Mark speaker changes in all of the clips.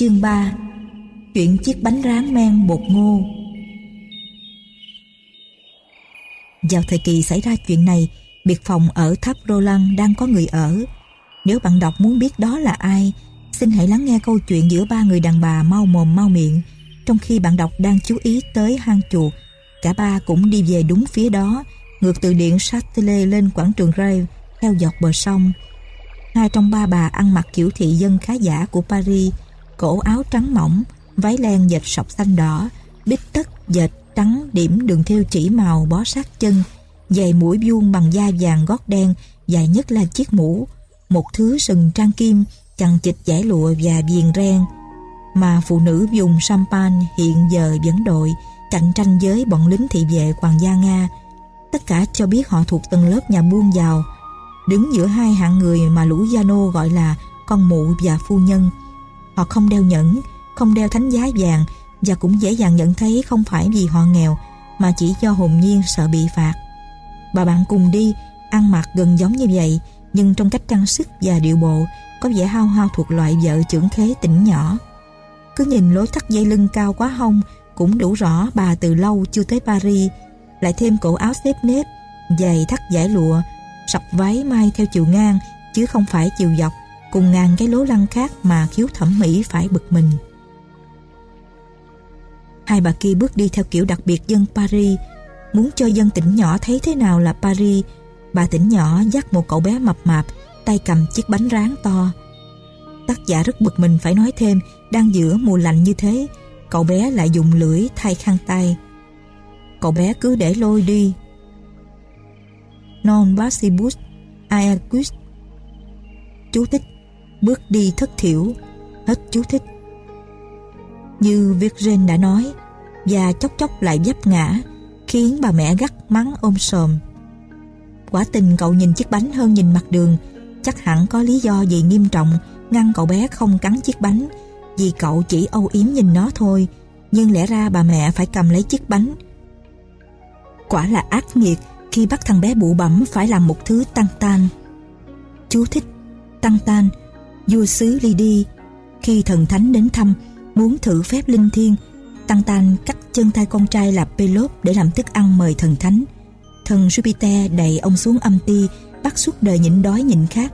Speaker 1: Chương 3 Chuyện chiếc bánh rán men bột ngô. Vào thời kỳ xảy ra chuyện này, Biệt phòng ở tháp Roland đang có người ở. Nếu bạn đọc muốn biết đó là ai, Xin hãy lắng nghe câu chuyện giữa ba người đàn bà mau mồm mau miệng. Trong khi bạn đọc đang chú ý tới hang chuột, Cả ba cũng đi về đúng phía đó, Ngược từ điện Châtelet lên quảng trường Rave Theo dọc bờ sông. Hai trong ba bà ăn mặc kiểu thị dân khá giả của Paris Cổ áo trắng mỏng, Váy len dệt sọc xanh đỏ, Bít tất, dệt, trắng, điểm, đường thêu chỉ màu, bó sát chân, Giày mũi vuông bằng da vàng gót đen, Dài nhất là chiếc mũ, Một thứ sừng trang kim, Chằng chịch giải lụa và viền ren. Mà phụ nữ dùng champagne hiện giờ vẫn đội, Cạnh tranh với bọn lính thị vệ hoàng gia Nga. Tất cả cho biết họ thuộc tầng lớp nhà buôn giàu. Đứng giữa hai hạng người mà lũ Giano gọi là con mụ và phu nhân. Họ không đeo nhẫn, không đeo thánh giá vàng và cũng dễ dàng nhận thấy không phải vì họ nghèo mà chỉ do hồn nhiên sợ bị phạt. Bà bạn cùng đi, ăn mặc gần giống như vậy nhưng trong cách trang sức và điệu bộ có vẻ hao hao thuộc loại vợ trưởng khế tỉnh nhỏ. Cứ nhìn lối thắt dây lưng cao quá hông cũng đủ rõ bà từ lâu chưa tới Paris lại thêm cổ áo xếp nếp giày thắt giải lụa sọc váy may theo chiều ngang chứ không phải chiều dọc cùng ngàn cái lố lăng khác mà khiếu thẩm mỹ phải bực mình. Hai bà kia bước đi theo kiểu đặc biệt dân Paris, muốn cho dân tỉnh nhỏ thấy thế nào là Paris. Bà tỉnh nhỏ dắt một cậu bé mập mạp, tay cầm chiếc bánh rán to. Tác giả rất bực mình phải nói thêm, đang giữa mùa lạnh như thế, cậu bé lại dùng lưỡi thay khăn tay. Cậu bé cứ để lôi đi. Non basibus aequus Chú thích bước đi thất thiểu. Hết chú thích. Như Virgin đã nói, và chốc chốc lại vấp ngã, khiến bà mẹ gắt mắng ôm sòm. Quả tình cậu nhìn chiếc bánh hơn nhìn mặt đường, chắc hẳn có lý do gì nghiêm trọng ngăn cậu bé không cắn chiếc bánh, vì cậu chỉ âu yếm nhìn nó thôi, nhưng lẽ ra bà mẹ phải cầm lấy chiếc bánh. Quả là ác nghiệt khi bắt thằng bé bụ bẩm phải làm một thứ tăng tan. Chú thích, tăng tan vua xứ Lydie khi thần thánh đến thăm, muốn thử phép linh thiêng, tăng tan cắt chân tay con trai là Pelop để làm thức ăn mời thần thánh. Thần Jupiter đẩy ông xuống âm ti, bắt suốt đời nhịn đói nhịn khát.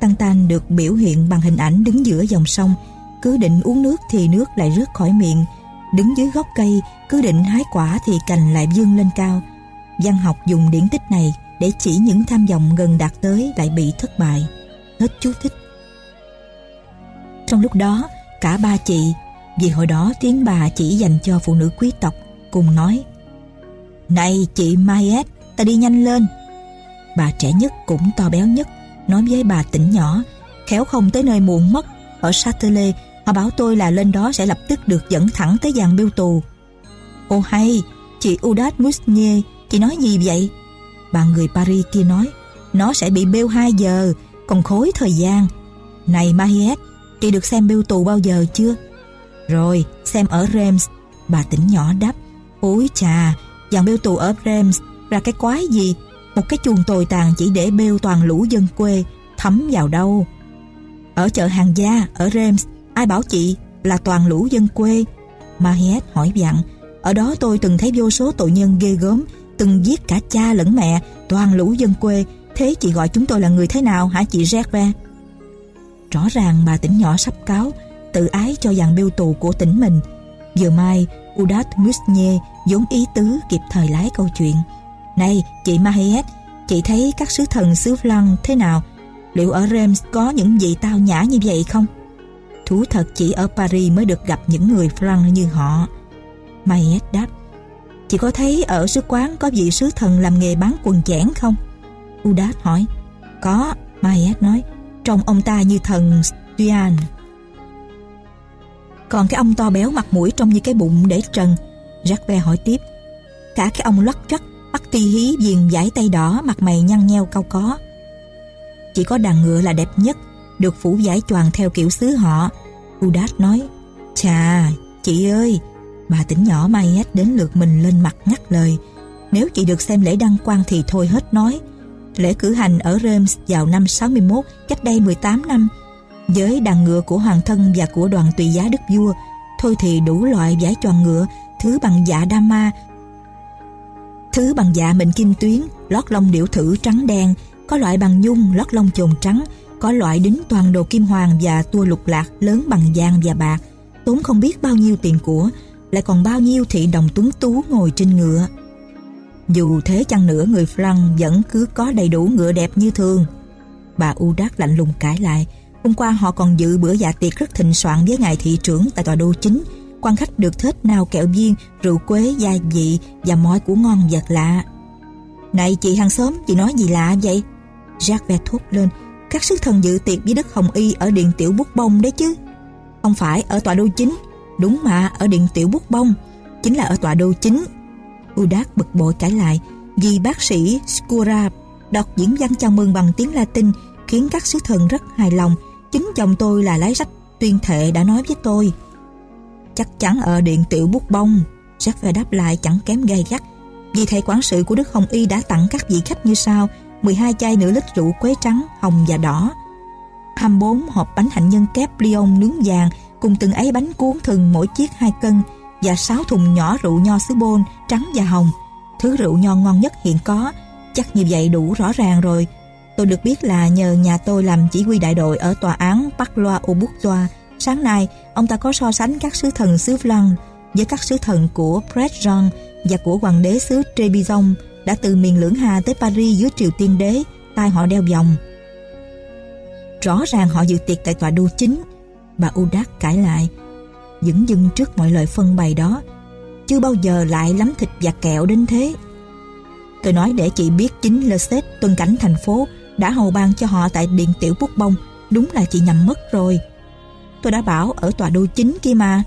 Speaker 1: Tăng tan được biểu hiện bằng hình ảnh đứng giữa dòng sông. Cứ định uống nước thì nước lại rớt khỏi miệng. Đứng dưới gốc cây, cứ định hái quả thì cành lại dương lên cao. Văn học dùng điển tích này để chỉ những tham vọng gần đạt tới lại bị thất bại. Hết chú thích trong lúc đó, cả ba chị, vì hồi đó tiếng bà chỉ dành cho phụ nữ quý tộc, cùng nói Này chị Mayet, ta đi nhanh lên. Bà trẻ nhất cũng to béo nhất, nói với bà tỉnh nhỏ, khéo không tới nơi muộn mất. Ở Châtelet, họ bảo tôi là lên đó sẽ lập tức được dẫn thẳng tới dàn biêu tù. Ô hay, chị Udat Musnier, chị nói gì vậy? Bà người Paris kia nói, nó sẽ bị bêu 2 giờ, còn khối thời gian. Này Mahiet, Chị được xem biêu tù bao giờ chưa? Rồi, xem ở Reims. Bà tỉnh nhỏ đáp. Úi chà, dàn biêu tù ở Reims ra cái quái gì? Một cái chuồng tồi tàn chỉ để bêu toàn lũ dân quê, thấm vào đâu? Ở chợ hàng gia, ở Reims, ai bảo chị là toàn lũ dân quê? Mahiet hỏi dặn, ở đó tôi từng thấy vô số tội nhân ghê gớm, từng giết cả cha lẫn mẹ, toàn lũ dân quê. Thế chị gọi chúng tôi là người thế nào hả chị Gervais? Rõ ràng bà tỉnh nhỏ sắp cáo, Tự ái cho dàn biêu tù của tỉnh mình. Vừa mai Udat Musnye vốn ý tứ kịp thời lái câu chuyện. Này, chị Mahiet Chị thấy các sứ thần xứ Flan thế nào? Liệu ở Reims có những vị tao nhã như vậy không? Thú thật chỉ ở Paris mới được gặp những người Flan như họ. Mahiet đáp, Chị có thấy ở sứ quán có vị sứ thần làm nghề bán quần chẽn không? Udat hỏi, Có Mahiet nói Trông ông ta như thần Stian. Còn cái ông to béo mặt mũi trông như cái bụng để trần Jacques hỏi tiếp. Cả cái ông lắc chắc, bắt ti hí viền giải tay đỏ, Mặt mày nhăn nheo cau có. Chỉ có đàn ngựa là đẹp nhất, Được phủ giải choàng theo kiểu xứ họ. Udat nói, Chà, chị ơi, Bà tỉnh nhỏ Mayet đến lượt mình lên mặt ngắt lời. Nếu chị được xem lễ đăng quang thì thôi hết nói lễ cử hành ở Reims vào năm 61, cách đây 18 năm. Với đàn ngựa của hoàng thân và của đoàn tùy giá đức vua, thôi thì đủ loại giải tròn ngựa, thứ bằng dạ đa ma, thứ bằng dạ mệnh kim tuyến, lót lông điểu thử trắng đen, có loại bằng nhung lót lông chồn trắng, có loại đính toàn đồ kim hoàng và tua lục lạc lớn bằng vàng và bạc, tốn không biết bao nhiêu tiền của, lại còn bao nhiêu thị đồng tuấn tú ngồi trên ngựa. Dù thế chăng nữa người Flan vẫn cứ có đầy đủ ngựa đẹp như thường. Bà U Đắc lạnh lùng cãi lại, hôm qua họ còn dự bữa dạ tiệc rất thịnh soạn với ngài thị trưởng tại tòa đô chính, quan khách được thết nào kẹo viên, rượu quế, gia vị và mọi của ngon vật lạ. Này chị hàng xóm, chị nói gì lạ vậy? Jacques thốt lên, các sứ thần dự tiệc với Đức Hồng Y ở Điện Tiểu Bút Bông đấy chứ. Không phải ở tòa đô chính, đúng mà ở Điện Tiểu Bút Bông, chính là ở tòa đô chính. Udak bực bội cãi lại, vì bác sĩ Skura đọc diễn văn chào mừng bằng tiếng Latin khiến các sứ thần rất hài lòng. Chính chồng tôi là lái sách tuyên thệ đã nói với tôi. Chắc chắn ở Điện Tiểu Bút Bông, Jacques đáp lại chẳng kém gay gắt. Vì thầy quản sự của Đức Hồng Y đã tặng các vị khách như sau 12 chai nửa lít rượu quế trắng, hồng và đỏ 24 hộp bánh hạnh nhân kép Lyon nướng vàng cùng từng ấy bánh cuốn thừng mỗi chiếc 2 cân và 6 thùng nhỏ rượu nho xứ bôn trắng và hồng thứ rượu nho ngon nhất hiện có chắc như vậy đủ rõ ràng rồi tôi được biết là nhờ nhà tôi làm chỉ huy đại đội ở tòa án Bắc Loa Aubourgeois sáng nay ông ta có so sánh các sứ thần xứ flan với các sứ thần của Bresson và của hoàng đế xứ Trebizond đã từ miền lưỡng Hà tới Paris dưới triều tiên đế, tai họ đeo vòng. Rõ ràng họ dự tiệc tại tòa đô chính. Bà Udak cãi lại, dững dưng trước mọi lời phân bày đó. Chưa bao giờ lại lắm thịt và kẹo đến thế. Tôi nói để chị biết chính Lesset tuần cảnh thành phố đã hầu ban cho họ tại điện tiểu bút bông. Đúng là chị nhầm mất rồi. Tôi đã bảo ở tòa đô chính kia mà.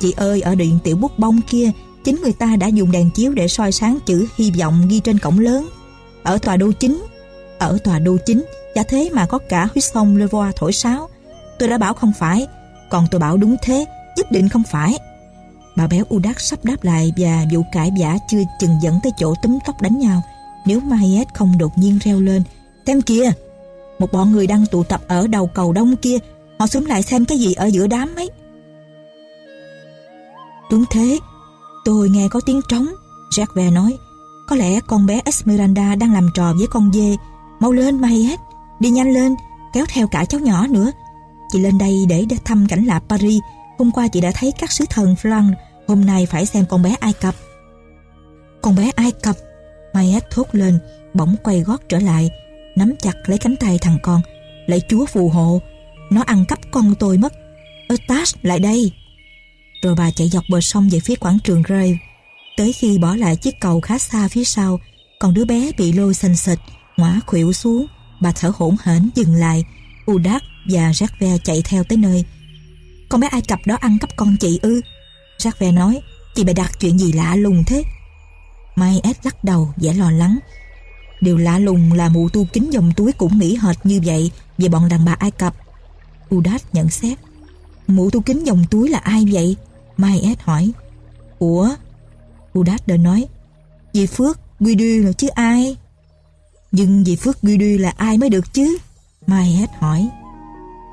Speaker 1: Chị ơi ở điện tiểu bút bông kia chính người ta đã dùng đèn chiếu để soi sáng chữ hy vọng ghi trên cổng lớn. Ở tòa đô chính, ở tòa đô chính, và thế mà có cả huyết sông lê thổi sáo. Tôi đã bảo không phải, còn tôi bảo đúng thế, nhất định không phải. Bà béo u đắc sắp đáp lại và vụ cãi vã chưa chừng dẫn tới chỗ túm tóc đánh nhau. Nếu Mayet không đột nhiên reo lên, xem kìa, một bọn người đang tụ tập ở đầu cầu đông kia, họ xuống lại xem cái gì ở giữa đám ấy. Đúng thế, Tôi nghe có tiếng trống jack ve nói Có lẽ con bé Esmeralda đang làm trò với con dê Mau lên Mayet Đi nhanh lên Kéo theo cả cháu nhỏ nữa Chị lên đây để thăm cảnh lạ Paris Hôm qua chị đã thấy các sứ thần flan. Hôm nay phải xem con bé Ai Cập Con bé Ai Cập Mayet thốt lên Bỗng quay gót trở lại Nắm chặt lấy cánh tay thằng con Lại chúa phù hộ Nó ăn cắp con tôi mất Eustace lại đây rồi bà chạy dọc bờ sông về phía quảng trường Grave. Tới khi bỏ lại chiếc cầu khá xa phía sau, còn đứa bé bị lôi xanh xịt, ngã khuỵu xuống, bà thở hổn hển dừng lại. Udak và Jacques chạy theo tới nơi. Con bé Ai Cập đó ăn cắp con chị ư? ve nói, chị bày đặt chuyện gì lạ lùng thế? Mai ép lắc đầu, vẻ lo lắng. Điều lạ lùng là mụ tu kính dòng túi cũng nghĩ hệt như vậy về bọn đàn bà Ai Cập. Udat nhận xét. Mụ tu kính dòng túi là ai vậy? Mai S hỏi Ủa Udat đã nói Dì Phước Guidu là chứ ai Nhưng dì Phước Guidu là ai mới được chứ Mai S hỏi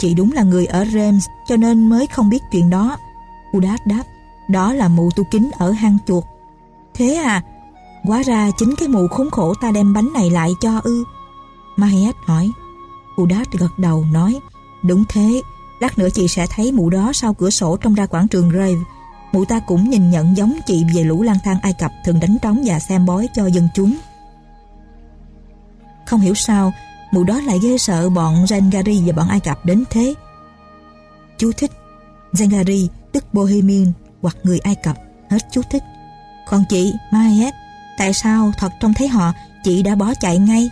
Speaker 1: Chị đúng là người ở Reims Cho nên mới không biết chuyện đó. Udat đáp Đó là mụ tu kính ở hang chuột. Thế à? Quá ra chính cái mụ khốn khổ ta đem bánh này lại cho ư? Mahiet hỏi. Udat gật đầu nói Đúng thế. Lát nữa chị sẽ thấy mụ đó sau cửa sổ trong ra quảng trường Grave. Mụ ta cũng nhìn nhận giống chị về lũ lang thang Ai Cập thường đánh trống và xem bói cho dân chúng. Không hiểu sao, mụ đó lại ghê sợ bọn Zengari và bọn Ai Cập đến thế. Chú thích Zengari tức Bohemian hoặc người Ai Cập, hết chú thích. Còn chị, Mayet, tại sao thật trông thấy họ, chị đã bỏ chạy ngay?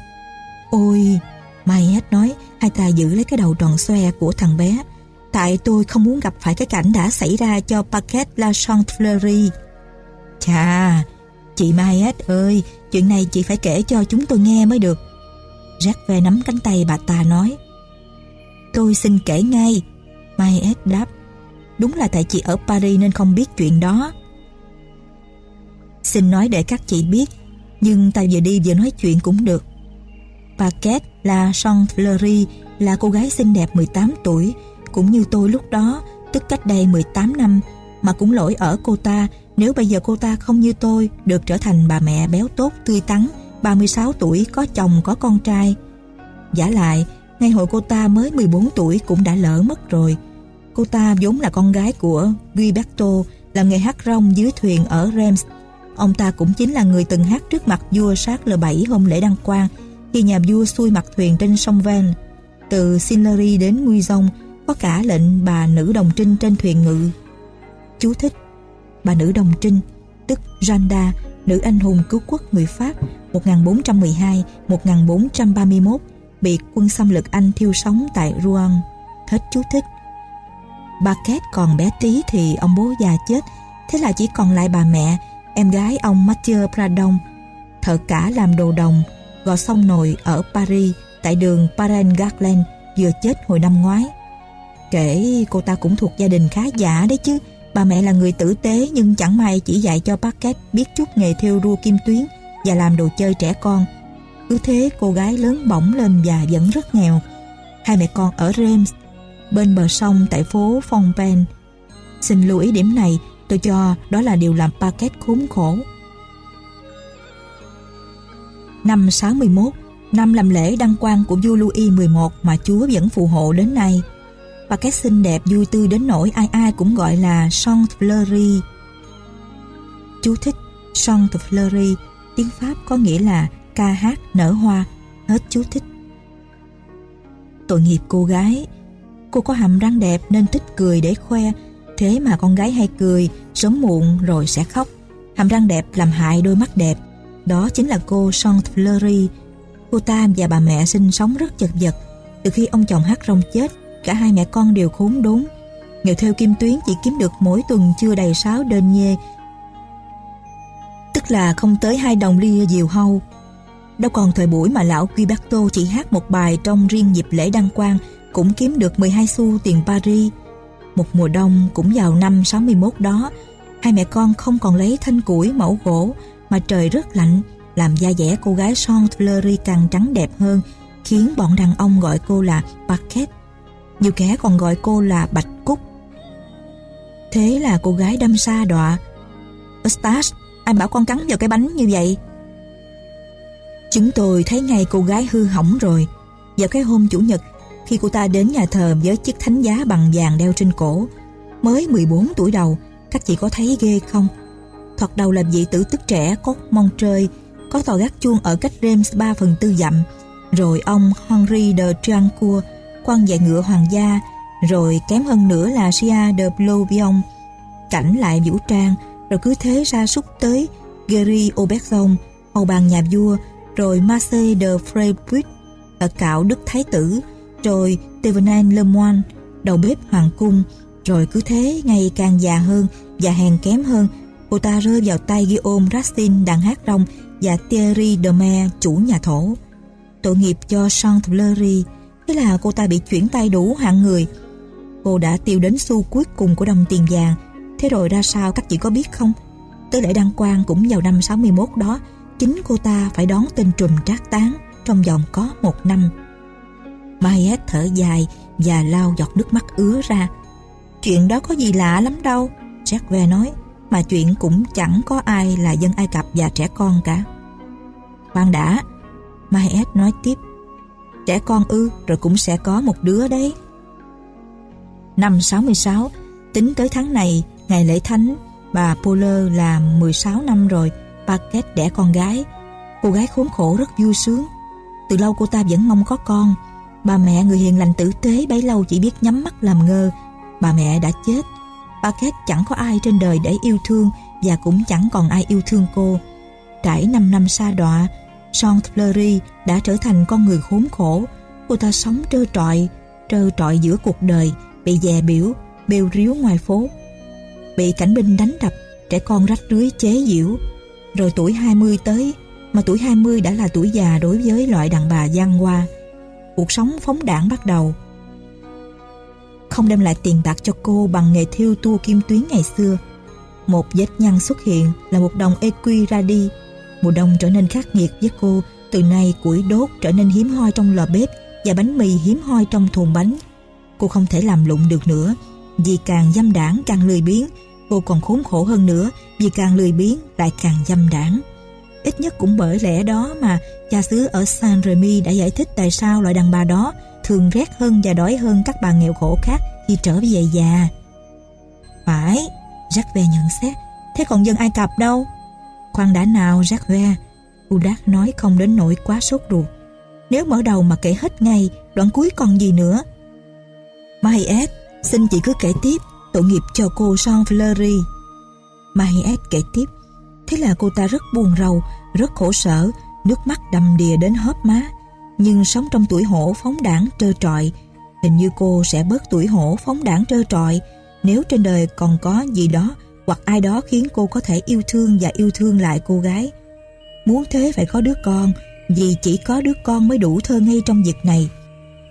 Speaker 1: Ôi, Mayet nói, hai ta giữ lấy cái đầu tròn xoe của thằng bé, Tại tôi không muốn gặp phải cái cảnh đã xảy ra cho Paquette La Chantefleury. Chà, chị Mayet ơi, chuyện này chị phải kể cho chúng tôi nghe mới được. Jacques nắm cánh tay bà ta nói. Tôi xin kể ngay. Mayet đáp. Đúng là tại chị ở Paris nên không biết chuyện đó. Xin nói để các chị biết, nhưng ta vừa đi vừa nói chuyện cũng được. bà kết là son fleury là cô gái xinh đẹp 18 tuổi, cũng như tôi lúc đó, tức cách đây 18 năm, mà cũng lỗi ở cô ta nếu bây giờ cô ta không như tôi được trở thành bà mẹ béo tốt tươi tắn 36 tuổi có chồng có con trai. Giả lại, ngay hồi cô ta mới 14 tuổi cũng đã lỡ mất rồi. Cô ta vốn là con gái của Guiberto, làm nghề hát rong dưới thuyền ở Reims. Ông ta cũng chính là người từng hát trước mặt vua sát L7 hôm lễ đăng quang khi nhà vua xuôi mặt thuyền trên sông Ven. Từ Sillery đến Nguizon có cả lệnh bà nữ đồng trinh trên thuyền ngự. Chú thích Bà nữ đồng trinh, tức Randa, nữ anh hùng cứu quốc người Pháp 1412-1431 bị quân xâm lược Anh thiêu sống tại Rouen. Hết chú thích. Bà Két còn bé tí thì ông bố già chết, thế là chỉ còn lại bà mẹ, em gái ông Mathieu Pradon, thợ cả làm đồ đồng, gò sông nồi ở Paris tại đường Paren Garland vừa chết hồi năm ngoái. Kể cô ta cũng thuộc gia đình khá giả đấy chứ, bà mẹ là người tử tế nhưng chẳng may chỉ dạy cho Paquette biết chút nghề thêu rua kim tuyến và làm đồ chơi trẻ con. Cứ thế cô gái lớn bỏng lên và vẫn rất nghèo. Hai mẹ con ở Reims, bên bờ sông tại phố Fontaine. Xin lưu ý điểm này, tôi cho đó là điều làm Paquette khốn khổ. Năm 61, năm làm lễ đăng quang của vua Louis XI mà Chúa vẫn phù hộ đến nay. Paquette xinh đẹp vui tươi đến nỗi ai ai cũng gọi là Saint Fleury. Chú thích Saint Fleury tiếng Pháp có nghĩa là ca hát nở hoa, hết chú thích. Tội nghiệp cô gái, cô có hàm răng đẹp nên thích cười để khoe, thế mà con gái hay cười, sớm muộn rồi sẽ khóc. Hàm răng đẹp làm hại đôi mắt đẹp, đó chính là cô Chante Fleury. Cô ta và bà mẹ sinh sống rất chật vật, từ khi ông chồng hát rong chết, cả hai mẹ con đều khốn đốn. Nghèo theo kim tuyến chỉ kiếm được mỗi tuần chưa đầy sáu đơn nhê tức là không tới hai đồng lia diều hâu. Đâu còn thời buổi mà lão Gilberto chỉ hát một bài trong riêng dịp lễ đăng quang cũng kiếm được 12 xu tiền Paris. Một mùa đông cũng vào năm 61 đó, hai mẹ con không còn lấy thanh củi mẫu gỗ mà trời rất lạnh làm da dẻ cô gái son Fleury càng trắng đẹp hơn khiến bọn đàn ông gọi cô là Paquette. Nhiều kẻ còn gọi cô là Bạch Cúc. Thế là cô gái đâm xa đọa. Eustache anh bảo con cắn vào cái bánh như vậy. Chúng tôi thấy ngay cô gái hư hỏng rồi. Vào cái hôm chủ nhật, Khi cô ta đến nhà thờ với chiếc thánh giá bằng vàng đeo trên cổ, Mới 14 tuổi đầu, Các chị có thấy ghê không? Thoạt đầu là vị tử tức trẻ, có mong trời Có tòa gác chuông ở cách Reims 3 phần tư dặm. Rồi ông Henri de Triancourt, quan dạy ngựa hoàng gia. Rồi kém hơn nữa là Sia de Blovion Cảnh lại vũ trang rồi cứ thế ra súc tới Gary Oberson, hầu bàn nhà vua, rồi Marseille de Freiburg, ở cạo Đức Thái Tử, rồi Thévenin Lemoine, đầu bếp hoàng cung, rồi cứ thế ngày càng già hơn và hèn kém hơn, cô ta rơi vào tay Guillaume Racine đàn hát rong và Thierry de Mer, chủ nhà thổ. Tội nghiệp cho Chantefleury, thế là cô ta bị chuyển tay đủ hạng người. Cô đã tiêu đến xu cuối cùng của đồng tiền vàng Thế rồi ra sao các chị có biết không? Tới lễ đăng quang cũng vào năm 61 đó, chính cô ta phải đón tên trùm trác tán trong vòng có một năm. Mayet thở dài và lau giọt nước mắt ứa ra. Chuyện đó có gì lạ lắm đâu, Jack nói, mà chuyện cũng chẳng có ai là dân Ai Cập và trẻ con cả. Khoan đã, Mayet nói tiếp, trẻ con ư rồi cũng sẽ có một đứa đấy. Năm 66, tính tới tháng này Ngày lễ thánh, bà poler làm 16 năm rồi, Paquette đẻ con gái. Cô gái khốn khổ rất vui sướng. Từ lâu cô ta vẫn mong có con. Bà mẹ người hiền lành tử tế bấy lâu chỉ biết nhắm mắt làm ngơ. Bà mẹ đã chết. Paquette chẳng có ai trên đời để yêu thương và cũng chẳng còn ai yêu thương cô. Trải 5 năm xa đọa, Jean Fleury đã trở thành con người khốn khổ. Cô ta sống trơ trọi, trơ trọi giữa cuộc đời, bị dè biểu, bêu ríu ngoài phố bị cảnh binh đánh đập, trẻ con rách rưới chế giễu. Rồi tuổi 20 tới, mà tuổi 20 đã là tuổi già đối với loại đàn bà gian hoa. Cuộc sống phóng đảng bắt đầu. Không đem lại tiền bạc cho cô bằng nghề thiêu tua kim tuyến ngày xưa. Một vết nhăn xuất hiện là một đồng EQ ra đi. Mùa đông trở nên khắc nghiệt với cô, từ nay củi đốt trở nên hiếm hoi trong lò bếp và bánh mì hiếm hoi trong thùng bánh. Cô không thể làm lụng được nữa Vì càng dâm đảng càng lười biếng Cô còn khốn khổ hơn nữa Vì càng lười biếng lại càng dâm đảng Ít nhất cũng bởi lẽ đó mà cha xứ ở San Remi đã giải thích tại sao loại đàn bà đó thường rét hơn và đói hơn các bà nghèo khổ khác khi trở về già. Phải, Jacques nhận xét. Thế còn dân Ai Cập đâu? Khoan đã nào Jacques, Udak nói không đến nỗi quá sốt ruột. Nếu mở đầu mà kể hết ngay, đoạn cuối còn gì nữa? Mahiet, xin chị cứ kể tiếp, tội nghiệp cho cô Son Fleury. Mahiet kể tiếp, thế là cô ta rất buồn rầu, rất khổ sở, nước mắt đầm đìa đến hớp má. Nhưng sống trong tuổi hổ phóng đảng trơ trọi, hình như cô sẽ bớt tuổi hổ phóng đảng trơ trọi nếu trên đời còn có gì đó hoặc ai đó khiến cô có thể yêu thương và yêu thương lại cô gái. Muốn thế phải có đứa con, vì chỉ có đứa con mới đủ thơ ngây trong việc này.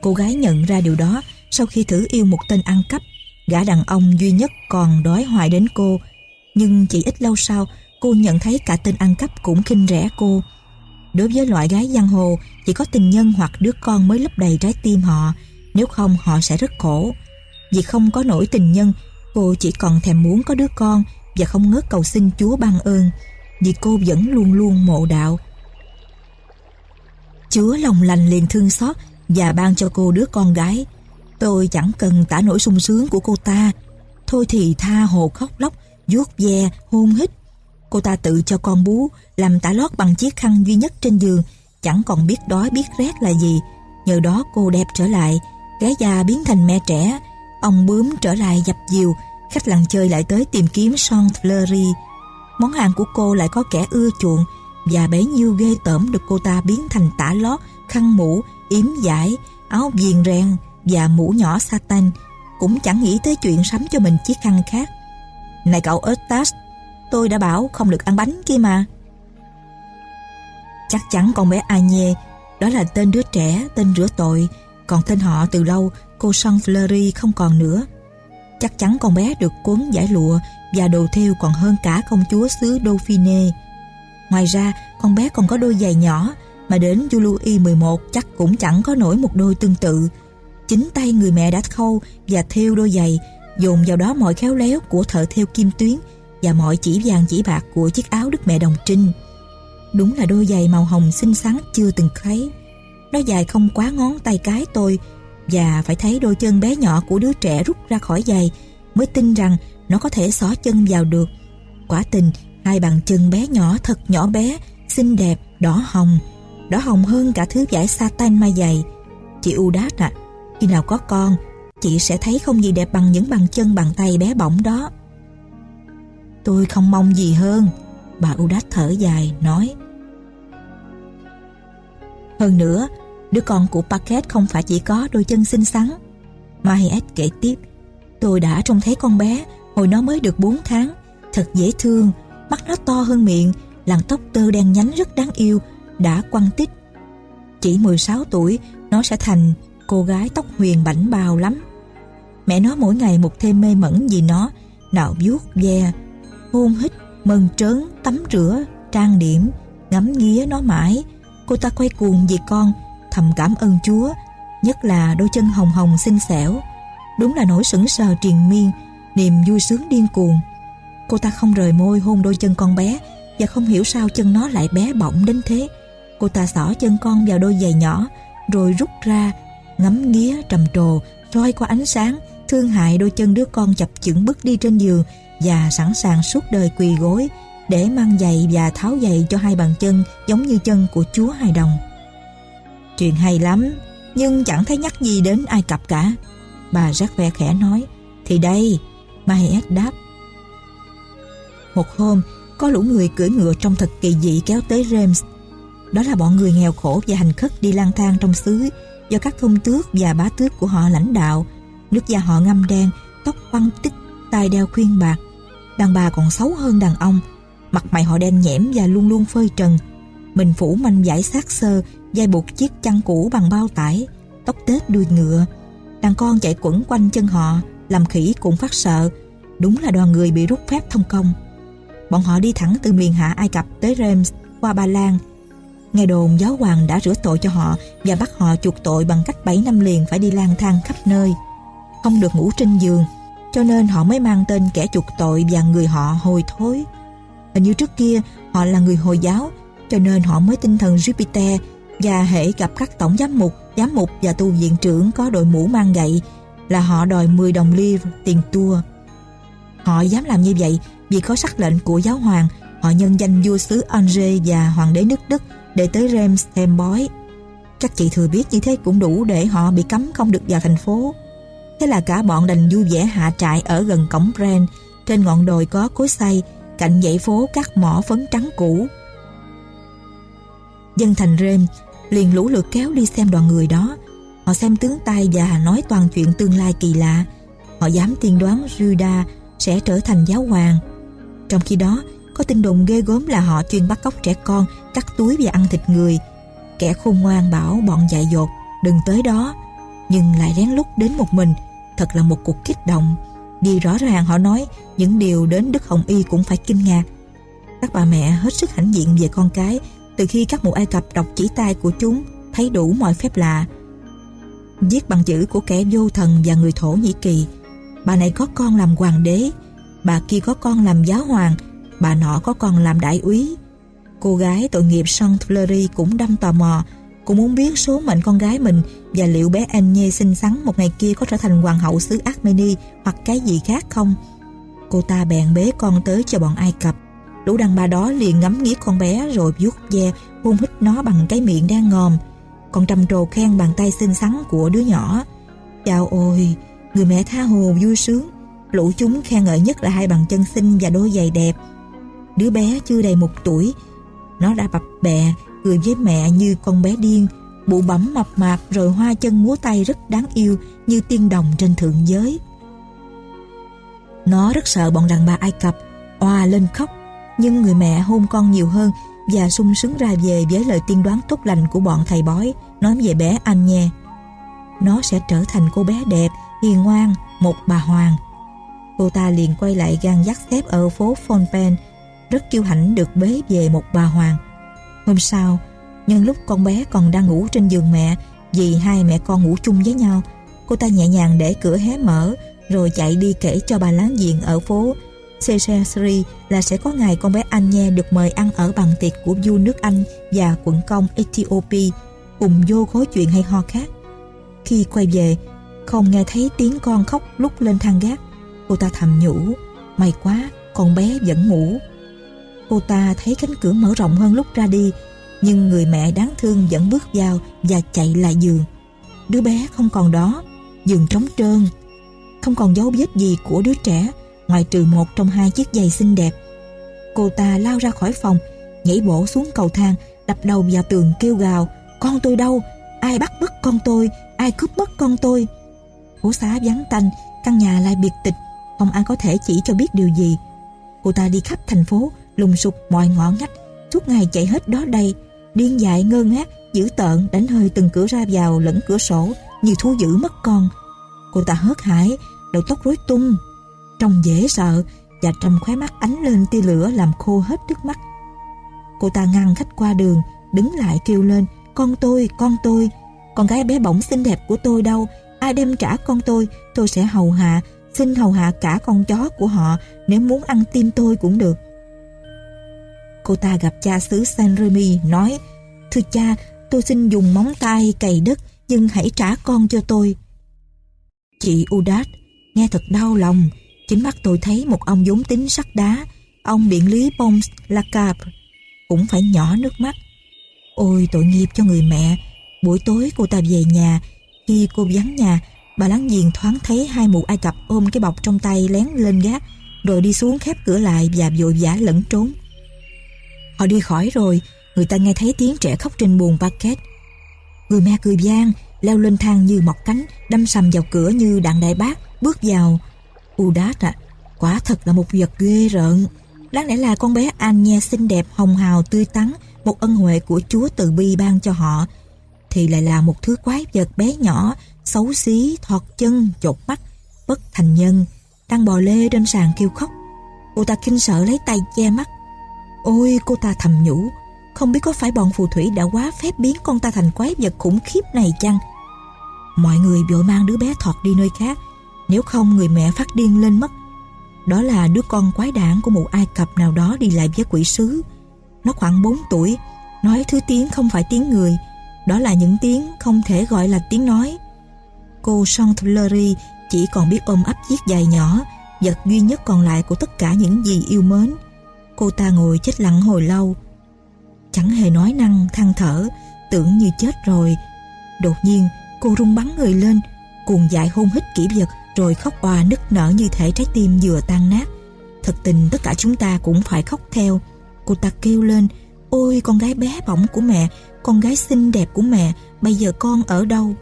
Speaker 1: Cô gái nhận ra điều đó sau khi thử yêu một tên ăn cắp. Gã đàn ông duy nhất còn đói hoài đến cô. Nhưng chỉ ít lâu sau, cô nhận thấy cả tên ăn cắp cũng khinh rẻ cô. Đối với loại gái giang hồ, chỉ có tình nhân hoặc đứa con mới lấp đầy trái tim họ, nếu không họ sẽ rất khổ. Vì không có nổi tình nhân, cô chỉ còn thèm muốn có đứa con và không ngớt cầu xin Chúa ban ơn, vì cô vẫn luôn luôn mộ đạo. Chúa lòng lành liền thương xót và ban cho cô đứa con gái. Tôi chẳng cần tả nỗi sung sướng của cô ta. Thôi thì tha hồ khóc lóc, vuốt ve, hôn hít. Cô ta tự cho con bú, làm tả lót bằng chiếc khăn duy nhất trên giường, chẳng còn biết đói biết rét là gì. Nhờ đó cô đẹp trở lại, gái già biến thành mẹ trẻ, ông bướm trở lại dập dìu, khách làng chơi lại tới tìm kiếm son fleury. Món hàng của cô lại có kẻ ưa chuộng và bấy nhiêu ghê tởm được cô ta biến thành tả lót, khăn mũ, yếm giải, áo viền ren và mũ nhỏ satan cũng chẳng nghĩ tới chuyện sắm cho mình chiếc khăn khác. Này cậu Eustace, tôi đã bảo không được ăn bánh kia mà. Chắc chắn con bé Anye, đó là tên đứa trẻ, tên rửa tội, còn tên họ từ lâu cô Son Fleury không còn nữa. Chắc chắn con bé được cuốn giải lụa và đồ thêu còn hơn cả công chúa xứ Dauphine. Ngoài ra, con bé còn có đôi giày nhỏ mà đến Julie 11 chắc cũng chẳng có nổi một đôi tương tự. Chính tay người mẹ đã khâu và thêu đôi giày, dồn vào đó mọi khéo léo của thợ thêu kim tuyến và mọi chỉ vàng chỉ bạc của chiếc áo Đức Mẹ Đồng Trinh. Đúng là đôi giày màu hồng xinh xắn chưa từng thấy. Nó dài không quá ngón tay cái tôi và phải thấy đôi chân bé nhỏ của đứa trẻ rút ra khỏi giày mới tin rằng nó có thể xỏ chân vào được. Quả tình, hai bàn chân bé nhỏ thật nhỏ bé, xinh đẹp, đỏ hồng, đỏ hồng hơn cả thứ vải satin mai dày. Chị u đã à, khi nào có con, chị sẽ thấy không gì đẹp bằng những bàn chân bàn tay bé bỏng đó. Tôi không mong gì hơn, bà Udat thở dài, nói. Hơn nữa, đứa con của Paket không phải chỉ có đôi chân xinh xắn. Mahiet kể tiếp, tôi đã trông thấy con bé hồi nó mới được 4 tháng, thật dễ thương, mắt nó to hơn miệng, làn tóc tơ đen nhánh rất đáng yêu, đã quăng tích. Chỉ 16 tuổi, nó sẽ thành cô gái tóc huyền bảnh bao lắm. Mẹ nó mỗi ngày một thêm mê mẩn vì nó, nào vuốt ve, hôn hít, mơn trớn, tắm rửa, trang điểm, ngắm nghía nó mãi. Cô ta quay cuồng vì con, thầm cảm ơn Chúa, nhất là đôi chân hồng hồng xinh xẻo. Đúng là nỗi sững sờ triền miên, niềm vui sướng điên cuồng. Cô ta không rời môi hôn đôi chân con bé và không hiểu sao chân nó lại bé bỏng đến thế. Cô ta xỏ chân con vào đôi giày nhỏ rồi rút ra, ngắm nghía trầm trồ, soi qua ánh sáng, thương hại đôi chân đứa con chập chững bước đi trên giường và sẵn sàng suốt đời quỳ gối để mang giày và tháo giày cho hai bàn chân giống như chân của Chúa hài đồng. Chuyện hay lắm, nhưng chẳng thấy nhắc gì đến Ai Cập cả. Bà rắc ve khẽ nói, thì đây, Mahiet đáp. Một hôm, có lũ người cưỡi ngựa trong thật kỳ dị kéo tới Reims. Đó là bọn người nghèo khổ và hành khất đi lang thang trong xứ do các công tước và bá tước của họ lãnh đạo. Nước da họ ngâm đen, tóc quăng tích, tai đeo khuyên bạc. Đàn bà còn xấu hơn đàn ông, mặt mày họ đen nhẽm và luôn luôn phơi trần. Mình phủ manh giải xác sơ, dây buộc chiếc chăn cũ bằng bao tải, tóc tết đuôi ngựa. Đàn con chạy quẩn quanh chân họ, làm khỉ cũng phát sợ. Đúng là đoàn người bị rút phép thông công. Bọn họ đi thẳng từ miền hạ Ai Cập tới Reims qua Ba Lan. Nghe đồn giáo hoàng đã rửa tội cho họ và bắt họ chuộc tội bằng cách 7 năm liền phải đi lang thang khắp nơi. không được ngủ trên giường, cho nên họ mới mang tên kẻ chuộc tội và người họ hồi thối. Hình như trước kia họ là người Hồi giáo, cho nên họ mới tinh thần Jupiter và hệ gặp các tổng giám mục, giám mục và tu viện trưởng có đội mũ mang gậy là họ đòi 10 đồng livre tiền tour. Họ dám làm như vậy vì có sắc lệnh của giáo hoàng, họ nhân danh vua xứ Angers và hoàng đế nước Đức để tới Rems thêm bói. Chắc chị thừa biết như thế cũng đủ để họ bị cấm không được vào thành phố. Thế là cả bọn đành vui vẻ hạ trại ở gần cổng Bren, trên ngọn đồi có cối xay, cạnh dãy phố các mỏ phấn trắng cũ. Dân thành Rem liền lũ lượt kéo đi xem đoàn người đó. Họ xem tướng tay và nói toàn chuyện tương lai kỳ lạ. Họ dám tiên đoán Juda sẽ trở thành giáo hoàng. Trong khi đó, có tin đồn ghê gớm là họ chuyên bắt cóc trẻ con, cắt túi và ăn thịt người. Kẻ khôn ngoan bảo bọn dại dột, đừng tới đó. Nhưng lại lén lút đến một mình, thật là một cuộc kích động. Vì rõ ràng họ nói những điều đến Đức Hồng Y cũng phải kinh ngạc. Các bà mẹ hết sức hãnh diện về con cái từ khi các mụ Ai Cập đọc chỉ tay của chúng thấy đủ mọi phép lạ. Viết bằng chữ của kẻ vô thần và người Thổ Nhĩ Kỳ. Bà này có con làm hoàng đế, bà kia có con làm giáo hoàng, bà nọ có con làm đại úy. Cô gái tội nghiệp Sean Fleury cũng đâm tò mò, cũng muốn biết số mệnh con gái mình và liệu bé Anye xinh xắn một ngày kia có trở thành hoàng hậu xứ Armenia hoặc cái gì khác không. Cô ta bèn bế con tới cho bọn Ai Cập. Lũ đàn bà đó liền ngắm nghía con bé rồi vuốt ve hôn hít nó bằng cái miệng đang ngòm. Còn trầm trồ khen bàn tay xinh xắn của đứa nhỏ. Chào ôi, người mẹ tha hồ vui sướng. Lũ chúng khen ngợi nhất là hai bàn chân xinh và đôi giày đẹp. Đứa bé chưa đầy một tuổi, nó đã bập bẹ, cười với mẹ như con bé điên, bụ bẩm mập mạp rồi hoa chân múa tay rất đáng yêu như tiên đồng trên thượng giới. Nó rất sợ bọn đàn bà Ai Cập, oa lên khóc, nhưng người mẹ hôn con nhiều hơn và sung sướng ra về với lời tiên đoán tốt lành của bọn thầy bói nói về bé anh nha. Nó sẽ trở thành cô bé đẹp, hiền ngoan, một bà hoàng. Cô ta liền quay lại gan dắt xếp ở phố Phnom rất kiêu hãnh được bế về một bà hoàng. Hôm sau, nhân lúc con bé còn đang ngủ trên giường mẹ vì hai mẹ con ngủ chung với nhau, cô ta nhẹ nhàng để cửa hé mở rồi chạy đi kể cho bà láng giềng ở phố Seychelles là sẽ có ngày con bé Anh nghe được mời ăn ở bàn tiệc của vua nước Anh và quận công Ethiopia cùng vô khối chuyện hay ho khác. Khi quay về, không nghe thấy tiếng con khóc lúc lên thang gác. Cô ta thầm nhủ, may quá, con bé vẫn ngủ. Cô ta thấy cánh cửa mở rộng hơn lúc ra đi, nhưng người mẹ đáng thương vẫn bước vào và chạy lại giường. Đứa bé không còn đó, giường trống trơn, không còn dấu vết gì của đứa trẻ ngoài trừ một trong hai chiếc giày xinh đẹp. Cô ta lao ra khỏi phòng, nhảy bổ xuống cầu thang, đập đầu vào tường kêu gào, con tôi đâu? Ai bắt mất con tôi? Ai cướp mất con tôi? Phố xá vắng tanh, căn nhà lại biệt tịch, không ai có thể chỉ cho biết điều gì. Cô ta đi khắp thành phố, lùng sục mọi ngõ ngách, suốt ngày chạy hết đó đây, điên dại ngơ ngác, dữ tợn đánh hơi từng cửa ra vào lẫn cửa sổ như thú dữ mất con. Cô ta hớt hải, đầu tóc rối tung, trông dễ sợ và trong khóe mắt ánh lên tia lửa làm khô hết nước mắt. Cô ta ngăn khách qua đường, đứng lại kêu lên, con tôi, con tôi, con gái bé bỏng xinh đẹp của tôi đâu, ai đem trả con tôi, tôi sẽ hầu hạ, xin hầu hạ cả con chó của họ, nếu muốn ăn tim tôi cũng được. Cô ta gặp cha xứ San Remy nói, thưa cha, tôi xin dùng móng tay cày đất, nhưng hãy trả con cho tôi. Chị Udat nghe thật đau lòng, Chính mắt tôi thấy một ông vốn tính sắt đá, ông biện lý Pons Lacabre, cũng phải nhỏ nước mắt. Ôi tội nghiệp cho người mẹ, buổi tối cô ta về nhà, khi cô vắng nhà, bà láng giềng thoáng thấy hai mụ Ai Cập ôm cái bọc trong tay lén lên gác, rồi đi xuống khép cửa lại và vội vã lẫn trốn. Họ đi khỏi rồi, người ta nghe thấy tiếng trẻ khóc trên buồng parket. Người mẹ cười gian, leo lên thang như mọc cánh, đâm sầm vào cửa như đạn đại bác, bước vào, Udat à, quả thật là một vật ghê rợn. Đáng lẽ là con bé Anya xinh đẹp, hồng hào, tươi tắn, một ân huệ của Chúa từ bi ban cho họ, thì lại là một thứ quái vật bé nhỏ, xấu xí, thọt chân, chột mắt, bất thành nhân, đang bò lê trên sàn kêu khóc. Cô ta kinh sợ lấy tay che mắt. Ôi cô ta thầm nhủ, không biết có phải bọn phù thủy đã quá phép biến con ta thành quái vật khủng khiếp này chăng? Mọi người vội mang đứa bé thọt đi nơi khác Nếu không người mẹ phát điên lên mất. Đó là đứa con quái đản của một Ai Cập nào đó đi lại với quỷ sứ. Nó khoảng 4 tuổi Nói thứ tiếng không phải tiếng người. Đó là những tiếng không thể gọi là tiếng nói. Cô Chantellery chỉ còn biết ôm ấp chiếc giày nhỏ Vật duy nhất còn lại của tất cả những gì yêu mến. Cô ta ngồi chết lặng hồi lâu. Chẳng hề nói năng, than thở, Tưởng như chết rồi. Đột nhiên, cô rung bắn người lên, Cuồng dại hôn hít kỹ vật, Rồi khóc òa nức nở như thể trái tim vừa tan nát. Thật tình tất cả chúng ta cũng phải khóc theo. Cô ta kêu lên, Ôi, con gái bé bỏng của mẹ, Con gái xinh đẹp của mẹ, Bây giờ con ở đâu?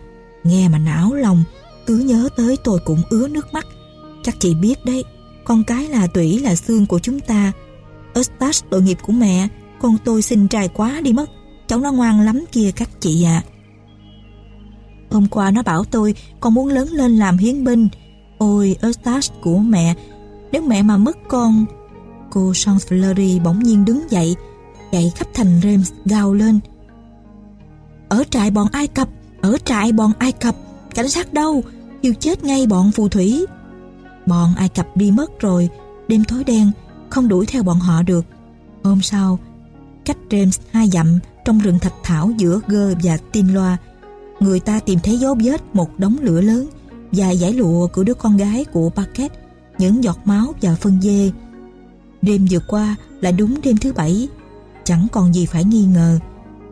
Speaker 1: Nghe mà não lòng, Cứ nhớ tới tôi cũng ứa nước mắt. Chắc chị biết đấy, Con cái là tủy là xương của chúng ta. Eustace tội nghiệp của mẹ. Con tôi xin trai quá đi mất. Cháu nó ngoan lắm kia các chị ạ. Hôm qua nó bảo tôi Con muốn lớn lên làm hiến binh. Ôi, Eustace của mẹ. Nếu mẹ mà mất con, Cô Chancellary bỗng nhiên đứng dậy, Chạy khắp thành Reims gào lên. Ở trại bọn Ai Cập, Ở trại bọn Ai Cập, Cảnh sát đâu? Yêu chết ngay bọn phù thủy. Bọn Ai Cập đi mất rồi, Đêm tối đen không đuổi theo bọn họ được. Hôm sau Cách James hai dặm Trong rừng thạch thảo giữa Gơ và Tin Loa Người ta tìm thấy dấu vết một đống lửa lớn Và giải lụa của đứa con gái của Paquette, Những giọt máu và phân dê. Đêm vừa qua là đúng đêm thứ bảy Chẳng còn gì phải nghi ngờ.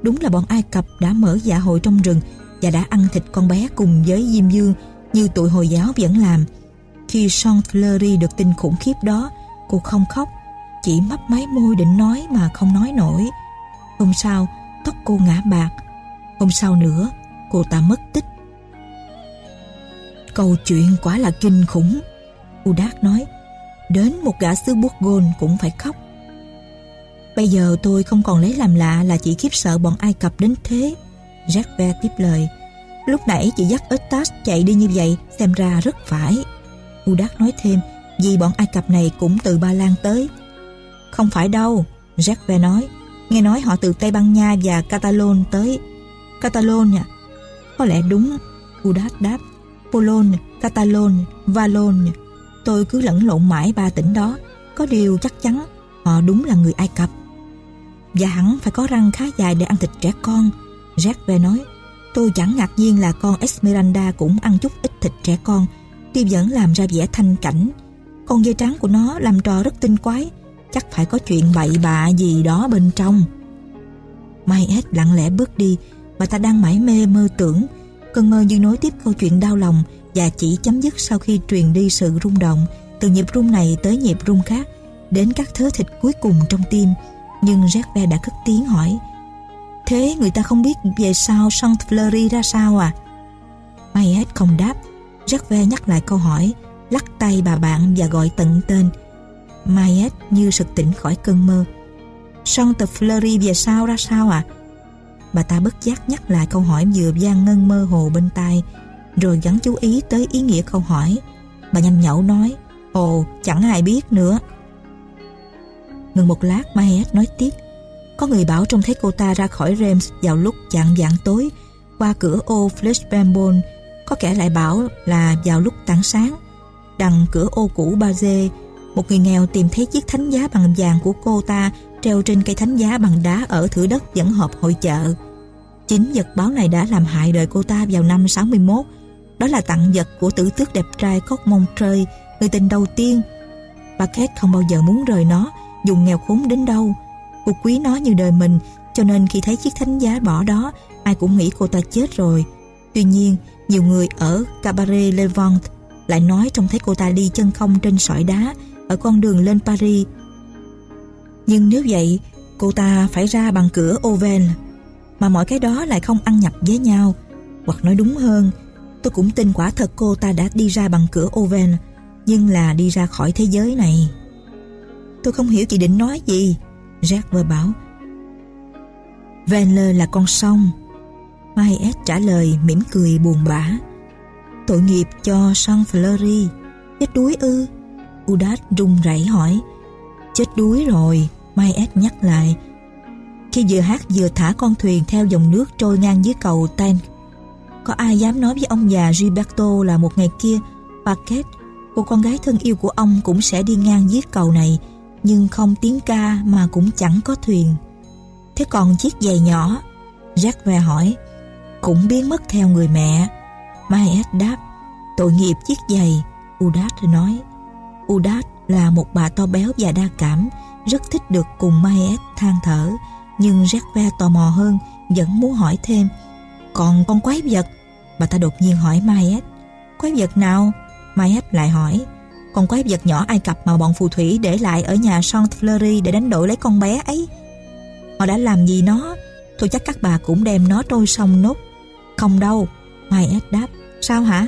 Speaker 1: Đúng là bọn Ai Cập đã mở dạ hội trong rừng Và đã ăn thịt con bé cùng với Diêm Dương Như tụi Hồi giáo vẫn làm. Khi Sean Fleury được tin khủng khiếp đó Cô không khóc, Chỉ mấp máy môi định nói mà không nói nổi. Hôm sau, Tóc cô ngã bạc, Hôm sau nữa Cô ta mất tích. Câu chuyện quả là kinh khủng. Udak nói, Đến một gã xứ gôn cũng phải khóc. Bây giờ tôi không còn lấy làm lạ là chỉ khiếp sợ bọn Ai Cập đến thế, Jacques tiếp lời. Lúc nãy chị dắt Eustace chạy đi như vậy, Xem ra rất phải. Udak nói thêm vì bọn Ai Cập này cũng từ Ba Lan tới. Không phải đâu Jacques nói. Nghe nói họ từ Tây Ban Nha và Catalon tới. Catalonia à? Có lẽ đúng. Udad đáp. Polon Catalon, Valon. Tôi cứ lẫn lộn mãi ba tỉnh đó. Có điều chắc chắn Họ đúng là người Ai Cập. Và hẳn phải có răng khá dài để ăn thịt trẻ con Jacques nói. Tôi chẳng ngạc nhiên là con Esmeralda cũng ăn chút ít thịt trẻ con. Tuy vẫn làm ra vẻ thanh cảnh con dây trắng của nó làm trò rất tinh quái. Chắc phải có chuyện bậy bạ gì đó bên trong. Mai hết lặng lẽ bước đi. Bà ta đang mải mê mơ tưởng. Cơn mơ như nối tiếp câu chuyện đau lòng Và chỉ chấm dứt sau khi truyền đi sự rung động Từ nhịp rung này tới nhịp rung khác Đến các thớ thịt cuối cùng trong tim. Nhưng Jacques đã cất tiếng hỏi Thế người ta không biết về sao Saint Fleury ra sao à? Mayet không đáp. Jacques nhắc lại câu hỏi, lắc tay bà bạn và gọi tận tên. Mayet như sực tỉnh khỏi cơn mơ. Saint Fleury về sao ra sao à? Bà ta bất giác nhắc lại câu hỏi vừa gian ngân mơ hồ bên tai, rồi gắn chú ý tới ý nghĩa câu hỏi. Bà nhanh nhậu nói, ồ, chẳng ai biết nữa. Ngừng một lát Mayet nói tiếp, có người bảo trông thấy cô ta ra khỏi Reims vào lúc chạng vạng tối qua cửa ô Fleshbembon. Có kẻ lại bảo là vào lúc tảng sáng. Đằng cửa ô cũ Ba Dê, một người nghèo tìm thấy chiếc thánh giá bằng vàng của cô ta treo trên cây thánh giá bằng đá ở thửa đất dẫn họp hội chợ. Chính vật báo này đã làm hại đời cô ta vào năm 61. Đó là tặng vật của tử tước đẹp trai Cốc Montreuil, người tình đầu tiên. Bà Paquet không bao giờ muốn rời nó, dù nghèo khốn đến đâu. Cô quý nó như đời mình cho nên khi thấy chiếc thánh giá bỏ đó ai cũng nghĩ cô ta chết rồi. Tuy nhiên, nhiều người ở Cabaret Levant lại nói trông thấy cô ta đi chân không trên sỏi đá ở con đường lên Paris. Nhưng nếu vậy, cô ta phải ra bằng cửa Oven mà mọi cái đó lại không ăn nhập với nhau. Hoặc nói đúng hơn, tôi cũng tin quả thật cô ta đã đi ra bằng cửa Oven nhưng là đi ra khỏi thế giới này. Tôi không hiểu chị định nói gì. Jack vừa bảo Venler là con sông Mai S trả lời mỉm cười buồn bã Tội nghiệp cho San Fleury Chết đuối ư Udat run rẩy hỏi Chết đuối rồi Mai S nhắc lại Khi vừa hát vừa thả con thuyền Theo dòng nước trôi ngang dưới cầu Ten Có ai dám nói với ông già Gilberto Là một ngày kia Paquette, cô con gái thân yêu của ông cũng sẽ đi ngang dưới cầu này, nhưng không tiếng ca mà cũng chẳng có thuyền. Thế còn chiếc giày nhỏ? Jacques hỏi. Cũng biến mất theo người mẹ. Maes đáp. Tội nghiệp chiếc giày. Udat nói. Udat là một bà to béo và đa cảm, rất thích được cùng Maes than thở. Nhưng Jacques tò mò hơn, vẫn muốn hỏi thêm. Còn con quái vật? Bà ta đột nhiên hỏi Maes. Quái vật nào? Maes lại hỏi. Con quái vật nhỏ Ai Cập mà bọn phù thủy để lại ở nhà Saint Fleury để đánh đổi lấy con bé ấy. Họ đã làm gì nó? Tôi chắc các bà cũng đem nó trôi sông nốt. Không đâu. Mai S đáp. Sao hả?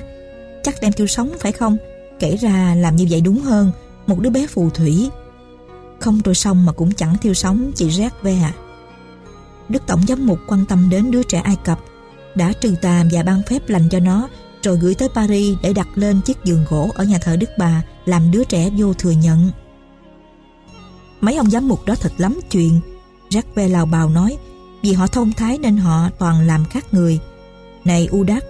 Speaker 1: Chắc đem tiêu sống phải không? Kể ra làm như vậy đúng hơn. Một đứa bé phù thủy. Không trôi sông mà cũng chẳng thiêu sống, chị rác ve à. Đức Tổng giám mục quan tâm đến đứa trẻ Ai Cập, đã trừ tà và ban phép lành cho nó, rồi gửi tới Paris để đặt lên chiếc giường gỗ ở nhà thờ Đức Bà, làm đứa trẻ vô thừa nhận. Mấy ông giám mục đó thật lắm chuyện Jacques lào bào nói, Vì họ thông thái nên họ toàn làm khác người này U Đắc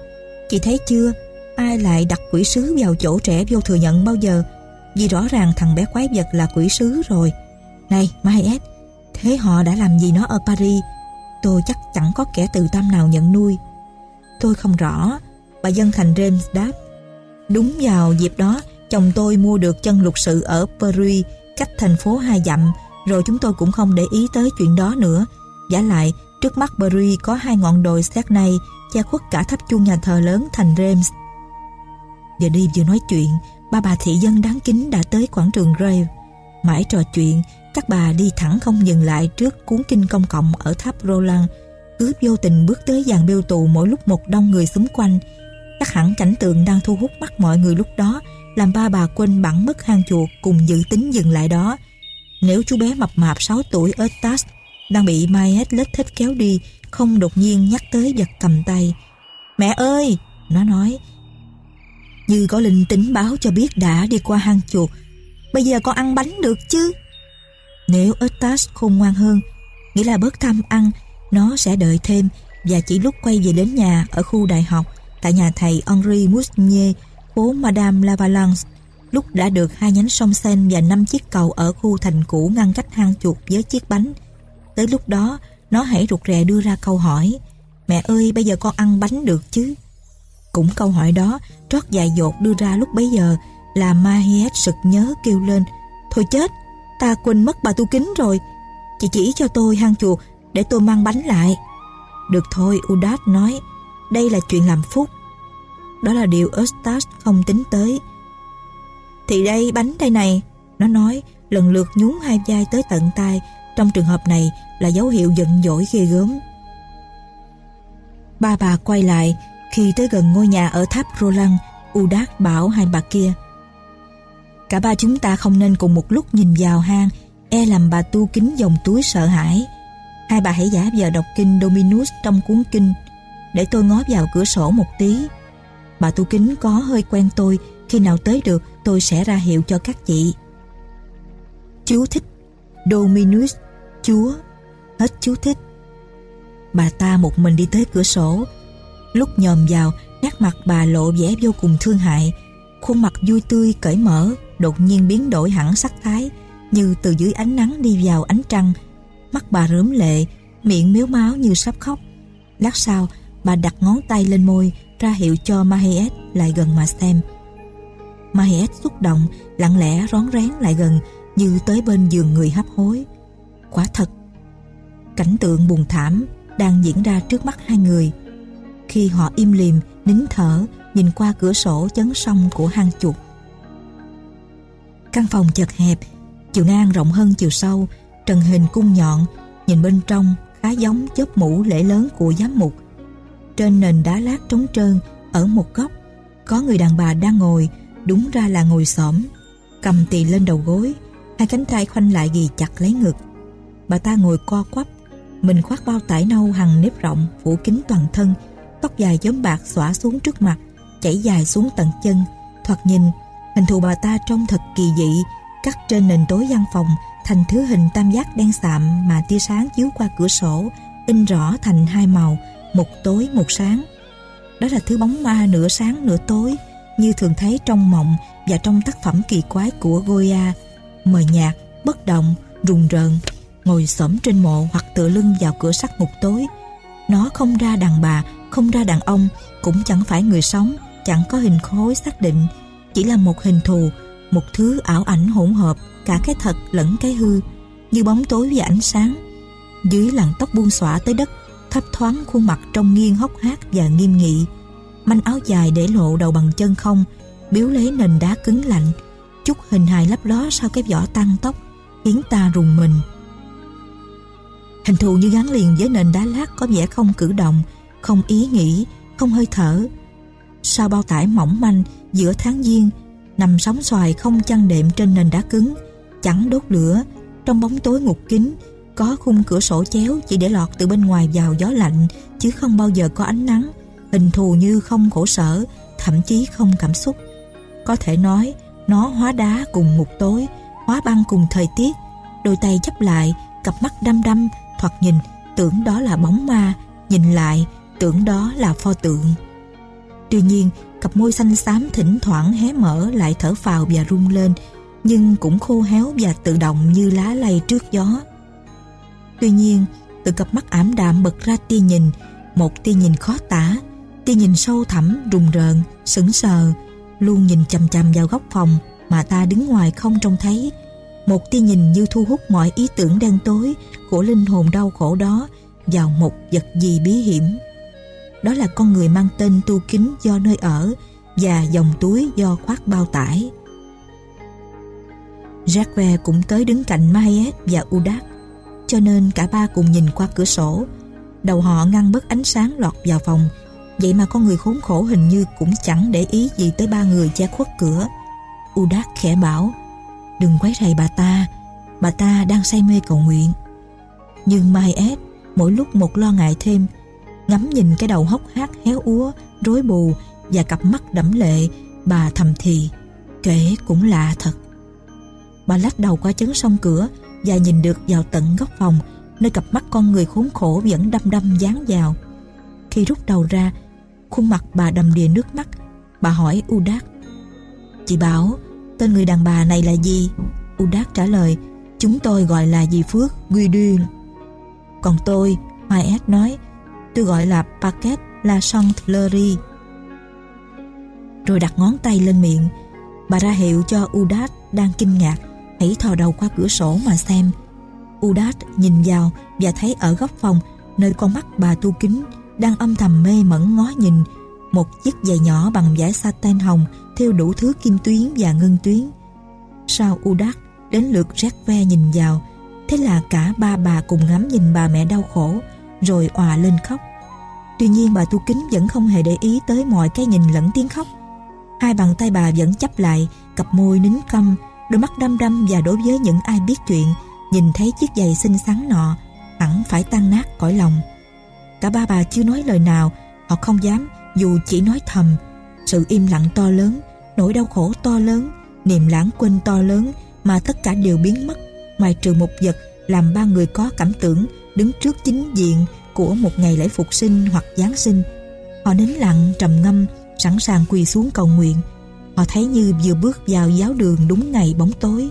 Speaker 1: Chị thấy chưa? Ai lại đặt quỷ sứ vào chỗ trẻ vô thừa nhận bao giờ? Vì rõ ràng thằng bé quái vật là quỷ sứ rồi. Này Mai S Thế họ đã làm gì nó ở Paris? Tôi chắc chẳng có kẻ từ tâm nào nhận nuôi. Tôi không rõ. Bà dân thành James đáp. Đúng vào dịp đó Chồng tôi mua được chân lục sự ở Paris Cách thành phố hai dặm rồi chúng tôi cũng không để ý tới chuyện đó nữa. Giả lại, trước mắt Paris có hai ngọn đồi xét này che khuất cả tháp chuông nhà thờ lớn thành Reims. Vừa đi vừa nói chuyện, ba bà thị dân đáng kính đã tới quảng trường Grave. Mãi trò chuyện, các bà đi thẳng không dừng lại trước cuốn kinh công cộng ở tháp Roland, cứ vô tình bước tới dàn biêu tù mỗi lúc một đông người xung quanh. Chắc hẳn cảnh tượng đang thu hút mắt mọi người lúc đó, làm ba bà quên bẵng mất hang chuột cùng dự tính dừng lại đó. Nếu chú bé mập mạp 6 tuổi ở Tass đang bị Maes lết thích kéo đi, không đột nhiên nhắc tới vật cầm tay. Mẹ ơi! Nó nói. Như có linh tính báo cho biết đã đi qua hang chuột. Bây giờ con ăn bánh được chứ? Nếu Eustace khôn ngoan hơn, nghĩa là bớt tham ăn, nó sẽ đợi thêm và chỉ lúc quay về đến nhà ở khu đại học tại nhà thầy Henri Mousnier, phố Madame Lavalance lúc đã được hai nhánh sông Sen và năm chiếc cầu ở khu thành cũ ngăn cách hang chuột với chiếc bánh. Tới lúc đó, nó hãy rụt rè đưa ra câu hỏi Mẹ ơi, bây giờ con ăn bánh được chứ? Cũng câu hỏi đó, trót dài dột đưa ra lúc bấy giờ là Mahiet sực nhớ kêu lên Thôi chết, ta quên mất bà tu kính rồi. Chị chỉ cho tôi hang chuột để tôi mang bánh lại. Được thôi, Udat nói, đây là chuyện làm phúc. Đó là điều Eustace không tính tới. Thì đây bánh đây này Nó nói lần lượt nhún hai vai tới tận tay trong trường hợp này là dấu hiệu giận dỗi ghê gớm. Ba bà quay lại Khi tới gần ngôi nhà ở tháp Roland Udat bảo hai bà kia Cả ba chúng ta không nên cùng một lúc nhìn vào hang E làm bà tu kính dòng túi sợ hãi. Hai bà hãy giả vờ đọc kinh Dominus trong cuốn kinh Để tôi ngó vào cửa sổ một tí. Bà tu kính có hơi quen tôi Khi nào tới được tôi sẽ ra hiệu cho các chị. Chú thích Dominus, Chúa, hết chú thích. Bà ta một mình đi tới cửa sổ. Lúc nhòm vào, nét mặt bà lộ vẻ vô cùng thương hại. Khuôn mặt vui tươi, cởi mở, đột nhiên biến đổi hẳn sắc thái, như từ dưới ánh nắng đi vào ánh trăng. Mắt bà rớm lệ, miệng miếu máu như sắp khóc. Lát sau, bà đặt ngón tay lên môi, ra hiệu cho Mahiet lại gần mà xem. Mahiet xúc động, lặng lẽ rón rén lại gần như tới bên giường người hấp hối. Quả thật, cảnh tượng buồn thảm đang diễn ra trước mắt hai người. Khi họ im lìm, nín thở, nhìn qua cửa sổ chấn sông của hang chuột. Căn phòng chật hẹp, chiều ngang rộng hơn chiều sâu, trần hình cung nhọn, nhìn bên trong khá giống chớp mũ lễ lớn của giám mục. Trên nền đá lát trống trơn, ở một góc, có người đàn bà đang ngồi, đúng ra là ngồi xổm cầm tỳ lên đầu gối hai cánh tay khoanh lại ghì chặt lấy ngực bà ta ngồi co quắp. Mình khoác bao tải nâu hằng nếp rộng phủ kín toàn thân. Tóc dài giống bạc xõa xuống trước mặt chảy dài xuống tận chân. Thoạt nhìn hình thù bà ta trông thật kỳ dị cắt trên nền tối văn phòng thành thứ hình tam giác đen sạm mà tia sáng chiếu qua cửa sổ in rõ thành hai màu một tối một sáng. Đó là thứ bóng ma nửa sáng nửa tối như thường thấy trong mộng và trong tác phẩm kỳ quái của Goya, mờ nhạt, bất động, rùng rợn, ngồi xổm trên mộ hoặc tựa lưng vào cửa sắt ngục tối. Nó không ra đàn bà, không ra đàn ông, cũng chẳng phải người sống, chẳng có hình khối xác định, chỉ là một hình thù, một thứ ảo ảnh hỗn hợp, cả cái thật lẫn cái hư, như bóng tối và ánh sáng. Dưới làn tóc buông xõa tới đất, thấp thoáng khuôn mặt trông nghiêng hốc hác và nghiêm nghị. Manh áo dài để lộ đầu bằng chân không, biếu lấy nền đá cứng lạnh, chút hình hài lấp ló sau cái vỏ tăng tóc, khiến ta rùng mình. Hình thù như gắn liền với nền đá lát có vẻ không cử động, không ý nghĩ, không hơi thở. Sau bao tải mỏng manh giữa tháng giêng, nằm sóng xoài không chăn đệm trên nền đá cứng, chẳng đốt lửa, trong bóng tối ngục kín, có khung cửa sổ chéo chỉ để lọt từ bên ngoài vào gió lạnh, chứ không bao giờ có ánh nắng, hình thù như không khổ sở, thậm chí không cảm xúc. Có thể nói, nó hóa đá cùng ngục tối, hóa băng cùng thời tiết, đôi tay chấp lại, cặp mắt đăm đăm, thoạt nhìn, tưởng đó là bóng ma, nhìn lại, tưởng đó là pho tượng. Tuy nhiên, cặp môi xanh xám thỉnh thoảng hé mở lại thở phào và rung lên, nhưng cũng khô héo và tự động như lá lay trước gió. Tuy nhiên, từ cặp mắt ảm đạm bật ra tia nhìn, một tia nhìn khó tả, tia nhìn sâu thẳm, rùng rợn, sững sờ, luôn nhìn chằm chằm vào góc phòng mà ta đứng ngoài không trông thấy. Một tia nhìn như thu hút mọi ý tưởng đen tối của linh hồn đau khổ đó vào một vật gì bí hiểm. Đó là con người mang tên tu kính do nơi ở và dòng túi do khoác bao tải. Jacques cũng tới đứng cạnh Mahiet và Udak, cho nên cả ba cùng nhìn qua cửa sổ. Đầu họ ngăn bớt ánh sáng lọt vào phòng, Vậy mà con người khốn khổ hình như cũng chẳng để ý gì tới ba người che khuất cửa. Udak khẽ bảo Đừng quấy rầy bà ta. Bà ta đang say mê cầu nguyện. Nhưng Mai ép, Mỗi lúc một lo ngại thêm, Ngắm nhìn cái đầu hốc hác héo úa, Rối bù và cặp mắt đẫm lệ, Bà thầm thì, Kể cũng lạ thật. Bà lách đầu qua chấn song cửa Và nhìn được vào tận góc phòng, Nơi cặp mắt con người khốn khổ Vẫn đăm đăm dán vào. Khi rút đầu ra, Khuôn mặt bà đầm đìa nước mắt, Bà hỏi Udak Chị bảo tên người đàn bà này là gì? Udak trả lời, Chúng tôi gọi là dì Phước Guidul Còn tôi, Mai nói, Tôi gọi là Paquet La Chantellerie. Rồi đặt ngón tay lên miệng. Bà ra hiệu cho Udat đang kinh ngạc, Hãy thò đầu qua cửa sổ mà xem. Udat nhìn vào và thấy ở góc phòng, nơi con mắt bà tu kính đang âm thầm mê mẩn ngó nhìn một chiếc giày nhỏ bằng vải satin hồng theo đủ thứ kim tuyến và ngân tuyến. Sau Udak đến lượt ve nhìn vào, thế là cả ba bà cùng ngắm nhìn bà mẹ đau khổ, rồi òa lên khóc. Tuy nhiên bà tu kính vẫn không hề để ý tới mọi cái nhìn lẫn tiếng khóc. Hai bàn tay bà vẫn chấp lại, cặp môi nín câm, đôi mắt đăm đăm và đối với những ai biết chuyện, nhìn thấy chiếc giày xinh xắn nọ, hẳn phải tan nát cõi lòng. Cả ba bà chưa nói lời nào Họ không dám dù chỉ nói thầm, Sự im lặng to lớn, Nỗi đau khổ to lớn, Niềm lãng quên to lớn Mà tất cả đều biến mất, Ngoài trừ một vật làm ba người có cảm tưởng Đứng trước chính diện Của một ngày lễ phục sinh hoặc Giáng sinh. Họ nín lặng, trầm ngâm, Sẵn sàng quỳ xuống cầu nguyện. Họ thấy như vừa bước vào giáo đường đúng ngày bóng tối.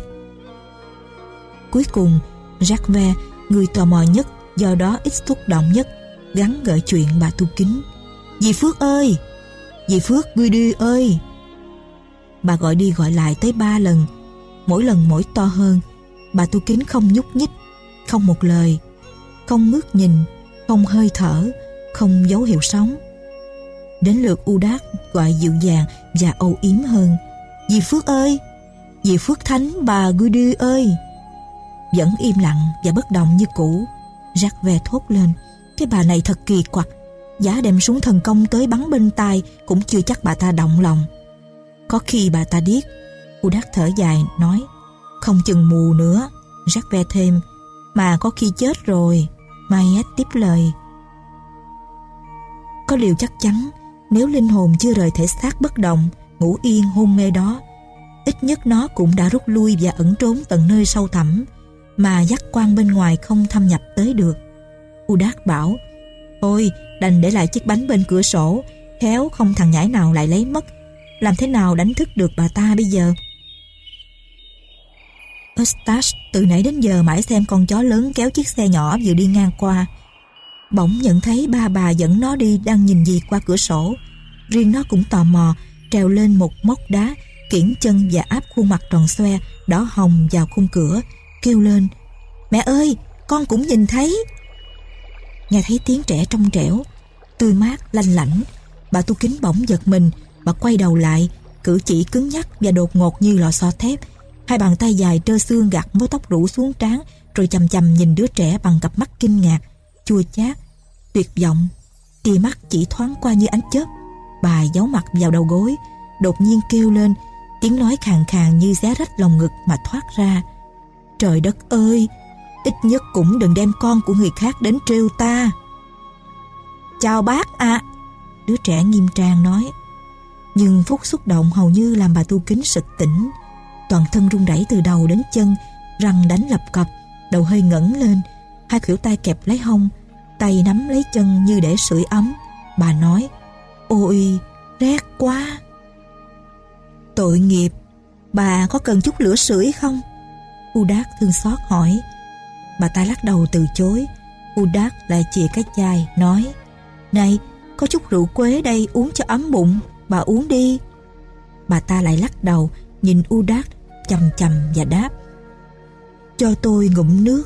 Speaker 1: Cuối cùng, Jacques người tò mò nhất, Do đó ít xúc động nhất gắn gợi chuyện bà tu kính dì Phước ơi! Dì Phước Quy đi ơi! Bà gọi đi gọi lại tới ba lần. Mỗi lần mỗi to hơn. Bà tu kính không nhúc nhích, không một lời, không ngước nhìn, không hơi thở, không dấu hiệu sống đến lượt u đát gọi dịu dàng và âu yếm hơn. Dì Phước ơi! Dì Phước Thánh, bà Guy ơi! Vẫn im lặng và bất động như cũ rắc ve thốt lên. Cái bà này thật kỳ quặc. Giá đem súng thần công tới bắn bên tai Cũng chưa chắc bà ta động lòng. Có khi bà ta điếc, U đắc thở dài, nói, Không chừng mù nữa, Rắc ve thêm, Mà có khi chết rồi Mayet tiếp lời. Có điều chắc chắn, Nếu linh hồn chưa rời thể xác bất động, Ngủ yên hôn mê đó, Ít nhất nó cũng đã rút lui Và ẩn trốn tận nơi sâu thẳm, Mà giác quan bên ngoài không thâm nhập tới được. Udak bảo, Thôi đành để lại chiếc bánh bên cửa sổ, Khéo không thằng nhãi nào lại lấy mất. Làm thế nào đánh thức được bà ta bây giờ? Eustace từ nãy đến giờ mãi xem con chó lớn kéo chiếc xe nhỏ vừa đi ngang qua. Bỗng nhận thấy ba bà dẫn nó đi đang nhìn gì qua cửa sổ. Riêng nó cũng tò mò, trèo lên một móc đá, kiển chân và áp khuôn mặt tròn xoe, đỏ hồng vào khung cửa, kêu lên, mẹ ơi, con cũng nhìn thấy nghe thấy tiếng trẻ trong trẻo, tươi mát, lanh lảnh, bà tu kính bỗng giật mình. Bà quay đầu lại, cử chỉ cứng nhắc và đột ngột như lò xo thép. Hai bàn tay dài trơ xương gạt mớ tóc rủ xuống trán, rồi chầm chầm nhìn đứa trẻ bằng cặp mắt kinh ngạc. Chua chát, tuyệt vọng, tia mắt chỉ thoáng qua như ánh chớp. Bà giấu mặt vào đầu gối, đột nhiên kêu lên, tiếng nói khàn khàn như giá rách lòng ngực mà thoát ra. Trời đất ơi! Ít nhất cũng đừng đem con của người khác đến trêu ta. Chào bác ạ. Đứa trẻ nghiêm trang nói. Nhưng phút xúc động hầu như làm bà tu kính sực tỉnh. Toàn thân run rẩy từ đầu đến chân, răng đánh lập cập, đầu hơi ngẩng lên. Hai khuỷu tay kẹp lấy hông, tay nắm lấy chân như để sưởi ấm. Bà nói, ôi, rét quá. Tội nghiệp, bà có cần chút lửa sưởi không? Udat thương xót hỏi bà ta lắc đầu từ chối. Udak lại chìa cái chai, nói, này, có chút rượu quế đây, uống cho ấm bụng, bà uống đi. Bà ta lại lắc đầu, nhìn Udak chầm chầm và đáp, cho tôi ngụm nước.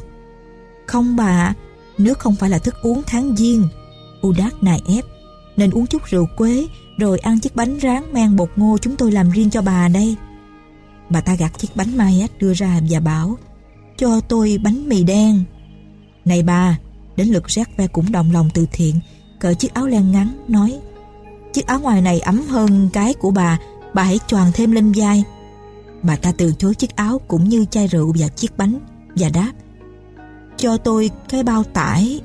Speaker 1: Không bà nước không phải là thức uống tháng giêng, Udak nài ép, nên uống chút rượu quế, rồi ăn chiếc bánh rán mang bột ngô chúng tôi làm riêng cho bà đây. Bà ta gạt chiếc bánh Mayet đưa ra và bảo cho tôi bánh mì đen. Này bà, đến lượt ve cũng đồng lòng từ thiện, cởi chiếc áo len ngắn, nói chiếc áo ngoài này ấm hơn cái của bà, bà hãy choàng thêm lên vai. Bà ta từ chối chiếc áo cũng như chai rượu và chiếc bánh và đáp cho tôi cái bao tải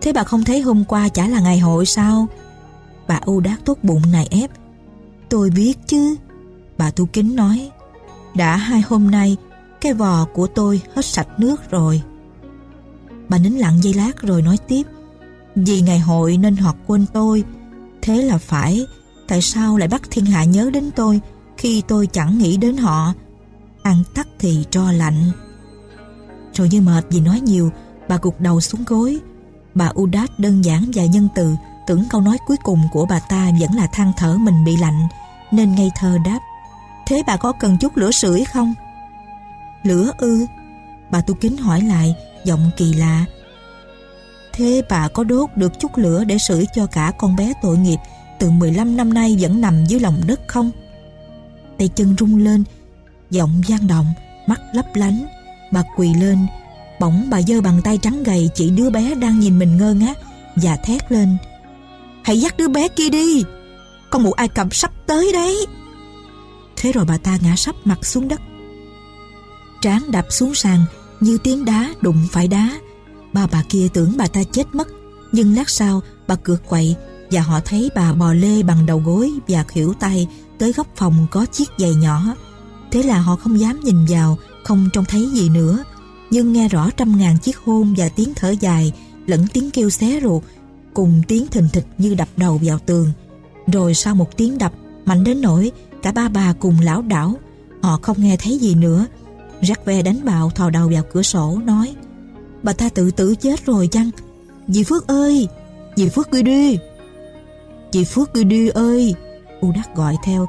Speaker 1: Thế bà không thấy hôm qua chả là ngày hội sao? Bà ưu đát tốt bụng này ép. Tôi biết chứ. Bà Tu Kính nói. Đã hai hôm nay, cái vò của tôi hết sạch nước rồi. Bà nín lặng giây lát rồi nói tiếp. Vì ngày hội nên họ quên tôi. Thế là phải. Tại sao lại bắt thiên hạ nhớ đến tôi khi tôi chẳng nghĩ đến họ? Ăn tắt thì cho lạnh. Rồi như mệt vì nói nhiều, bà gục đầu xuống gối, Bà Udat đơn giản và nhân từ tưởng câu nói cuối cùng của bà ta vẫn là than thở mình bị lạnh nên ngây thơ đáp Thế bà có cần chút lửa sưởi không? Lửa ư? Bà tu kính hỏi lại giọng kỳ lạ Thế bà có đốt được chút lửa để sưởi cho cả con bé tội nghiệp từ 15 năm nay vẫn nằm dưới lòng đất không? Tay chân rung lên giọng gian động mắt lấp lánh bà quỳ lên Bỗng bà giơ bàn tay trắng gầy chỉ đứa bé đang nhìn mình ngơ ngác và thét lên. Hãy dắt đứa bé kia đi, con mụ Ai Cập sắp tới đấy. Thế rồi bà ta ngã sắp mặt xuống đất. Trán đập xuống sàn như tiếng đá đụng phải đá. Ba bà kia tưởng bà ta chết mất, nhưng lát sau bà cược quậy và họ thấy bà bò lê bằng đầu gối và khuỷu tay tới góc phòng có chiếc giày nhỏ. Thế là họ không dám nhìn vào, không trông thấy gì nữa nhưng nghe rõ trăm ngàn chiếc hôn và tiếng thở dài lẫn tiếng kêu xé ruột cùng tiếng thình thịch như đập đầu vào tường rồi sau một tiếng đập mạnh đến nỗi cả ba bà cùng lão đảo họ không nghe thấy gì nữa rắc ve đánh bạo thò đầu vào cửa sổ nói bà ta tự tử chết rồi chăng? Dì Phước ơi! Dì Phước gửi đi! Dì Phước gửi đi ơi! U đắc gọi theo.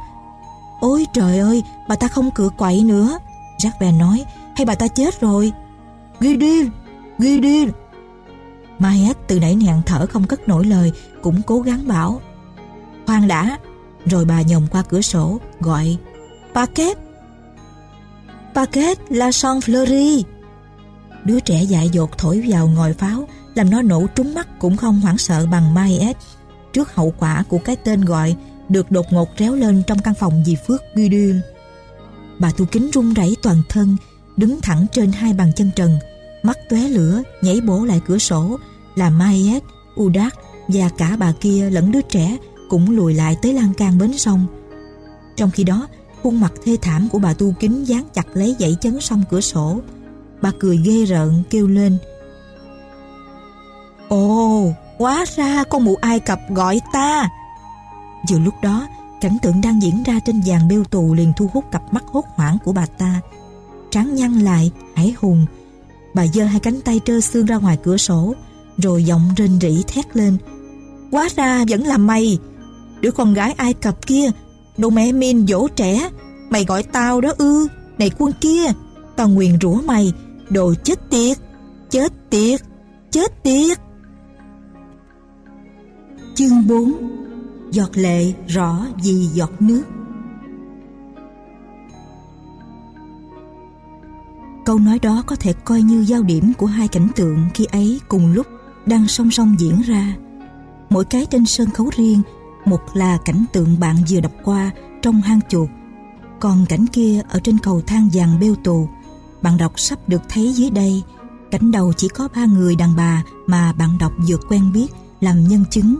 Speaker 1: Ôi trời ơi! Bà ta không cửa quậy nữa. Rắc ve nói hay bà ta chết rồi? Ghi đi, ghi đi. Mayet từ nãy nàng thở không cất nổi lời cũng cố gắng bảo Khoan đã! Rồi bà nhồng qua cửa sổ gọi Paquet Paquet la son fleury Đứa trẻ dại dột thổi vào ngòi pháo làm nó nổ trúng mắt cũng không hoảng sợ bằng Mayet trước hậu quả của cái tên gọi được đột ngột réo lên trong căn phòng dì Phước Gideon. Bà tu kính run rẩy toàn thân đứng thẳng trên hai bàn chân trần, mắt tóe lửa nhảy bổ lại cửa sổ, làm Mayet, Udak và cả bà kia lẫn đứa trẻ cũng lùi lại tới lan can bến sông. Trong khi đó, khuôn mặt thê thảm của bà tu kính dán chặt lấy dãy chấn xong cửa sổ. Bà cười ghê rợn kêu lên. Ồ, hóa ra con mụ Ai Cập gọi ta. Vừa lúc đó, cảnh tượng đang diễn ra trên dàn bêu tù liền thu hút cặp mắt hốt hoảng của bà ta. Tráng nhăn lại, hãi hùng. Bà giơ hai cánh tay trơ xương ra ngoài cửa sổ, rồi giọng rên rỉ thét lên. Quá ra vẫn là mày, đứa con gái Ai Cập kia, nô mẹ min dỗ trẻ, mày gọi tao đó ư, này quân kia, tao nguyền rủa mày, đồ chết tiệt, chết tiệt, chết tiệt. Chương 4 Giọt lệ rõ vì giọt nước. Câu nói đó có thể coi như giao điểm của hai cảnh tượng khi ấy cùng lúc đang song song diễn ra. Mỗi cái trên sân khấu riêng, một là cảnh tượng bạn vừa đọc qua trong hang chuột, còn cảnh kia ở trên cầu thang vàng bêu tù. Bạn đọc sắp được thấy dưới đây, cảnh đầu chỉ có ba người đàn bà mà bạn đọc vừa quen biết làm nhân chứng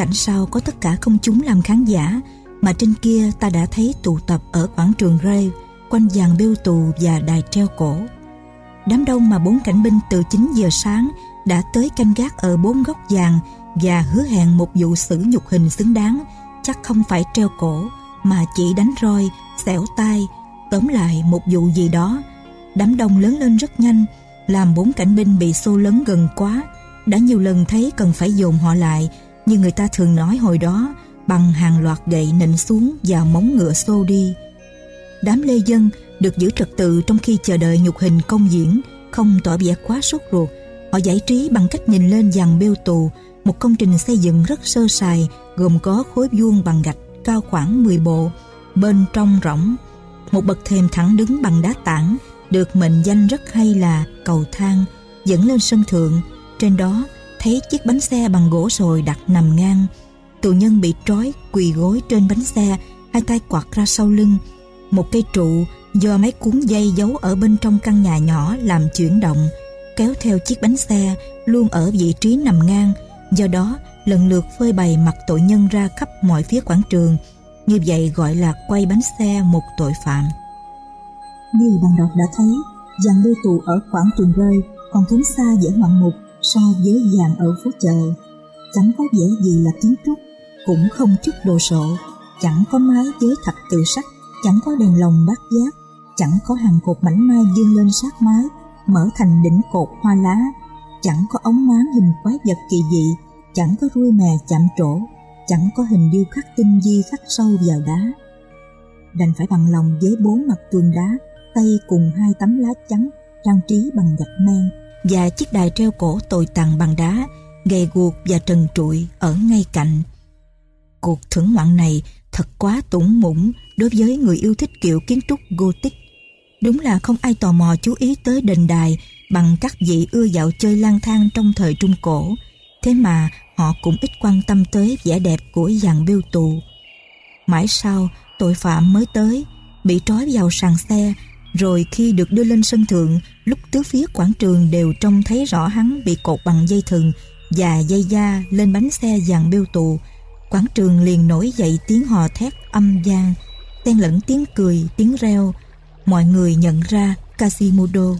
Speaker 1: Cảnh sau có tất cả công chúng làm khán giả mà trên kia ta đã thấy tụ tập ở quảng trường Ray quanh dàn bêu tù và đài treo cổ. Đám đông mà bốn cảnh binh từ 9 giờ sáng đã tới canh gác ở bốn góc dàn và hứa hẹn một vụ xử nhục hình xứng đáng chắc không phải treo cổ mà chỉ đánh roi, xẻo tay, tóm lại một vụ gì đó. Đám đông lớn lên rất nhanh làm bốn cảnh binh bị xô lớn gần quá đã nhiều lần thấy cần phải dồn họ lại như người ta thường nói hồi đó bằng hàng loạt gậy nịnh xuống và móng ngựa xô đi. Đám lê dân được giữ trật tự trong khi chờ đợi nhục hình công diễn không tỏ vẻ quá sốt ruột. Họ giải trí bằng cách nhìn lên dàn bêu tù một công trình xây dựng rất sơ sài gồm có khối vuông bằng gạch cao khoảng 10 bộ bên trong rỗng một bậc thềm thẳng đứng bằng đá tảng được mệnh danh rất hay là cầu thang dẫn lên sân thượng trên đó thấy chiếc bánh xe bằng gỗ sồi đặt nằm ngang. Tù nhân bị trói, quỳ gối trên bánh xe, hai tay quạt ra sau lưng. Một cây trụ do mấy cuốn dây giấu ở bên trong căn nhà nhỏ làm chuyển động, kéo theo chiếc bánh xe luôn ở vị trí nằm ngang. Do đó, lần lượt phơi bày mặt tội nhân ra khắp mọi phía quảng trường. Như vậy gọi là quay bánh xe một tội phạm. Như bạn đọc đã thấy, dàn lưu tù ở quảng trường rơi còn kém xa dễ ngoạn mục so với dàn ở phố chợ chẳng có vẻ gì là kiến trúc cũng không chút đồ sộ chẳng có mái với thạch tự sắt chẳng có đèn lồng bát giác chẳng có hàng cột mảnh mai dương lên sát mái mở thành đỉnh cột hoa lá chẳng có ống máng hình quái vật kỳ dị chẳng có ruôi mè chạm trổ chẳng có hình điêu khắc tinh di khắc sâu vào đá đành phải bằng lòng với bốn mặt tường đá tay cùng hai tấm lá trắng trang trí bằng gạch men và chiếc đài treo cổ tồi tàn bằng đá, gầy guộc và trần trụi ở ngay cạnh. Cuộc thưởng ngoạn này thật quá tủng mũng đối với người yêu thích kiểu kiến trúc Gothic. Đúng là không ai tò mò chú ý tới đền đài bằng các vị ưa dạo chơi lang thang trong thời Trung Cổ. Thế mà họ cũng ít quan tâm tới vẻ đẹp của dàn biêu tù. Mãi sau, tội phạm mới tới, bị trói vào sàn xe rồi khi được đưa lên sân thượng, lúc tứ phía quảng trường đều trông thấy rõ hắn bị cột bằng dây thừng và dây da lên bánh xe dàn biêu tù. Quảng trường liền nổi dậy tiếng hò thét âm gian, xen lẫn tiếng cười, tiếng reo. Mọi người nhận ra Quasimodo.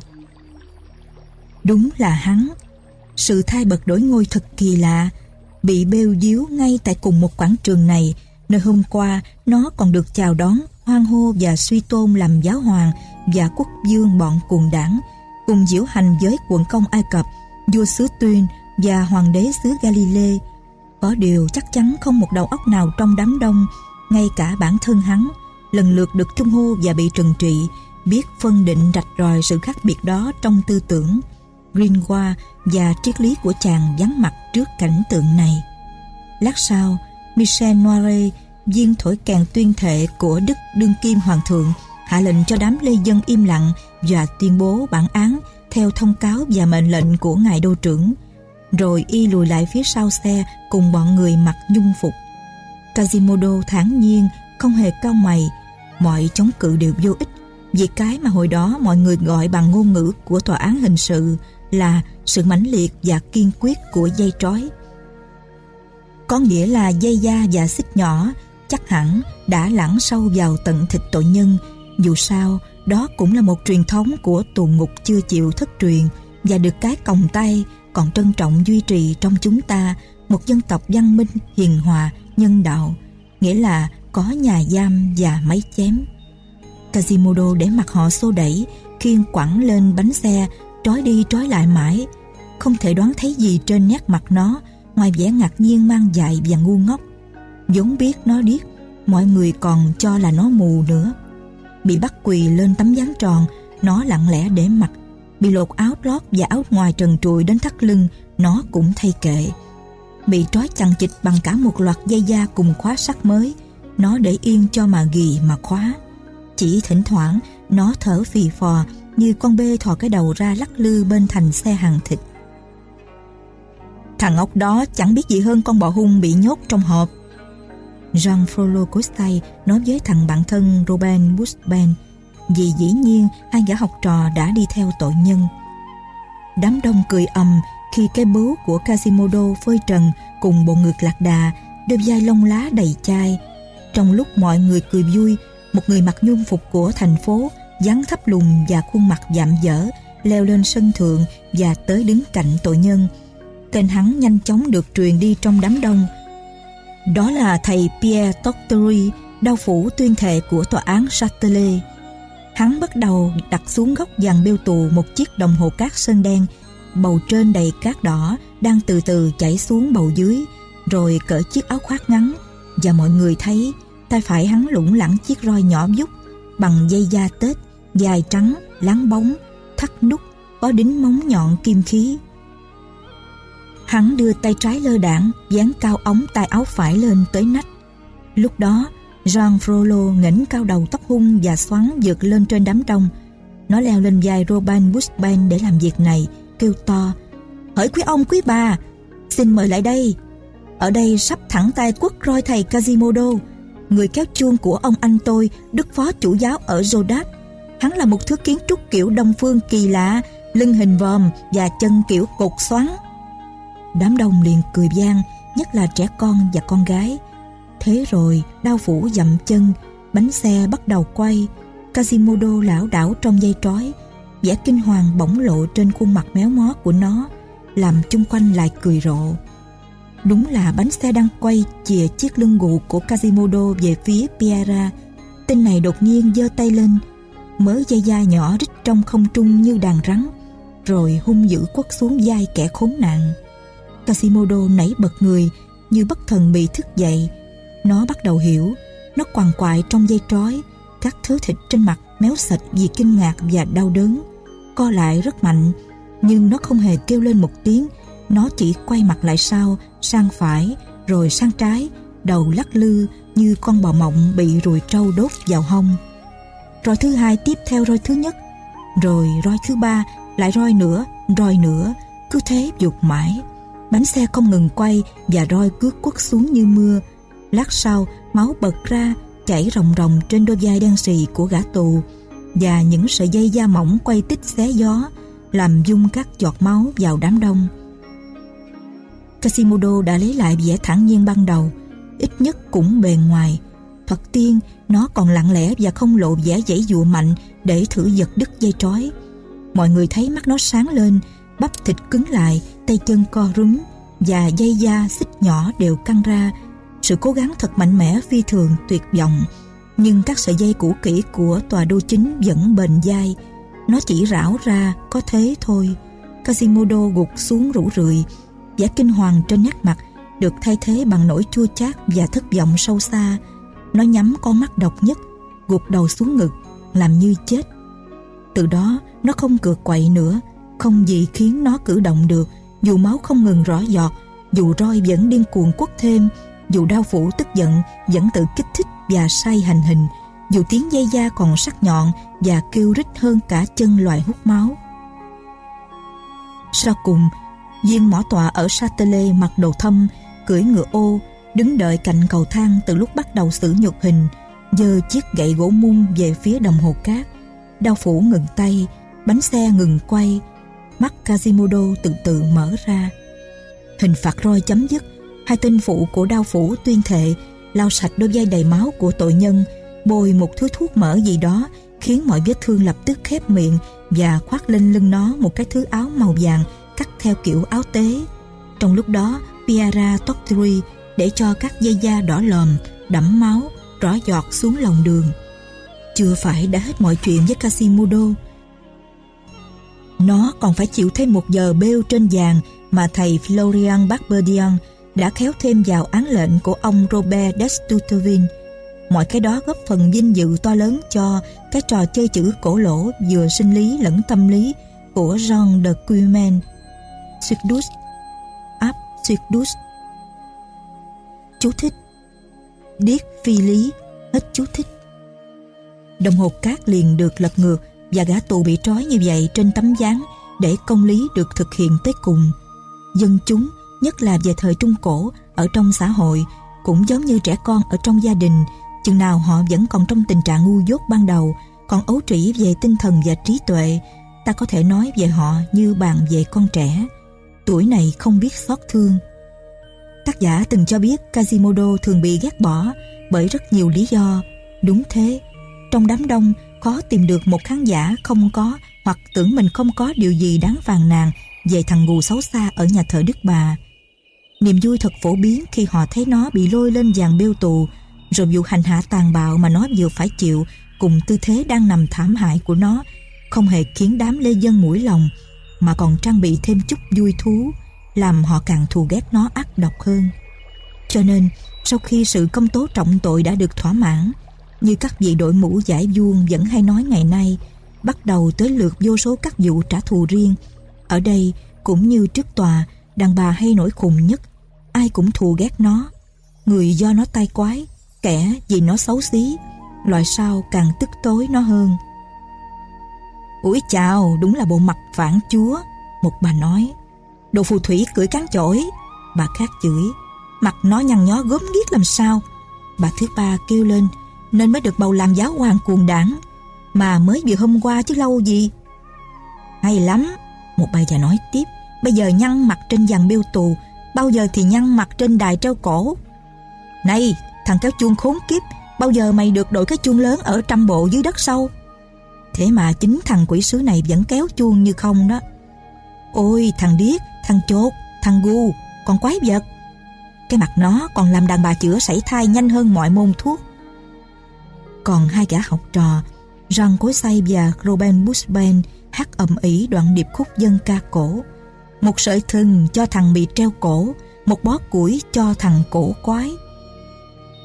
Speaker 1: Đúng là hắn. Sự thay bật đổi ngôi thật kỳ lạ, bị bêu díu ngay tại cùng một quảng trường này, nơi hôm qua nó còn được chào đón hoan hô và suy tôn làm giáo hoàng và quốc vương bọn cuồng đảng cùng diễu hành với quận công Ai Cập, vua xứ Tuyên và hoàng đế xứ Galilee. Có điều chắc chắn không một đầu óc nào trong đám đông, ngay cả bản thân hắn, lần lượt được tung hô và bị trừng trị, biết phân định rạch ròi sự khác biệt đó trong tư tưởng, Greenwa và triết lý của chàng vắng mặt trước cảnh tượng này. Lát sau, Michel Noire, viên thổi kèn tuyên thệ của Đức Đương Kim Hoàng thượng, hạ lệnh cho đám lê dân im lặng và tuyên bố bản án theo thông cáo và mệnh lệnh của ngài đô trưởng. Rồi y lùi lại phía sau xe cùng bọn người mặc nhung phục. Quasimodo thản nhiên, không hề cao mày. Mọi chống cự đều vô ích vì cái mà hồi đó mọi người gọi bằng ngôn ngữ của tòa án hình sự là sự mãnh liệt và kiên quyết của dây trói. Có nghĩa là dây da và xích nhỏ chắc hẳn đã lẳng sâu vào tận thịt tội nhân dù sao, đó cũng là một truyền thống của tù ngục chưa chịu thất truyền và được cái còng tay còn trân trọng duy trì trong chúng ta một dân tộc văn minh, hiền hòa, nhân đạo. nghĩa là có nhà giam và máy chém. Quasimodo để mặc họ xô đẩy, khiêng quẳng lên bánh xe, trói đi trói lại mãi. Không thể đoán thấy gì trên nét mặt nó, ngoài vẻ ngạc nhiên mang dại và ngu ngốc. vốn biết nó điếc, mọi người còn cho là nó mù nữa. Bị bắt quỳ lên tấm dáng tròn, nó lặng lẽ để mặt Bị lột áo lót và áo ngoài trần trụi đến thắt lưng, nó cũng thay kệ. Bị trói chằng chịt bằng cả một loạt dây da cùng khóa sắt mới, nó để yên cho mà ghi mà khóa. Chỉ thỉnh thoảng, nó thở phì phò như con bê thò cái đầu ra lắc lư bên thành xe hàng thịt. Thằng ốc đó chẳng biết gì hơn con bò hung bị nhốt trong hộp. Jean Frollo Costay nói với thằng bạn thân Robin Bushban vì dĩ nhiên hai gã học trò đã đi theo tội nhân. Đám đông cười ầm khi cái bướu của Casimodo phơi trần cùng bộ ngực lạc đà, đôi vai lông lá đầy chai. Trong lúc mọi người cười vui, một người mặc nhung phục của thành phố, dáng thấp lùn và khuôn mặt dạm dở, leo lên sân thượng và tới đứng cạnh tội nhân. Tên hắn nhanh chóng được truyền đi trong đám đông. Đó là thầy Pierre Tortori, đau phủ tuyên thệ của tòa án Châtelet. Hắn bắt đầu đặt xuống góc dàn bêu tù một chiếc đồng hồ cát sơn đen, bầu trên đầy cát đỏ đang từ từ chảy xuống bầu dưới, rồi cởi chiếc áo khoác ngắn và mọi người thấy tay phải hắn lủng lẳng chiếc roi nhỏ dút bằng dây da tết dài trắng láng bóng thắt nút có đính móng nhọn kim khí. Hắn đưa tay trái lơ đảng dán cao ống tay áo phải lên tới nách. Lúc đó Jean Frollo ngẩng cao đầu tóc hung và xoắn vượt lên trên đám đông. Nó leo lên vai Robin Bushban để làm việc này kêu to hỡi quý ông quý bà xin mời lại đây. Ở đây sắp thẳng tay quất roi thầy Quasimodo. Người kéo chuông của ông anh tôi, đức phó chủ giáo ở Rodat. Hắn là một thứ kiến trúc kiểu đông phương kỳ lạ, lưng hình vòm và chân kiểu cột xoắn. Đám đông liền cười gian, nhất là trẻ con và con gái. Thế rồi, đau phủ dậm chân, bánh xe bắt đầu quay, Quasimodo lão đảo trong dây trói, vẻ kinh hoàng bỗng lộ trên khuôn mặt méo mó của nó, làm chung quanh lại cười rộ. Đúng là bánh xe đang quay chìa chiếc lưng gù của Quasimodo về phía Piera. Tên này đột nhiên giơ tay lên, mớ dây da nhỏ rít trong không trung như đàn rắn, rồi hung dữ quất xuống vai kẻ khốn nạn. Casimodo nảy bật người như bất thần bị thức dậy. Nó bắt đầu hiểu, nó quằn quại trong dây trói, các thứ thịt trên mặt méo sạch vì kinh ngạc và đau đớn. Co lại rất mạnh, nhưng nó không hề kêu lên một tiếng nó chỉ quay mặt lại sau, sang phải, rồi sang trái, đầu lắc lư như con bò mộng bị ruồi trâu đốt vào hông. Roi thứ hai tiếp theo roi thứ nhất, rồi roi thứ ba, lại roi nữa, roi nữa, cứ thế dục mãi. Bánh xe không ngừng quay và roi cứ quất xuống như mưa. Lát sau, máu bật ra, chảy ròng ròng trên đôi vai đen sì của gã tù và những sợi dây da mỏng quay tít xé gió làm dung các giọt máu vào đám đông. Casimodo đã lấy lại vẻ thản nhiên ban đầu, ít nhất cũng bề ngoài. Thoạt tiên, nó còn lặng lẽ và không lộ vẻ dãy dụa mạnh để thử giật đứt dây trói. Mọi người thấy mắt nó sáng lên, bắp thịt cứng lại, tay chân co rúm và dây da xích nhỏ đều căng ra. Sự cố gắng thật mạnh mẽ phi thường tuyệt vọng. Nhưng các sợi dây cũ kỹ của tòa đô chính vẫn bền dai. Nó chỉ rảo ra, có thế thôi. Casimodo gục xuống rũ rượi, vẻ kinh hoàng trên nét mặt được thay thế bằng nỗi chua chát và thất vọng sâu xa. Nó nhắm con mắt độc nhất, gục đầu xuống ngực, làm như chết. Từ đó, nó không cựa quậy nữa, không gì khiến nó cử động được, dù máu không ngừng rõ giọt, dù roi vẫn điên cuồng quất thêm, dù đau phủ tức giận vẫn tự kích thích và say hành hình, dù tiếng dây da còn sắc nhọn và kêu rít hơn cả chân loài hút máu. Sau cùng, Viên mỏ tọa ở Satele mặc đồ thâm, cưỡi ngựa ô, đứng đợi cạnh cầu thang từ lúc bắt đầu xử nhục hình, giơ chiếc gậy gỗ mung về phía đồng hồ cát. Đao phủ ngừng tay, bánh xe ngừng quay, mắt Kazimodo từ từ mở ra. Hình phạt roi chấm dứt, hai tên phụ của đao phủ tuyên thệ lau sạch đôi vai đầy máu của tội nhân, bôi một thứ thuốc mỡ gì đó khiến mọi vết thương lập tức khép miệng và khoác lên lưng nó một cái thứ áo màu vàng cắt theo kiểu áo tế. Trong lúc đó, Piara Tottri để cho các dây da đỏ lòm đẫm máu, rõ giọt xuống lòng đường. Chưa phải đã hết mọi chuyện với Casimodo. Nó còn phải chịu thêm một giờ bêu trên vàng mà thầy Florian Barberdian đã khéo thêm vào án lệnh của ông Robert Destutovin. Mọi cái đó góp phần vinh dự to lớn cho cái trò chơi chữ cổ lỗ vừa sinh lý lẫn tâm lý của Jean de Cuymen. Suicdus Áp Suicdus Chú thích Điếc phi lý Hết chú thích Đồng hồ cát liền được lật ngược và gã tù bị trói như vậy trên tấm gián để công lý được thực hiện tới cùng. Dân chúng, nhất là về thời Trung Cổ, ở trong xã hội, cũng giống như trẻ con ở trong gia đình, chừng nào họ vẫn còn trong tình trạng ngu dốt ban đầu, còn ấu trĩ về tinh thần và trí tuệ, ta có thể nói về họ như bàn về con trẻ. Tuổi này không biết xót thương. Tác giả từng cho biết Quasimodo thường bị ghét bỏ bởi rất nhiều lý do. Đúng thế, trong đám đông khó tìm được một khán giả không có hoặc tưởng mình không có điều gì đáng phàn nàn về thằng ngù xấu xa ở nhà thờ Đức Bà. Niềm vui thật phổ biến khi họ thấy nó bị lôi lên dàn bêu tù rồi vụ hành hạ tàn bạo mà nó vừa phải chịu cùng tư thế đang nằm thảm hại của nó không hề khiến đám lê dân mũi lòng mà còn trang bị thêm chút vui thú làm họ càng thù ghét nó ác độc hơn. Cho nên, sau khi sự công tố trọng tội đã được thỏa mãn, như các vị đội mũ giải vuông vẫn hay nói ngày nay, bắt đầu tới lượt vô số các vụ trả thù riêng. Ở đây, cũng như trước tòa, đàn bà hay nổi khùng nhất, ai cũng thù ghét nó. Người do nó tai quái, kẻ vì nó xấu xí, loại sau càng tức tối nó hơn. Ủi chào, đúng là bộ mặt phản chúa, một bà nói. Đồ phù thủy cưỡi cán chổi, bà khác chửi. Mặt nó nhăn nhó gớm ghiếc làm sao. Bà thứ ba kêu lên, nên mới được bầu làm giáo hoàng cuồng đảng. Mà mới vừa hôm qua chứ lâu gì. Hay lắm. Một bà già nói tiếp bây giờ nhăn mặt trên dàn biêu tù bao giờ thì nhăn mặt trên đài treo cổ? Này thằng kéo chuông khốn kiếp bao giờ mày được đội cái chuông lớn ở trăm bộ dưới đất sâu thế mà chính thằng quỷ sứ này vẫn kéo chuông như không đó ôi, thằng điếc, thằng chốt thằng gu còn quái vật. Cái mặt nó còn làm đàn bà chữa sảy thai nhanh hơn mọi môn thuốc. Còn hai gã học trò, Jean Cối Say và Robin Bushben hát ầm ĩ đoạn điệp khúc dân ca cổ. Một sợi thừng cho thằng bị treo cổ, một bó củi cho thằng cổ quái.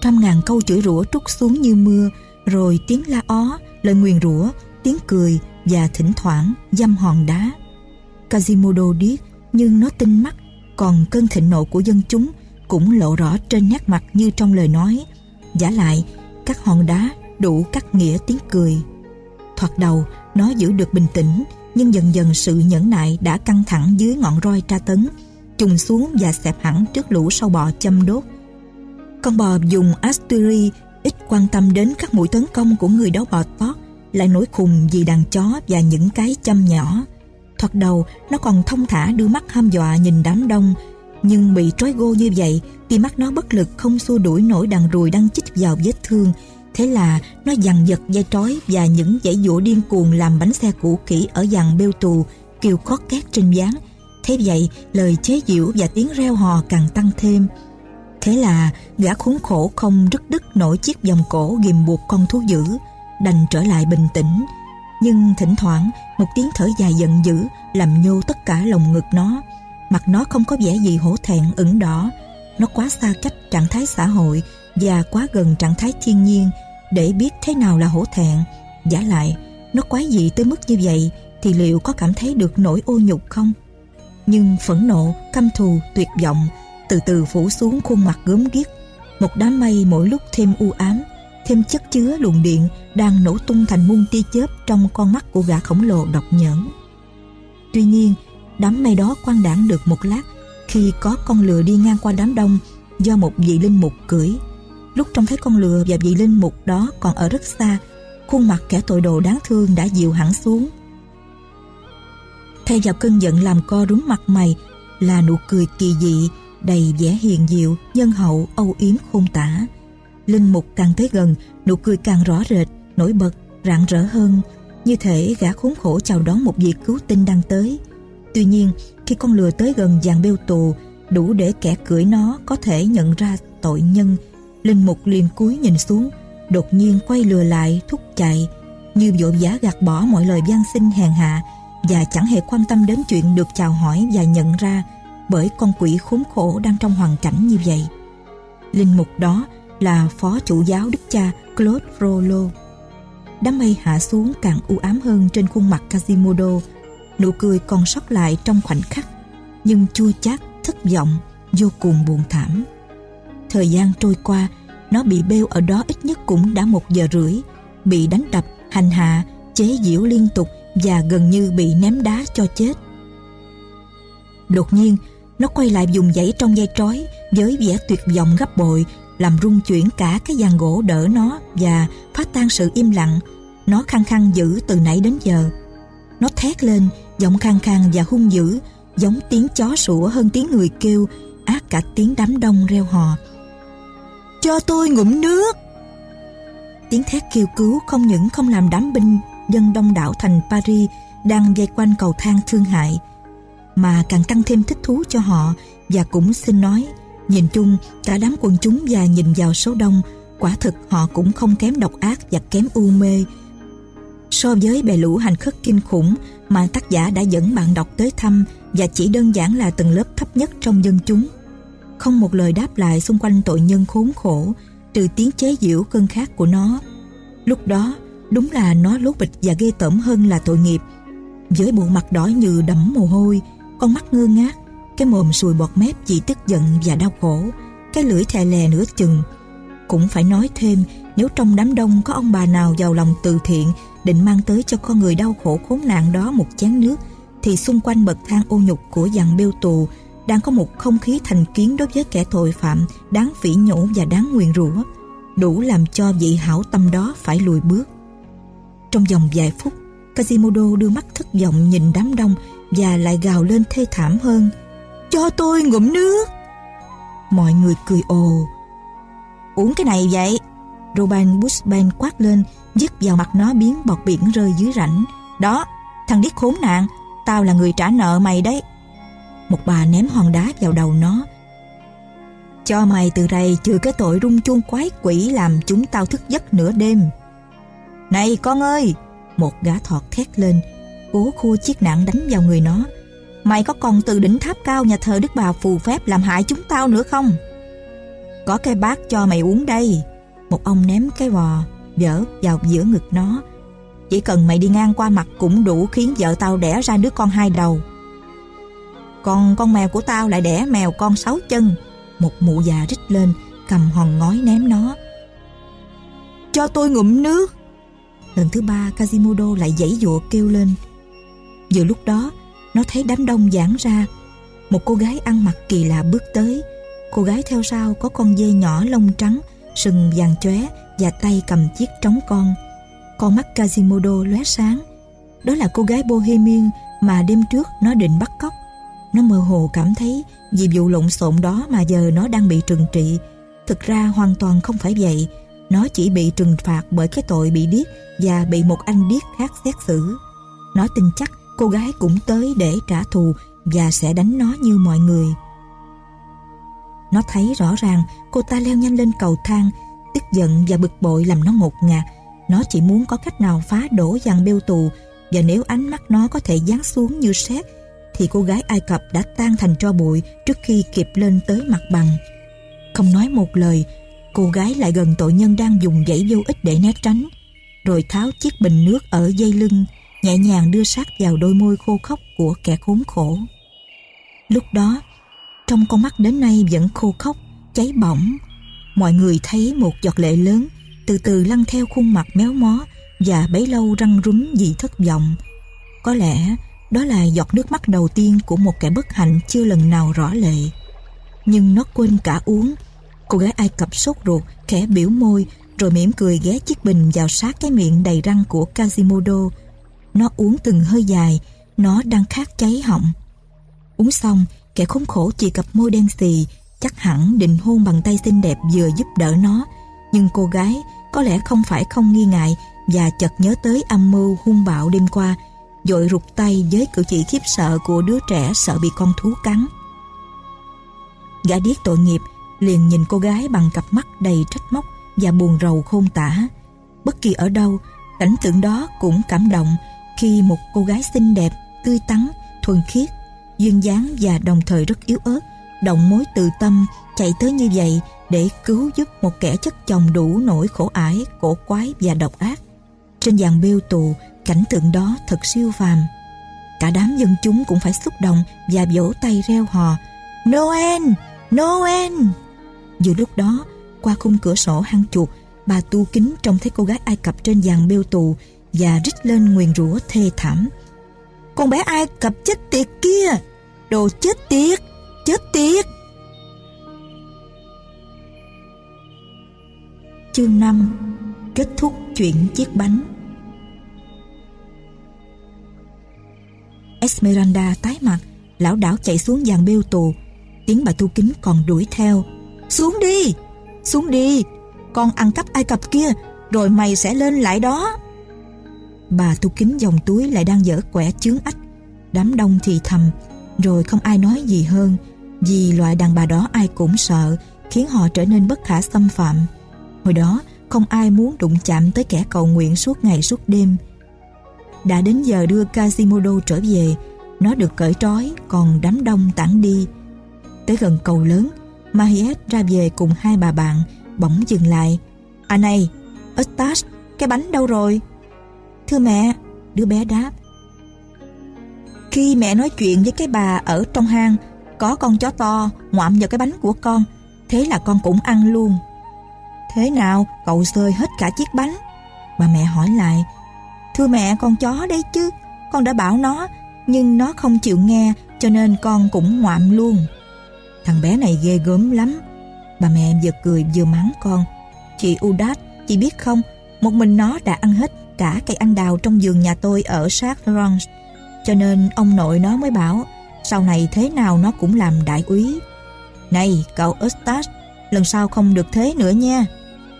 Speaker 1: Trăm ngàn câu chửi rủa trút xuống như mưa, rồi tiếng la ó, lời nguyền rủa, tiếng cười và thỉnh thoảng dăm hòn đá. Quasimodo điếc nhưng nó tinh mắt còn cơn thịnh nộ của dân chúng cũng lộ rõ trên nét mặt như trong lời nói giả lại các hòn đá đủ cắt nghĩa tiếng cười. Thoạt đầu, nó giữ được bình tĩnh, nhưng dần dần sự nhẫn nại đã căng thẳng dưới ngọn roi tra tấn, trùng xuống và xẹp hẳn trước lũ sâu bò châm đốt. Con bò dùng Asturi ít quan tâm đến các mũi tấn công của người đó bò tót, lại nổi khùng vì đàn chó và những cái châm nhỏ. Thoạt đầu, nó còn thông thả đưa mắt ham dọa nhìn đám đông, nhưng bị trói gô như vậy thì mắt nó bất lực không xua đuổi nổi đàn ruồi đang chích vào vết thương Thế là nó dằn giật dây trói và những dãy dụa điên cuồng làm bánh xe cũ kỹ ở dàn bêu tù kêu khót két trên dáng. Thế vậy, lời chế giễu và tiếng reo hò càng tăng thêm. Thế là gã khốn khổ không rứt đứt nổi chiếc vòng cổ ghim buộc con thú dữ, đành trở lại bình tĩnh. Nhưng thỉnh thoảng, một tiếng thở dài giận dữ làm nhô tất cả lồng ngực nó. Mặt nó không có vẻ gì hổ thẹn ửng đỏ. Nó quá xa cách trạng thái xã hội và quá gần trạng thái thiên nhiên để biết thế nào là hổ thẹn. Giả lại, nó quái dị tới mức như vậy thì liệu có cảm thấy được nỗi ô nhục không? Nhưng phẫn nộ, căm thù, tuyệt vọng từ từ phủ xuống khuôn mặt gớm ghiếc. Một đám mây mỗi lúc thêm u ám, thêm chất chứa luồng điện đang nổ tung thành muôn tia chớp trong con mắt của gã khổng lồ độc nhẫn. Tuy nhiên, đám mây đó quan đảng được một lát khi có con lừa đi ngang qua đám đông do một vị linh mục cưỡi. Lúc trông thấy con lừa và vị linh mục đó còn ở rất xa Khuôn mặt kẻ tội đồ đáng thương đã dịu hẳn xuống. Thay vào cơn giận làm co rúm mặt mày Là nụ cười kỳ dị Đầy vẻ hiền diệu, nhân hậu, âu yếm khôn tả. Linh mục càng tới gần Nụ cười càng rõ rệt, nổi bật, rạng rỡ hơn. Như thể gã khốn khổ chào đón một vị cứu tinh đang tới. Tuy nhiên, khi con lừa tới gần dàn bêu tù Đủ để kẻ cưỡi nó có thể nhận ra tội nhân. Linh Mục liền cúi nhìn xuống, đột nhiên quay lừa lại thúc chạy, như vội vã gạt bỏ mọi lời gian xin hèn hạ và chẳng hề quan tâm đến chuyện được chào hỏi và nhận ra bởi con quỷ khốn khổ đang trong hoàn cảnh như vậy. Linh mục đó là phó chủ giáo đức cha Claude Frollo. Đám mây hạ xuống càng u ám hơn trên khuôn mặt Quasimodo. Nụ cười còn sót lại trong khoảnh khắc, nhưng chua chát, thất vọng, vô cùng buồn thảm. Thời gian trôi qua, nó bị bêu ở đó ít nhất cũng đã một giờ rưỡi, bị đánh đập, hành hạ, chế giễu liên tục và gần như bị ném đá cho chết. Đột nhiên, nó quay lại dùng dãy trong dây trói với vẻ tuyệt vọng gấp bội, làm rung chuyển cả cái giàn gỗ đỡ nó và phá tan sự im lặng. Nó khăng khăng giữ từ nãy đến giờ. Nó thét lên, giọng khang khang và hung dữ, giống tiếng chó sủa hơn tiếng người kêu, ác cả tiếng đám đông reo hò. Cho tôi ngụm nước! Tiếng thét kêu cứu không những không làm đám binh dân đông đảo thành Paris đang vây quanh cầu thang thương hại, mà càng tăng thêm thích thú cho họ và cũng xin nói nhìn chung, cả đám quần chúng và nhìn vào số đông, quả thực họ cũng không kém độc ác và kém u mê. So với bè lũ hành khất kinh khủng mà tác giả đã dẫn bạn đọc tới thăm và chỉ đơn giản là tầng lớp thấp nhất trong dân chúng. Không một lời đáp lại xung quanh tội nhân khốn khổ, trừ tiếng chế giễu cơn khát của nó. Lúc đó, đúng là nó lố bịch và ghê tởm hơn là tội nghiệp. Với bộ mặt đỏ như đẫm mồ hôi, con mắt ngơ ngác cái mồm sùi bọt mép chỉ tức giận và đau khổ. Cái lưỡi thè lè nửa chừng. Cũng phải nói thêm, nếu trong đám đông có ông bà nào giàu lòng từ thiện, định mang tới cho con người đau khổ khốn nạn đó một chén nước, thì xung quanh bậc thang ô nhục của dàn bêu tù đang có một không khí thành kiến đối với kẻ tội phạm đáng phỉ nhổ và đáng nguyền rủa, đủ làm cho vị hảo tâm đó phải lùi bước. Trong vòng vài phút, Quasimodo đưa mắt thất vọng nhìn đám đông và lại gào lên thê thảm hơn cho tôi ngụm nước. Mọi người cười ồ. Uống cái này vậy? Robin Bushman quát lên dứt vào mặt nó biến bọt biển rơi dưới rãnh. Đó, thằng điếc khốn nạn, tao là người trả nợ mày đấy. Một bà ném hòn đá vào đầu nó. Cho mày từ đây trừ cái tội rung chuông quái quỷ làm chúng tao thức giấc nửa đêm. Này con ơi! Một gã thọt thét lên, cố khua chiếc nạn đánh vào người nó. Mày có còn từ đỉnh tháp cao nhà thờ Đức Bà phù phép làm hại chúng tao nữa không? Có cái bát cho mày uống đây. Một ông ném cái vò, vỡ vào giữa ngực nó. Chỉ cần mày đi ngang qua mặt cũng đủ khiến vợ tao đẻ ra đứa con hai đầu. Còn con mèo của tao lại đẻ mèo con sáu chân. Một mụ già rít lên, cầm hòn ngói ném nó. Cho tôi ngụm nước. Lần thứ ba Kazimodo lại dãy dụa kêu lên. Vừa lúc đó, nó thấy đám đông giãn ra. Một cô gái ăn mặc kỳ lạ bước tới. Cô gái theo sau có con dê nhỏ lông trắng, Sừng vàng chóe Và tay cầm chiếc trống con. Con mắt Quasimodo lóe sáng. Đó là cô gái Bohemian Mà đêm trước nó định bắt cóc. Nó mơ hồ cảm thấy Vì vụ lộn xộn đó mà giờ nó đang bị trừng trị. Thực ra hoàn toàn không phải vậy. Nó chỉ bị trừng phạt bởi cái tội bị điếc Và bị một anh điếc khác xét xử. Nó tin chắc cô gái cũng tới để trả thù và sẽ đánh nó như mọi người. Nó thấy rõ ràng cô ta leo nhanh lên cầu thang, tức giận và bực bội làm nó ngột ngạt. Nó chỉ muốn có cách nào phá đổ dàn bêu tù và nếu ánh mắt nó có thể giáng xuống như sét thì cô gái Ai Cập đã tan thành tro bụi trước khi kịp lên tới mặt bằng. Không nói một lời, cô gái lại gần tội nhân đang dùng dãy vô ích để né tránh, rồi tháo chiếc bình nước ở dây lưng, nhẹ nhàng đưa sát vào đôi môi khô khốc của kẻ khốn khổ. Lúc đó, trong con mắt đến nay vẫn khô khốc, cháy bỏng, mọi người thấy một giọt lệ lớn từ từ lăn theo khuôn mặt méo mó và bấy lâu răng rúm vì thất vọng. Có lẽ đó là giọt nước mắt đầu tiên của một kẻ bất hạnh chưa lần nào rõ lệ. Nhưng nó quên cả uống. Cô gái Ai Cập sốt ruột, khẽ biểu môi rồi mỉm cười ghé chiếc bình vào sát cái miệng đầy răng của Quasimodo nó uống từng hơi dài, nó đang khát cháy họng. Uống xong, kẻ khốn khổ chỉ cặp môi đen xì, chắc hẳn định hôn bằng tay xinh đẹp vừa giúp đỡ nó. Nhưng cô gái có lẽ không phải không nghi ngại và chợt nhớ tới âm mưu hung bạo đêm qua, dội rụt tay với cử chỉ khiếp sợ của đứa trẻ sợ bị con thú cắn. Gã điếc tội nghiệp liền nhìn cô gái bằng cặp mắt đầy trách móc và buồn rầu khôn tả. Bất kỳ ở đâu, cảnh tượng đó cũng cảm động khi một cô gái xinh đẹp, tươi tắn, thuần khiết, duyên dáng và đồng thời rất yếu ớt, động mối từ tâm chạy tới như vậy để cứu giúp một kẻ chất chồng đủ nỗi khổ ải, cổ quái và độc ác. Trên dàn bêu tù, cảnh tượng đó thật siêu phàm. Cả đám dân chúng cũng phải xúc động và vỗ tay reo hò Noel! Noel! Vừa lúc đó, qua khung cửa sổ hang chuột, bà tu kính trông thấy cô gái Ai Cập trên dàn bêu tù và rít lên nguyền rủa thê thảm. Con bé Ai Cập chết tiệt kia! Đồ chết tiệt! Chết tiệt! Chương 5 Kết thúc chuyện chiếc bánh Esmeralda tái mặt, lão đảo chạy xuống dàn bêu tù tiếng bà tu kính còn đuổi theo xuống đi xuống đi, con ăn cắp ai cập kia, rồi mày sẽ lên lại đó bà tu kính dòng túi lại đang dở quẻ chướng ách. Đám đông thì thầm, rồi không ai nói gì hơn, vì loại đàn bà đó ai cũng sợ, khiến họ trở nên bất khả xâm phạm. Hồi đó, không ai muốn đụng chạm tới kẻ cầu nguyện suốt ngày suốt đêm. Đã đến giờ đưa Quasimodo trở về, Nó được cởi trói, Còn đám đông tản đi. Tới gần cầu lớn Mahiet ra về cùng hai bà bạn, Bỗng dừng lại. À này, Eustace, Cái bánh đâu rồi? Thưa mẹ, Đứa bé đáp. Khi mẹ nói chuyện với cái bà ở trong hang, Có con chó to ngoạm vào cái bánh của con, Thế là con cũng ăn luôn. Thế nào, cậu xơi hết cả chiếc bánh? Bà mẹ hỏi lại, Thưa mẹ, con chó đấy chứ, Con đã bảo nó, Nhưng nó không chịu nghe, Cho nên con cũng ngoạm luôn. Thằng bé này ghê gớm lắm. Bà mẹ vừa cười vừa mắng con, Chị Udat Chị biết không, Một mình nó đã ăn hết cả cây anh đào Trong vườn nhà tôi ở sát Ron, Cho nên ông nội nó mới bảo Sau này thế nào nó cũng làm đại úy. Này cậu Eustace Lần sau không được thế nữa nha.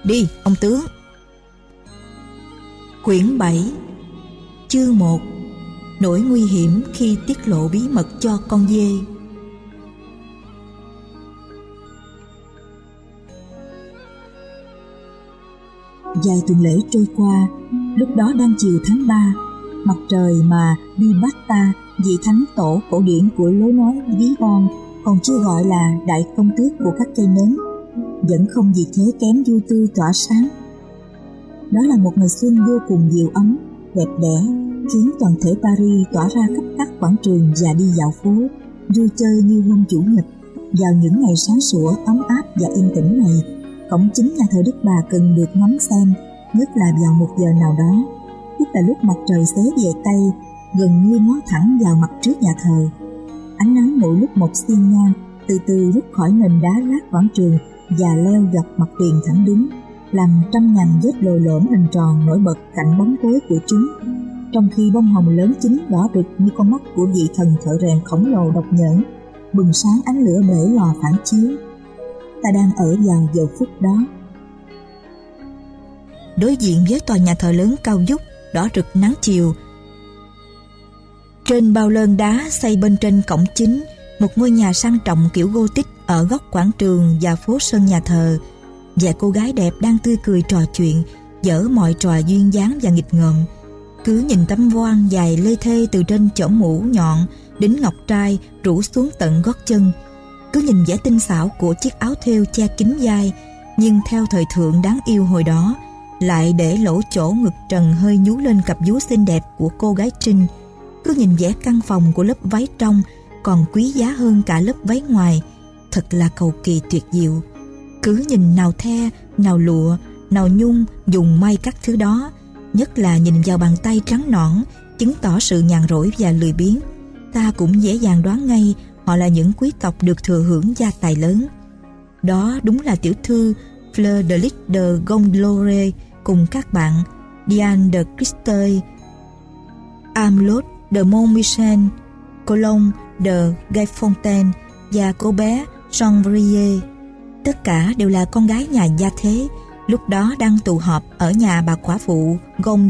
Speaker 1: Đi ông tướng. Quyển 7 Chương 1 Nỗi nguy hiểm khi tiết lộ bí mật cho con dê. Vài tuần lễ trôi qua Lúc đó đang chiều tháng 3 Mặt trời mà đi bắt ta Vị thánh tổ cổ điển của lối nói ví von Còn chưa gọi là đại công tước của các cây nến Vẫn không vì thế kém vui tươi tỏa sáng đó là một ngày xuân vô cùng dịu ấm, đẹp đẽ, khiến toàn thể Paris tỏa ra khắp các quảng trường và đi dạo phố, vui chơi như hôm chủ nhật. Vào những ngày sáng sủa, ấm áp và yên tĩnh này, cổng chính nhà thờ Đức Bà cần được ngắm xem, nhất là vào một giờ nào đó, tức là lúc mặt trời xế về Tây, gần như ngó thẳng vào mặt trước nhà thờ. Ánh nắng mỗi lúc một xiên ngang, từ từ rút khỏi nền đá lát quảng trường và leo dọc mặt tiền thẳng đứng làm trăm ngàn vết lồi lõm hình tròn nổi bật cạnh bóng tối của chúng. Trong khi bông hồng lớn chính đỏ rực như con mắt của vị thần thợ rèn khổng lồ độc nhẫn bừng sáng ánh lửa bể lò phản chiếu ta đang ở vào giờ phút đó. Đối diện với tòa nhà thờ lớn cao vút đỏ rực nắng chiều. Trên bao lơn đá xây bên trên cổng chính, một ngôi nhà sang trọng kiểu Gothic ở góc quảng trường và phố sân nhà thờ. Và cô gái đẹp đang tươi cười trò chuyện, dở mọi trò duyên dáng và nghịch ngợm. Cứ nhìn tấm voan dài lê thê từ trên chỗ mũ nhọn đến ngọc trai rủ xuống tận gót chân cứ nhìn vẻ tinh xảo của chiếc áo thêu che kín vai nhưng theo thời thượng đáng yêu hồi đó lại để lỗ chỗ ngực trần hơi nhú lên cặp vú xinh đẹp của cô gái Trinh. Cứ nhìn vẻ căn phòng của lớp váy trong còn quý giá hơn cả lớp váy ngoài. Thật là cầu kỳ tuyệt diệu. Cứ nhìn nào the, nào lụa, nào nhung dùng may các thứ đó, nhất là nhìn vào bàn tay trắng nõn, chứng tỏ sự nhàn rỗi và lười biếng. Ta cũng dễ dàng đoán ngay họ là những quý tộc được thừa hưởng gia tài lớn. Đó đúng là tiểu thư Fleur de Lis de Gondlore cùng các bạn Diane de Christeuil, Amlot de Montmichel, Colomb de Gaifontaine và cô bé Jean Tất cả đều là con gái nhà gia thế, lúc đó đang tụ họp ở nhà bà quả phụ Gom.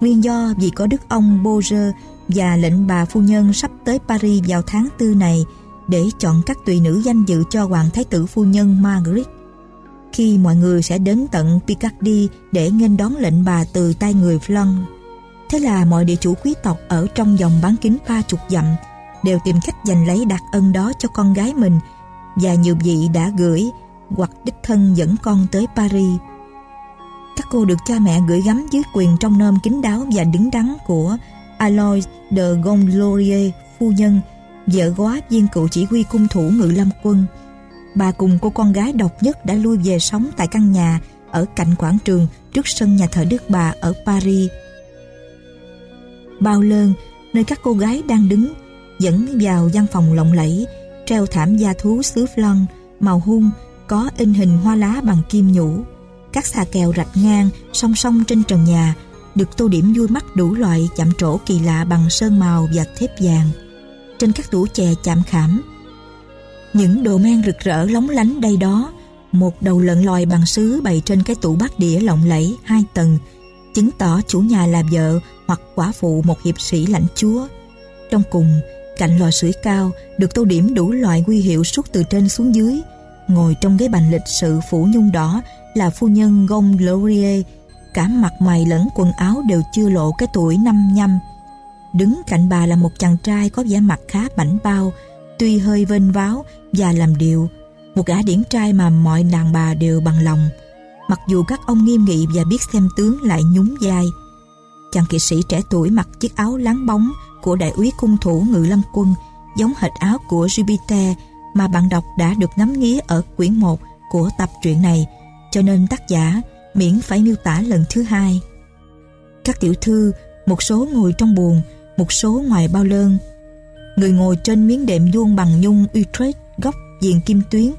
Speaker 1: Nguyên do vì có đức ông Beaujeu và lệnh bà phu nhân sắp tới Paris vào tháng tư này, để chọn các tùy nữ danh dự cho hoàng thái tử phu nhân Margaret. Khi mọi người sẽ đến tận Picardy để nghênh đón lệnh bà từ tay người flan. Thế là mọi địa chủ quý tộc ở trong vòng bán kính ba chục dặm đều tìm cách giành lấy đặc ân đó cho con gái mình và nhiều vị đã gửi hoặc đích thân dẫn con tới Paris. Các cô được cha mẹ gửi gắm dưới quyền trong nôm kính đáo và đứng đắn của Alois de Gondlaurier phu nhân, vợ góa viên cựu chỉ huy cung thủ ngự lâm quân. Bà cùng cô con gái độc nhất đã lui về sống tại căn nhà ở cạnh quảng trường trước sân nhà thờ Đức Bà ở Paris. Bao lơn, nơi các cô gái đang đứng, dẫn vào văn phòng lộng lẫy, treo thảm da thú xứ Flan, màu hung, có in hình hoa lá bằng kim nhũ. Các xà kèo rạch ngang, song song trên trần nhà, được tô điểm vui mắt đủ loại chạm trổ kỳ lạ bằng sơn màu và thép vàng. Trên các tủ chè chạm khảm, những đồ men rực rỡ lóng lánh đây đó, một đầu lợn lòi bằng sứ bày trên cái tủ bát đĩa lộng lẫy hai tầng, chứng tỏ chủ nhà là vợ hoặc quả phụ một hiệp sĩ lãnh chúa. Trong cùng, cạnh lò sưởi cao được tô điểm đủ loại quy hiệu suốt từ trên xuống dưới. Ngồi trong ghế bành lịch sự phủ nhung đỏ là phu nhân Gong Laurier, cả mặt mày lẫn quần áo đều chưa lộ cái tuổi năm nhăm. Đứng cạnh bà là một chàng trai có vẻ mặt khá bảnh bao, tuy hơi vênh váo và làm điệu. Một gã điển trai mà mọi đàn bà đều bằng lòng. Mặc dù các ông nghiêm nghị và biết xem tướng lại nhún vai. Chàng kỵ sĩ trẻ tuổi mặc chiếc áo láng bóng của đại úy cung thủ ngự lâm quân giống hệt áo của Jupiter mà bạn đọc đã được ngắm nghía ở quyển 1 của tập truyện này cho nên tác giả miễn phải miêu tả lần thứ hai. Các tiểu thư, một số ngồi trong buồng, một số ngoài bao lơn. Người ngồi trên miếng đệm vuông bằng nhung Utrecht góc viền kim tuyến,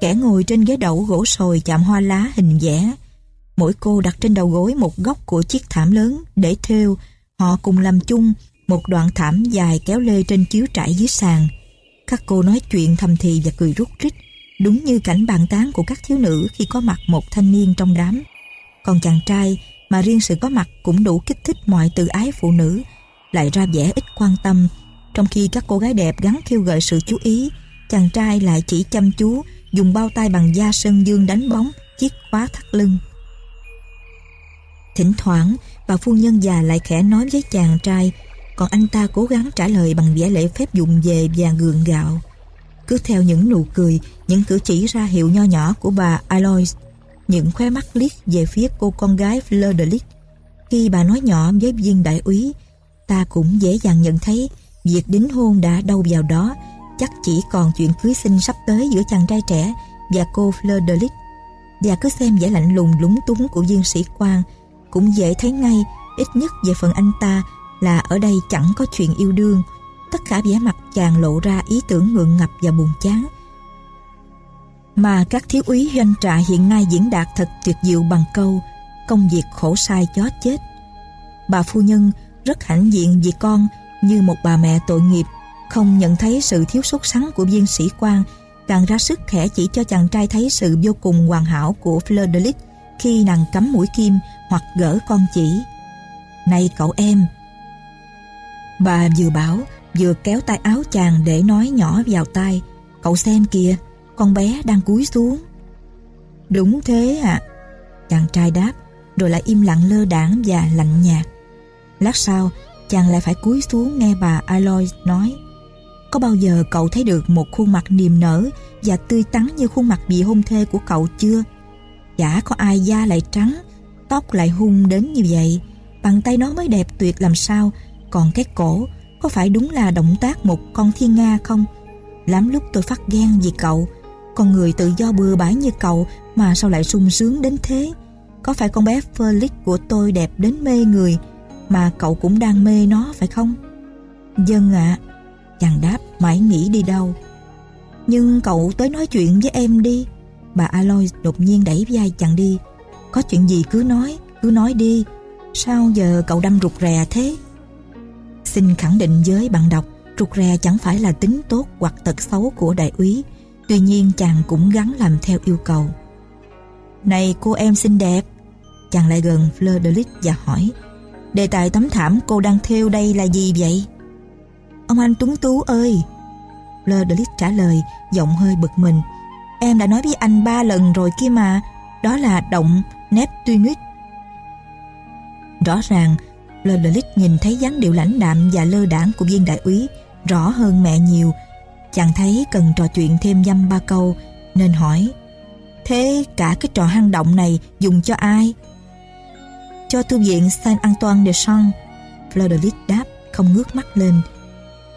Speaker 1: kẻ ngồi trên ghế đẩu gỗ sồi chạm hoa lá hình vẽ. Mỗi cô đặt trên đầu gối một góc của chiếc thảm lớn để thêu, họ cùng làm chung một đoạn thảm dài kéo lê trên chiếu trải dưới sàn. Các cô nói chuyện thầm thì và cười rút rít, đúng như cảnh bàn tán của các thiếu nữ khi có mặt một thanh niên trong đám. Còn chàng trai mà riêng sự có mặt cũng đủ kích thích mọi tự ái phụ nữ, lại ra vẻ ít quan tâm, trong khi các cô gái đẹp gắn kêu gợi sự chú ý, chàng trai lại chỉ chăm chú dùng bao tay bằng da sơn dương đánh bóng chiếc khóa thắt lưng. Thỉnh thoảng, bà phu nhân già lại khẽ nói với chàng trai còn anh ta cố gắng trả lời bằng vẻ lễ phép dụng về và gượng gạo. Cứ theo những nụ cười, những cử chỉ ra hiệu nho nhỏ của bà Alois, những khóe mắt liếc về phía cô con gái Fleur de Lis. Khi bà nói nhỏ với viên đại úy, ta cũng dễ dàng nhận thấy việc đính hôn đã đâu vào đó, chắc chỉ còn chuyện cưới sinh sắp tới giữa chàng trai trẻ và cô Fleur de Lis. Và cứ xem vẻ lạnh lùng lúng túng của viên sĩ quan, cũng dễ thấy ngay, ít nhất về phần anh ta là ở đây chẳng có chuyện yêu đương tất cả vẻ mặt chàng lộ ra ý tưởng ngượng ngập và buồn chán mà các thiếu úy doanh trại hiện nay diễn đạt thật tuyệt diệu bằng câu, công việc khổ sai chó chết. Bà phu nhân rất hãnh diện vì con, như một bà mẹ tội nghiệp, không nhận thấy sự thiếu sốt sắng của viên sĩ quan, càng ra sức khẽ chỉ cho chàng trai thấy sự vô cùng hoàn hảo của Fleur de Lis khi nàng cắm mũi kim hoặc gỡ con chỉ. Này cậu em, Bà vừa bảo, vừa kéo tay áo chàng để nói nhỏ vào tai, Cậu xem kìa. Con bé đang cúi xuống. Đúng thế ạ. À. Chàng trai đáp, Rồi lại im lặng lơ đảng và lạnh nhạt. Lát sau, chàng lại phải cúi xuống nghe bà Alois nói, Có bao giờ cậu thấy được một khuôn mặt niềm nở Và tươi tắn như khuôn mặt bị hôn thê của cậu chưa? Chả có ai da lại trắng, Tóc lại hung đến như vậy. Bàn tay nó mới đẹp tuyệt làm sao? Còn cái cổ, Có phải đúng là động tác một con thiên nga không? Lắm lúc tôi phát ghen vì cậu con người tự do bừa bãi như cậu Mà sao lại sung sướng đến thế? Có phải con bé Felix của tôi đẹp đến mê người Mà cậu cũng đang mê nó phải không? Dân ạ. Chàng đáp mãi nghĩ đi đâu. Nhưng cậu tới nói chuyện với em đi. Bà Aloy đột nhiên đẩy vai chàng đi. Có chuyện gì cứ nói Cứ nói đi. Sao giờ cậu đâm rụt rè thế? Xin khẳng định với bạn đọc, rụt rè chẳng phải là tính tốt hoặc tật xấu của đại úy, tuy nhiên chàng cũng gắn làm theo yêu cầu. Này cô em xinh đẹp, chàng lại gần Fleur de Lis và hỏi, đề tài tấm thảm cô đang thêu đây là gì vậy? Ông anh Tuấn Tú ơi, Fleur de Lis trả lời, giọng hơi bực mình. Em đã nói với anh ba lần rồi kia mà, đó là động Neptunus. Rõ ràng, Fleur de Lis nhìn thấy dáng điệu lãnh đạm và lơ đảng của viên đại úy rõ hơn mẹ nhiều. Chàng thấy cần trò chuyện thêm dăm ba câu, nên hỏi Thế cả cái trò hang động này dùng cho ai? Cho thư viện Saint Antoine de Champs Fleur de Lis đáp không ngước mắt lên.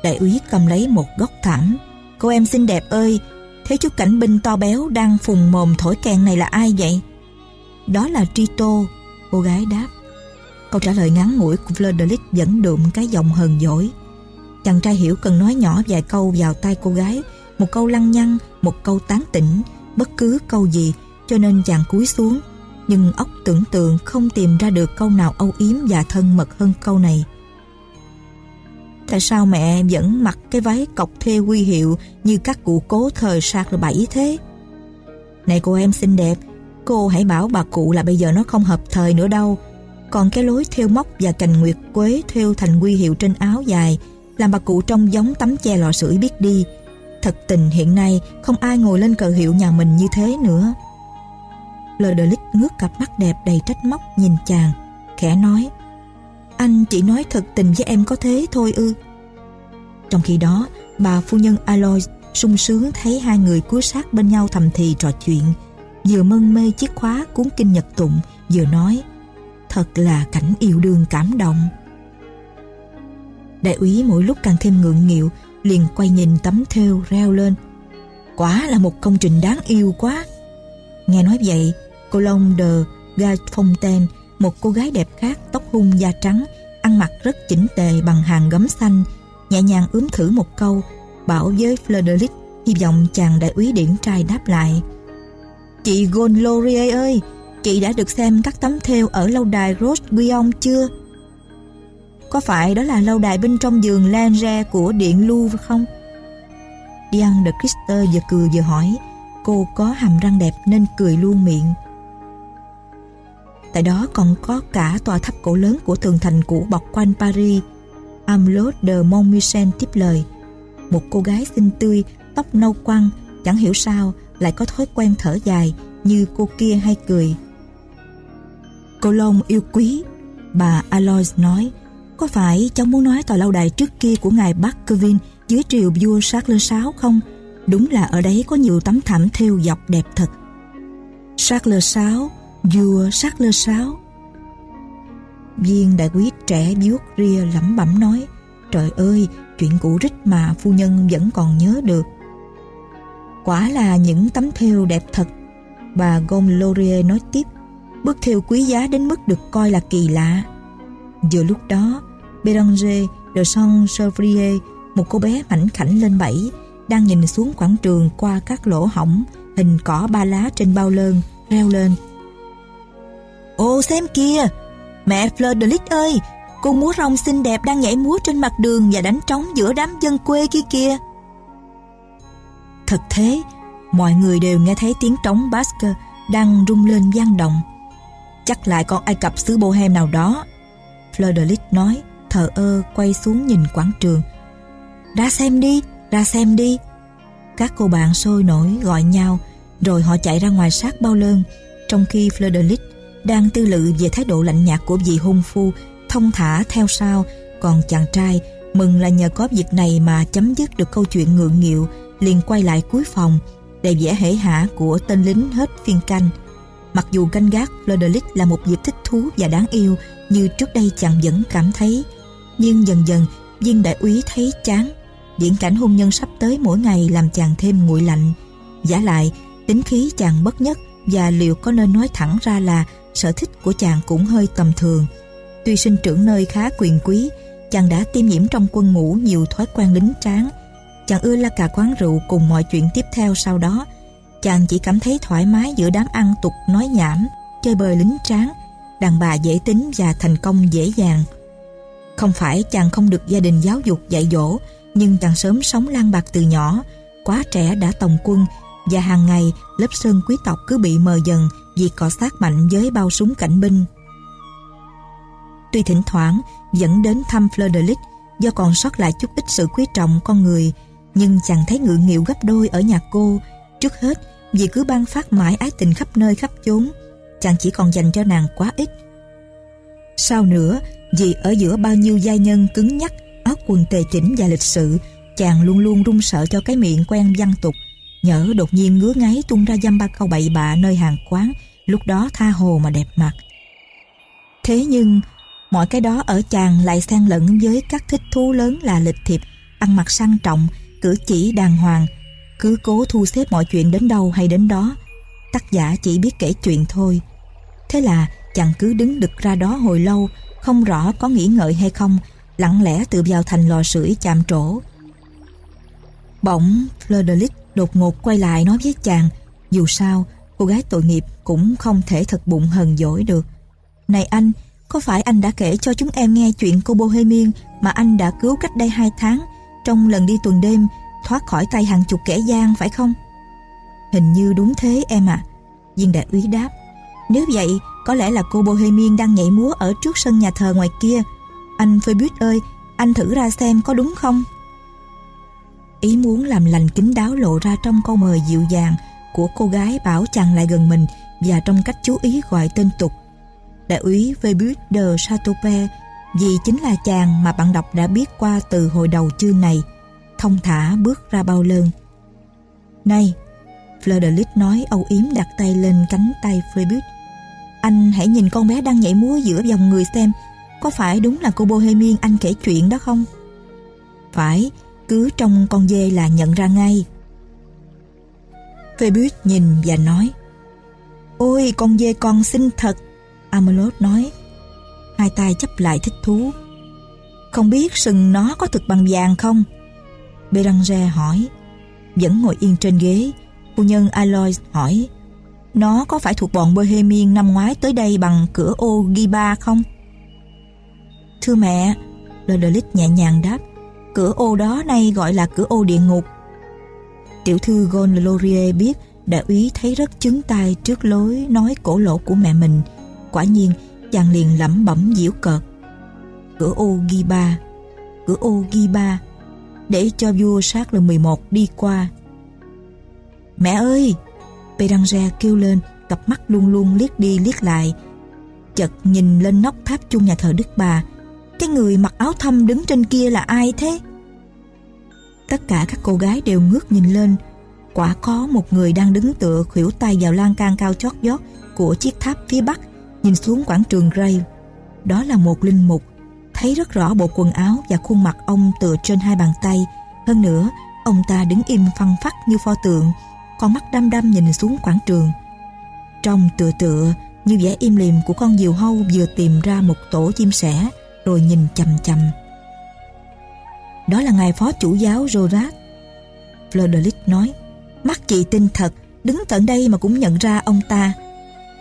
Speaker 1: Đại úy cầm lấy một góc thảm. Cô em xinh đẹp ơi Thế chú cảnh binh to béo đang phùng mồm thổi kèn này là ai vậy? Đó là Trito Cô gái đáp. Câu trả lời ngắn ngủi của Fleur de Lis vẫn đượm cái giọng hờn dỗi. Chàng trai hiểu cần nói nhỏ vài câu vào tai cô gái Một câu lăng nhăng, một câu tán tỉnh Bất cứ câu gì Cho nên chàng cúi xuống Nhưng óc tưởng tượng không tìm ra được câu nào âu yếm và thân mật hơn câu này Tại sao mẹ vẫn mặc cái váy cọc thêu huy hiệu như các cụ cố thời sạc bảy thế? Này cô em xinh đẹp, cô hãy bảo bà cụ là bây giờ nó không hợp thời nữa đâu. Còn cái lối thêu móc và cành nguyệt quế thêu thành huy hiệu trên áo dài làm bà cụ trông giống tấm che lò sưởi biết đi. Thật tình hiện nay không ai ngồi lên cờ hiệu nhà mình như thế nữa. Lời lít ngước cặp mắt đẹp đầy trách móc nhìn chàng, khẽ nói anh chỉ nói thật tình với em có thế thôi ư Trong khi đó Bà phu nhân Alois sung sướng thấy hai người cúi sát bên nhau thầm thì trò chuyện Vừa mân mê chiếc khóa cuốn kinh nhật tụng Vừa nói Thật là cảnh yêu đương cảm động Đại úy mỗi lúc càng thêm ngượng nghịu, Liền quay nhìn tấm thêu reo lên. Quả là một công trình đáng yêu quá. Nghe nói vậy, cô Long de Gafontaine, một cô gái đẹp khác, tóc hung da trắng, ăn mặc rất chỉnh tề bằng hàng gấm xanh, nhẹ nhàng ướm thử một câu, bảo với Fleur hy vọng chàng đại úy điển trai đáp lại. Chị Gonlorier ơi, chị đã được xem các tấm thêu ở lâu đài Rose Guillaume chưa? Có phải đó là lâu đài bên trong giường Lange của điện Louvre không Diane de Christer vừa cười vừa hỏi cô có hàm răng đẹp nên cười luôn miệng Tại đó còn có cả tòa tháp cổ lớn của tường thành cũ bọc quanh Paris. Amelot de Montmichel tiếp lời. Một cô gái xinh tươi, tóc nâu quăng, chẳng hiểu sao lại có thói quen thở dài như cô kia hay cười. Cô Long yêu quý, bà Alois nói, có phải cháu muốn nói tòa lâu đài trước kia của ngài Baskerville dưới triều vua Charles VI không? Đúng là ở đấy có nhiều tấm thảm thêu dọc đẹp thật. Charles VI vua Charles lơ sáo viên đại quý trẻ vuốt ria lẩm bẩm nói, trời ơi, chuyện cũ rích mà phu nhân vẫn còn nhớ được quả là những tấm thêu đẹp thật bà Laurier nói tiếp, bức thêu quý giá đến mức được coi là kỳ lạ vừa lúc đó Béranger de Saint-Chevrier một cô bé mảnh khảnh lên bảy đang nhìn xuống quảng trường qua các lỗ hỏng hình cỏ ba lá trên bao lơn reo lên Ô xem kìa, mẹ Fleur de Lis ơi, cô múa rồng xinh đẹp đang nhảy múa trên mặt đường và đánh trống giữa đám dân quê kia kìa. Thật thế, mọi người đều nghe thấy tiếng trống Basque đang rung lên vang động. Chắc lại con Ai Cập xứ Bohem nào đó. Fleur de Lis nói, thờ ơ quay xuống nhìn quảng trường. Ra xem đi, ra xem đi. Các cô bạn sôi nổi gọi nhau, rồi họ chạy ra ngoài sát bao lơn, trong khi Fleur đang tư lự về thái độ lạnh nhạt của vị hôn phu thông thả theo sau còn chàng trai mừng là nhờ có việc này mà chấm dứt được câu chuyện ngượng nghịu liền quay lại cuối phòng đầy vẻ hể hả của tên lính hết phiên canh mặc dù canh gác Fleur là một dịp thích thú và đáng yêu như trước đây chàng vẫn cảm thấy nhưng dần dần viên đại úy thấy chán viễn cảnh hôn nhân sắp tới mỗi ngày làm chàng thêm nguội lạnh giả lại tính khí chàng bất nhất và liệu có nên nói thẳng ra là sở thích của chàng cũng hơi tầm thường. Tuy sinh trưởng nơi khá quyền quý, chàng đã tiêm nhiễm trong quân ngũ nhiều thói quen lính tráng. Chàng ưa la cà quán rượu cùng mọi chuyện tiếp theo sau đó. Chàng chỉ cảm thấy thoải mái giữa đám ăn tục nói nhảm, chơi bời lính tráng, đàn bà dễ tính và thành công dễ dàng. Không phải chàng không được gia đình giáo dục dạy dỗ, nhưng chàng sớm sống lang bạc từ nhỏ, quá trẻ đã tòng quân và hàng ngày lớp sơn quý tộc cứ bị mờ dần vì cọ sát mạnh với bao súng cảnh binh. Tuy thỉnh thoảng dẫn đến thăm Fleur de Lis do còn sót lại chút ít sự quý trọng con người, Nhưng chàng thấy ngượng nghịu gấp đôi ở nhà cô. Trước hết, vì cứ ban phát mãi ái tình khắp nơi khắp chốn, chàng chỉ còn dành cho nàng quá ít. Sau nữa, vì ở giữa bao nhiêu gia nhân cứng nhắc, áo quần tề chỉnh và lịch sự, chàng luôn luôn run sợ cho cái miệng quen văn tục. Nhỡ đột nhiên ngứa ngáy tung ra dăm ba câu bậy bạ nơi hàng quán, lúc đó tha hồ mà đẹp mặt. Thế nhưng, mọi cái đó ở chàng lại xen lẫn với các thích thú lớn là lịch thiệp, ăn mặc sang trọng, cử chỉ đàng hoàng, cứ cố thu xếp mọi chuyện đến đâu hay đến đó. Tác giả chỉ biết kể chuyện thôi. Thế là chàng cứ đứng đực ra đó hồi lâu, không rõ có nghĩ ngợi hay không, lặng lẽ tự vào thành lò sưởi chạm trổ. Bỗng Fleur đột ngột quay lại nói với chàng, dù sao, cô gái tội nghiệp cũng không thể thật bụng hờn dỗi được. Này anh, có phải anh đã kể cho chúng em nghe chuyện cô Bohemian mà anh đã cứu cách đây hai tháng trong lần đi tuần đêm thoát khỏi tay hàng chục kẻ gian phải không? Hình như đúng thế em ạ. À. Viên đại úy đáp. Nếu vậy, có lẽ là cô Bohemian đang nhảy múa ở trước sân nhà thờ ngoài kia. Anh Phoebus ơi, anh thử ra xem có đúng không? Ý muốn làm lành kính đáo lộ ra trong câu mời dịu dàng của cô gái bảo chàng lại gần mình và trong cách chú ý gọi tên tục. Đại úy Phoebus de Chateaupe vì chính là chàng mà bạn đọc đã biết qua từ hồi đầu chương này thông thả bước ra bao lơn. Này, Fleur de Lis nói âu yếm đặt tay lên cánh tay Phoebus. Anh hãy nhìn con bé đang nhảy múa giữa dòng người xem có phải đúng là cô Bohemian anh kể chuyện đó không? Phải, cứ trong con dê là nhận ra ngay. Phoebus nhìn và nói Ôi con dê con xinh thật Amelot nói Hai tay chấp lại thích thú Không biết sừng nó có thực bằng vàng không Beranger hỏi Vẫn ngồi yên trên ghế Phu nhân Alois hỏi nó có phải thuộc bọn Bohemian năm ngoái tới đây bằng cửa ô Giba không? Thưa mẹ Lodelic nhẹ nhàng đáp Cửa ô đó nay gọi là cửa ô địa ngục Tiểu thư gondolorie biết đại úy thấy rất chứng tai trước lối nói cổ lỗ của mẹ mình. Quả nhiên, chàng liền lẩm bẩm diễu cợt. Cửa ô Giba, cửa ô Giba, để cho vua sát lần 11 đi qua. Mẹ ơi! Peranger kêu lên, cặp mắt luôn luôn liếc đi liếc lại. Chợt nhìn lên nóc tháp chung nhà thờ Đức Bà. Cái người mặc áo thâm đứng trên kia là ai thế? Tất cả các cô gái đều ngước nhìn lên. Quả có một người đang đứng tựa khuỷu tay vào lan can cao chót vót của chiếc tháp phía bắc, nhìn xuống quảng trường Grave. Đó là một linh mục thấy rất rõ bộ quần áo và khuôn mặt ông tựa trên hai bàn tay. Hơn nữa, ông ta đứng im phăng phắc như pho tượng, con mắt đăm đăm nhìn xuống quảng trường. Trong tựa tựa, như vẻ im lìm của con diều hâu vừa tìm ra một tổ chim sẻ, rồi nhìn chầm chầm. Đó là ngài phó chủ giáo Rorat. Fleur nói, mắt chị tin thật, đứng tận đây mà cũng nhận ra ông ta.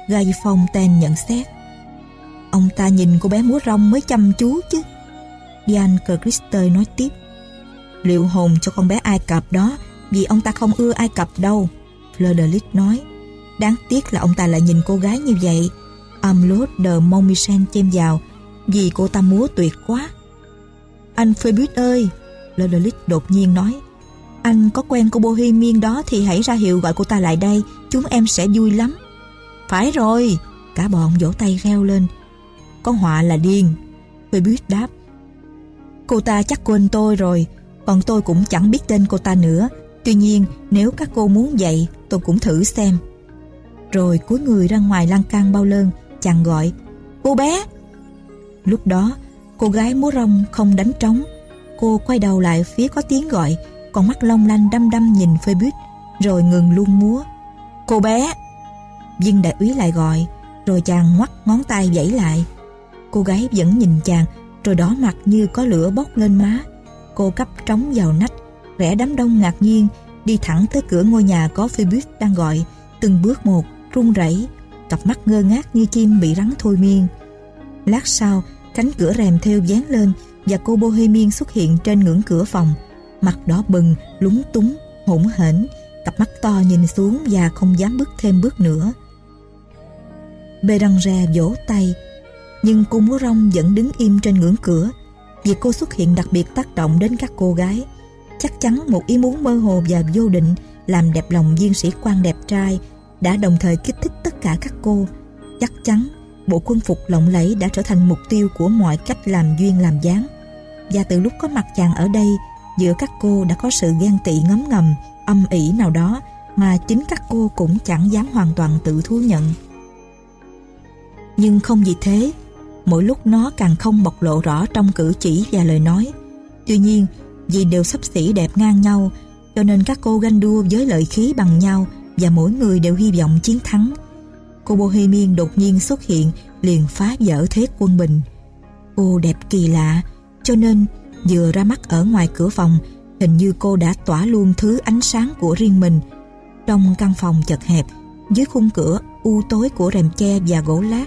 Speaker 1: Guy Fontaine nhận xét. Ông ta nhìn cô bé múa rong mới chăm chú chứ. Diane Kirklister nói tiếp. Liệu hồn cho con bé Ai Cập đó vì ông ta không ưa Ai Cập đâu. Fleur nói. Đáng tiếc là ông ta lại nhìn cô gái như vậy. Amlot de Montmichel chêm vào vì cô ta múa tuyệt quá. Anh Phoebus ơi, Fleur đột nhiên nói. Anh có quen cô Bohemian đó thì hãy ra hiệu gọi cô ta lại đây, chúng em sẽ vui lắm. Phải rồi, cả bọn vỗ tay reo lên. Con họa là điên Phoebus đáp Cô ta chắc quên tôi rồi Còn tôi cũng chẳng biết tên cô ta nữa Tuy nhiên, nếu các cô muốn vậy Tôi cũng thử xem. Rồi cuối người ra ngoài lan can bao lơn, Chàng gọi, Cô bé! Lúc đó, cô gái múa rong không đánh trống. Cô quay đầu lại phía có tiếng gọi Còn mắt long lanh đăm đăm nhìn Phoebus Rồi ngừng luôn múa, Cô bé! Viên đại úy lại gọi, Rồi chàng ngoắt ngón tay vẫy lại. Cô gái vẫn nhìn chàng, Rồi đỏ mặt như có lửa bốc lên má. Cô cắp trống vào nách Rẽ đám đông ngạc nhiên Đi thẳng tới cửa ngôi nhà có Phoebus đang gọi Từng bước một run rẩy Cặp mắt ngơ ngác như chim bị rắn thôi miên Lát sau Cánh cửa rèm theo dán lên Và cô Bohemian xuất hiện trên ngưỡng cửa phòng Mặt đỏ bừng, lúng túng, hỗn hển Cặp mắt to nhìn xuống và không dám bước thêm bước nữa Béranger vỗ tay nhưng cô múa rong vẫn đứng im trên ngưỡng cửa. Việc cô xuất hiện đặc biệt tác động đến các cô gái. Chắc chắn một ý muốn mơ hồ và vô định làm đẹp lòng viên sĩ quan đẹp trai đã đồng thời kích thích tất cả các cô. Chắc chắn bộ quân phục lộng lẫy đã trở thành mục tiêu của mọi cách làm duyên làm dáng. Và từ lúc có mặt chàng ở đây, giữa các cô đã có sự ghen tị ngấm ngầm, âm ỉ nào đó mà chính các cô cũng chẳng dám hoàn toàn tự thú nhận. Nhưng không vì thế, mỗi lúc nó càng không bộc lộ rõ trong cử chỉ và lời nói. Tuy nhiên, vì đều sắp xỉ đẹp ngang nhau, cho nên các cô ganh đua với lợi khí bằng nhau và mỗi người đều hy vọng chiến thắng. Cô Bohemian đột nhiên xuất hiện liền phá vỡ thế quân bình. Cô đẹp kỳ lạ, cho nên vừa ra mắt ở ngoài cửa phòng, hình như cô đã tỏa luôn thứ ánh sáng của riêng mình. Trong căn phòng chật hẹp, dưới khung cửa u tối của rèm che và gỗ lát,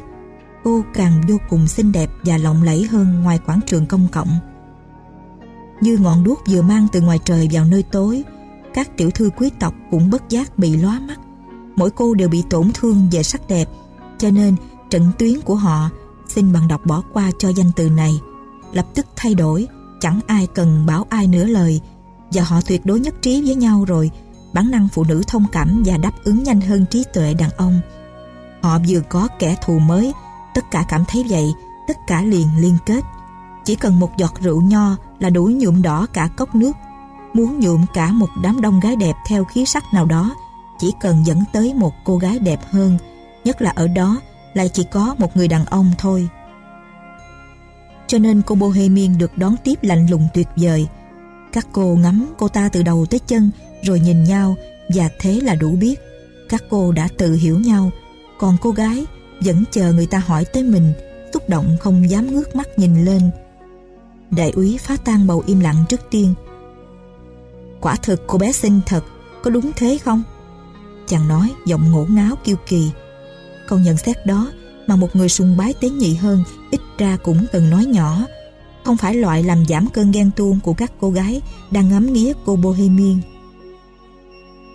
Speaker 1: cô càng vô cùng xinh đẹp và lộng lẫy hơn ngoài quảng trường công cộng. Như ngọn đuốc vừa mang từ ngoài trời vào nơi tối, các tiểu thư quý tộc cũng bất giác bị lóa mắt. Mỗi cô đều bị tổn thương về sắc đẹp, cho nên trận tuyến của họ xin bằng đọc bỏ qua cho danh từ này, lập tức thay đổi, chẳng ai cần bảo ai nửa lời, và họ tuyệt đối nhất trí với nhau rồi, bản năng phụ nữ thông cảm và đáp ứng nhanh hơn trí tuệ đàn ông. Họ vừa có kẻ thù mới, tất cả cảm thấy vậy, tất cả liền liên kết. Chỉ cần một giọt rượu nho là đủ nhuộm đỏ cả cốc nước. Muốn nhuộm cả một đám đông gái đẹp theo khí sắc nào đó, chỉ cần dẫn tới một cô gái đẹp hơn, nhất là ở đó lại chỉ có một người đàn ông thôi. Cho nên cô Bohemian được đón tiếp lạnh lùng tuyệt vời. Các cô ngắm cô ta từ đầu tới chân, rồi nhìn nhau, và thế là đủ biết. Các cô đã tự hiểu nhau. Còn cô gái vẫn chờ người ta hỏi tới mình, xúc động không dám ngước mắt nhìn lên đại úy phá tan bầu im lặng trước tiên. Quả thực cô bé xinh thật, Có đúng thế không? Chàng nói, giọng ngổ ngáo kiêu kỳ. Câu nhận xét đó Mà một người sùng bái tế nhị hơn Ít ra cũng cần nói nhỏ. Không phải loại làm giảm cơn ghen tuông Của các cô gái đang ngắm nghía cô Bohemian.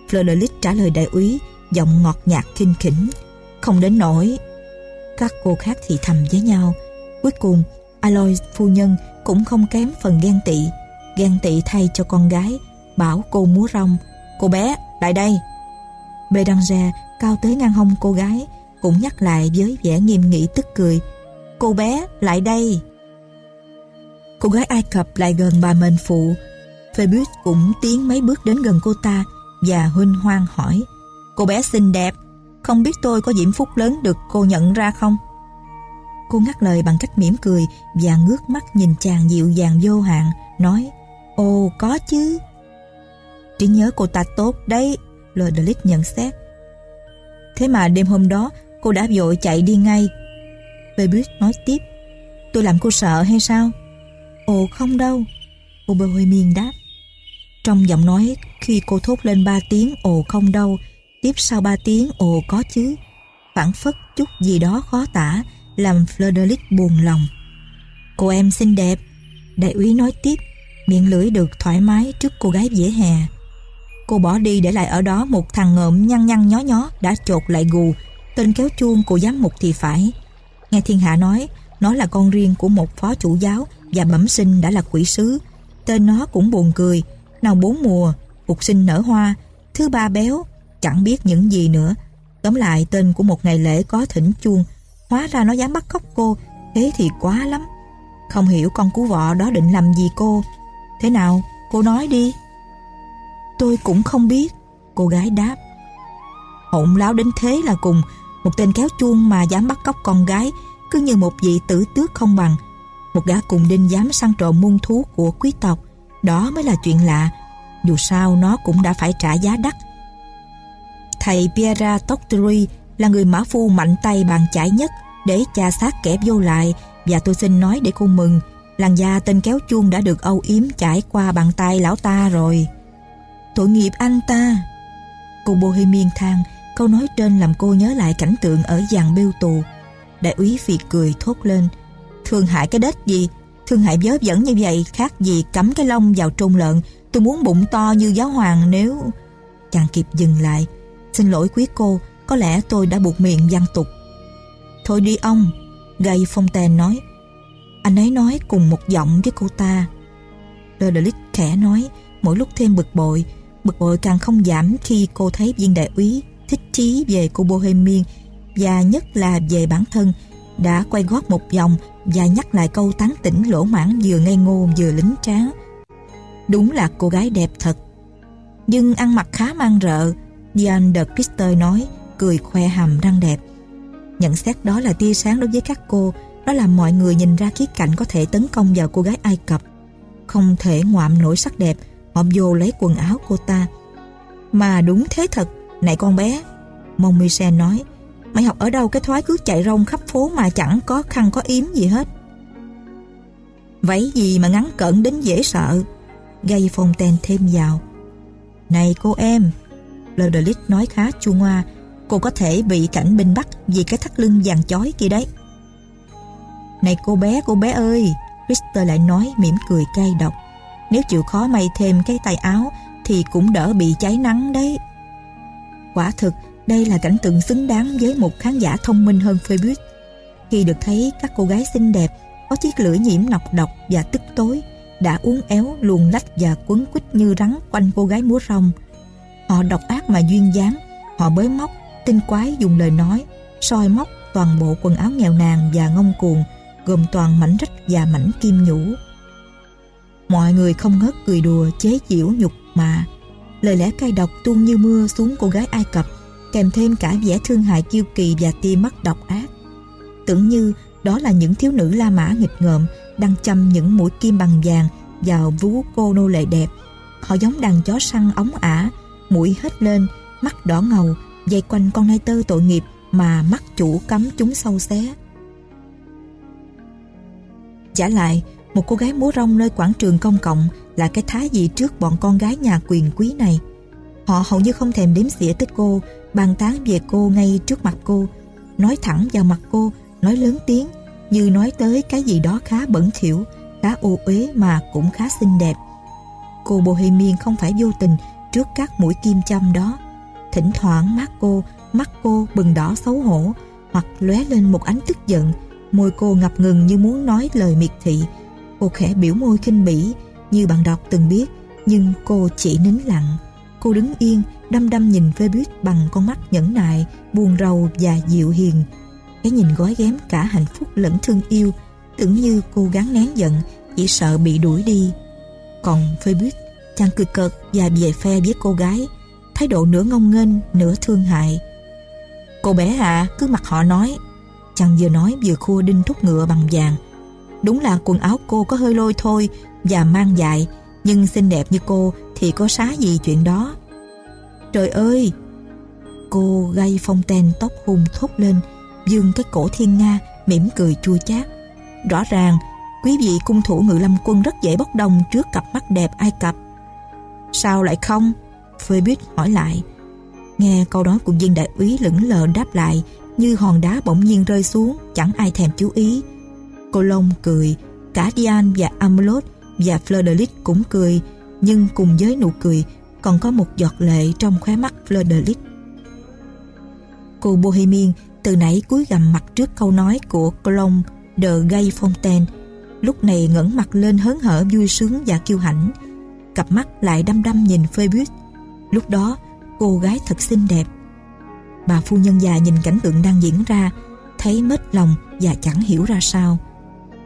Speaker 1: Fleur trả lời đại úy, Giọng ngọt nhạt kinh khỉnh. Không đến nỗi Các cô khác thì thầm với nhau. Cuối cùng, Alois phu nhân cũng không kém phần ghen tị. Ghen tị thay cho con gái, bảo cô múa rong, cô bé, lại đây. Bê đăng ra cao tới ngang hông cô gái, cũng nhắc lại với vẻ nghiêm nghị tức cười, cô bé, lại đây. Cô gái Ai Cập lại gần bà mền phụ. Phoebus cũng tiến mấy bước đến gần cô ta và huynh hoang hỏi, cô bé xinh đẹp, không biết tôi có diễm phúc lớn được cô nhận ra không? Cô ngắt lời bằng cách mỉm cười và ngước mắt nhìn chàng dịu dàng vô hạn, nói, ồ, có chứ. Trí nhớ cô ta tốt đấy Lord Delic nhận xét. Thế mà đêm hôm đó, cô đã vội chạy đi ngay. Phoebus nói tiếp, tôi làm cô sợ hay sao? Ồ, không đâu cô Bohemian đáp. Trong giọng nói, khi cô thốt lên ba tiếng ồ, không đâu, tiếp sau ba tiếng ồ, có chứ, phản phất chút gì đó khó tả làm Frederick buồn lòng cô em xinh đẹp đại úy nói tiếp miệng lưỡi được thoải mái trước cô gái dễ hè Cô bỏ đi để lại ở đó một thằng ngợm nhăn nhăn nhó nhó đã chột lại gù, tên kéo chuông của giám mục thì phải. Nghe thiên hạ nói, nó là con riêng của một phó chủ giáo và bẩm sinh đã là quỷ sứ. Tên nó cũng buồn cười, nào bốn mùa, phục sinh nở hoa, thứ ba béo, chẳng biết những gì nữa. Tóm lại tên của một ngày lễ có thỉnh chuông, hóa ra nó dám bắt cóc cô, thế thì quá lắm. Không hiểu con cú vọ đó định làm gì cô. Thế nào, cô nói đi. Tôi cũng không biết. Cô gái đáp. Hỗn láo đến thế là cùng. Một tên kéo chuông mà dám bắt cóc con gái Cứ như một vị tử tước không bằng. Một gã cùng đinh dám săn trộm muôn thú của quý tộc. Đó mới là chuyện lạ. Dù sao nó cũng đã phải trả giá đắt. Thầy Piera Toctori là người mã phu mạnh tay bàn chải nhất để cha xác kẻ vô lại. Và tôi xin nói để cô mừng, làn da tên kéo chuông đã được âu yếm trải qua bàn tay lão ta rồi. Tội nghiệp anh ta. Cô Bohemian than, Câu nói trên làm cô nhớ lại cảnh tượng ở dàn biêu tù. Đại úy phì cười thốt lên, Thương hại cái đếch gì? Thương hại vớ vẩn như vậy, Khác gì cắm cái lông vào trôn lợn. Tôi muốn bụng to như giáo hoàng nếu Chàng kịp dừng lại, Xin lỗi quý cô, Có lẽ tôi đã buộc miệng văn tục. Thôi đi ông Gay tè nói Anh ấy nói cùng một giọng với cô ta Lơ khẽ nói mỗi lúc thêm bực bội. Bực bội càng không giảm khi cô thấy viên đại úy thích chí về cô Bohemian và nhất là về bản thân đã quay gót một vòng và nhắc lại câu tán tỉnh lỗ mãn vừa ngây ngô vừa lính tráng. Đúng là cô gái đẹp thật. Nhưng ăn mặc khá mang rợ, Diane de Christer nói, cười khoe hàm răng đẹp. Nhận xét đó là tia sáng đối với các cô, đó là mọi người nhìn ra khía cạnh có thể tấn công vào cô gái Ai Cập. Không thể ngoạm nổi sắc đẹp, họ vô lấy quần áo cô ta. Mà đúng thế thật, này con bé. Mông Michel nói, mày học ở đâu cái thói cứ chạy rong khắp phố mà chẳng có khăn có yếm gì hết. vậy gì mà ngắn cẩn đến dễ sợ. Gay Fontaine thêm vào. Này cô em, Lederlich nói khá chua ngoa, cô có thể bị cảnh binh bắt vì cái thắt lưng vàng chói kia đấy. Này cô bé, cô bé ơi, Christer lại nói mỉm cười cay độc. Nếu chịu khó may thêm cái tay áo thì cũng đỡ bị cháy nắng đấy. Quả thực, đây là cảnh tượng xứng đáng với một khán giả thông minh hơn Phoebus. Khi được thấy các cô gái xinh đẹp có chiếc lưỡi nhiễm nọc độc và tức tối đã uốn éo luồn lách và quấn quýt như rắn quanh cô gái múa rồng. Họ độc ác mà duyên dáng, họ bới móc, tinh quái dùng lời nói, soi móc toàn bộ quần áo nghèo nàn và ngông cuồng, gồm toàn mảnh rách và mảnh kim nhũ. Mọi người không ngớt cười đùa, chế giễu nhục mà. Lời lẽ cay độc tuôn như mưa xuống cô gái Ai Cập, kèm thêm cả vẻ thương hại kiêu kỳ và tia mắt độc ác. Tưởng như đó là những thiếu nữ La Mã nghịch ngợm đang châm những mũi kim bằng vàng vào vú cô nô lệ đẹp. Họ giống đàn chó săn ống ả, mũi hết lên, mắt đỏ ngầu, dây quanh con nai tơ tội nghiệp mà mắt chủ cấm chúng sâu xé. Trả lại, một cô gái múa rong nơi quảng trường công cộng là cái thái gì trước bọn con gái nhà quyền quý này. Họ hầu như không thèm đếm xỉa tới cô, bàn tán về cô ngay trước mặt cô, nói thẳng vào mặt cô, nói lớn tiếng, như nói tới cái gì đó khá bẩn thỉu, khá ô uế mà cũng khá xinh đẹp. Cô Bohemian không phải vô tình trước các mũi kim châm đó. Thỉnh thoảng mắt cô, mắt cô bừng đỏ xấu hổ, hoặc lóe lên một ánh tức giận, môi cô ngập ngừng như muốn nói lời miệt thị. Cô khẽ biểu môi khinh bỉ, như bạn đọc từng biết, nhưng cô chỉ nín lặng. Cô đứng yên, đăm đăm nhìn phê buýt bằng con mắt nhẫn nại, buồn rầu và dịu hiền. Cái nhìn gói ghém cả hạnh phúc lẫn thương yêu, tưởng như cô gắng nén giận, chỉ sợ bị đuổi đi. Còn phê buýt, chàng cười cợt và về phe với cô gái, thái độ nửa ngông nghênh, nửa thương hại. Cô bé à, cứ mặt họ nói. Chàng vừa nói vừa khua đinh thúc ngựa bằng vàng. Đúng là quần áo cô có hơi lôi thôi và mang dài, nhưng xinh đẹp như cô thì có xá gì chuyện đó. Trời ơi! Cô gây phong ten tóc hung thốt lên, dương cái cổ thiên nga, mỉm cười chua chát. Rõ ràng, quý vị cung thủ ngự lâm quân rất dễ bốc đồng trước cặp mắt đẹp Ai Cập. Sao lại không? Phoebus hỏi lại. Nghe câu đó, của viên đại úy lững lờ đáp lại như hòn đá bỗng nhiên rơi xuống, chẳng ai thèm chú ý. Cô Long cười, cả Diane và Amelot và Fleur cũng cười, nhưng cùng với nụ cười còn có một giọt lệ trong khóe mắt Fleur Cô Bohemian từ nãy cúi gằm mặt trước câu nói của Cologne de Gay Fontaine, lúc này ngẩng mặt lên hớn hở vui sướng và kiêu hãnh. Cặp mắt lại đăm đăm nhìn Phoebus. Lúc đó, cô gái thật xinh đẹp. Bà phu nhân già nhìn cảnh tượng đang diễn ra, thấy mất lòng và chẳng hiểu ra sao.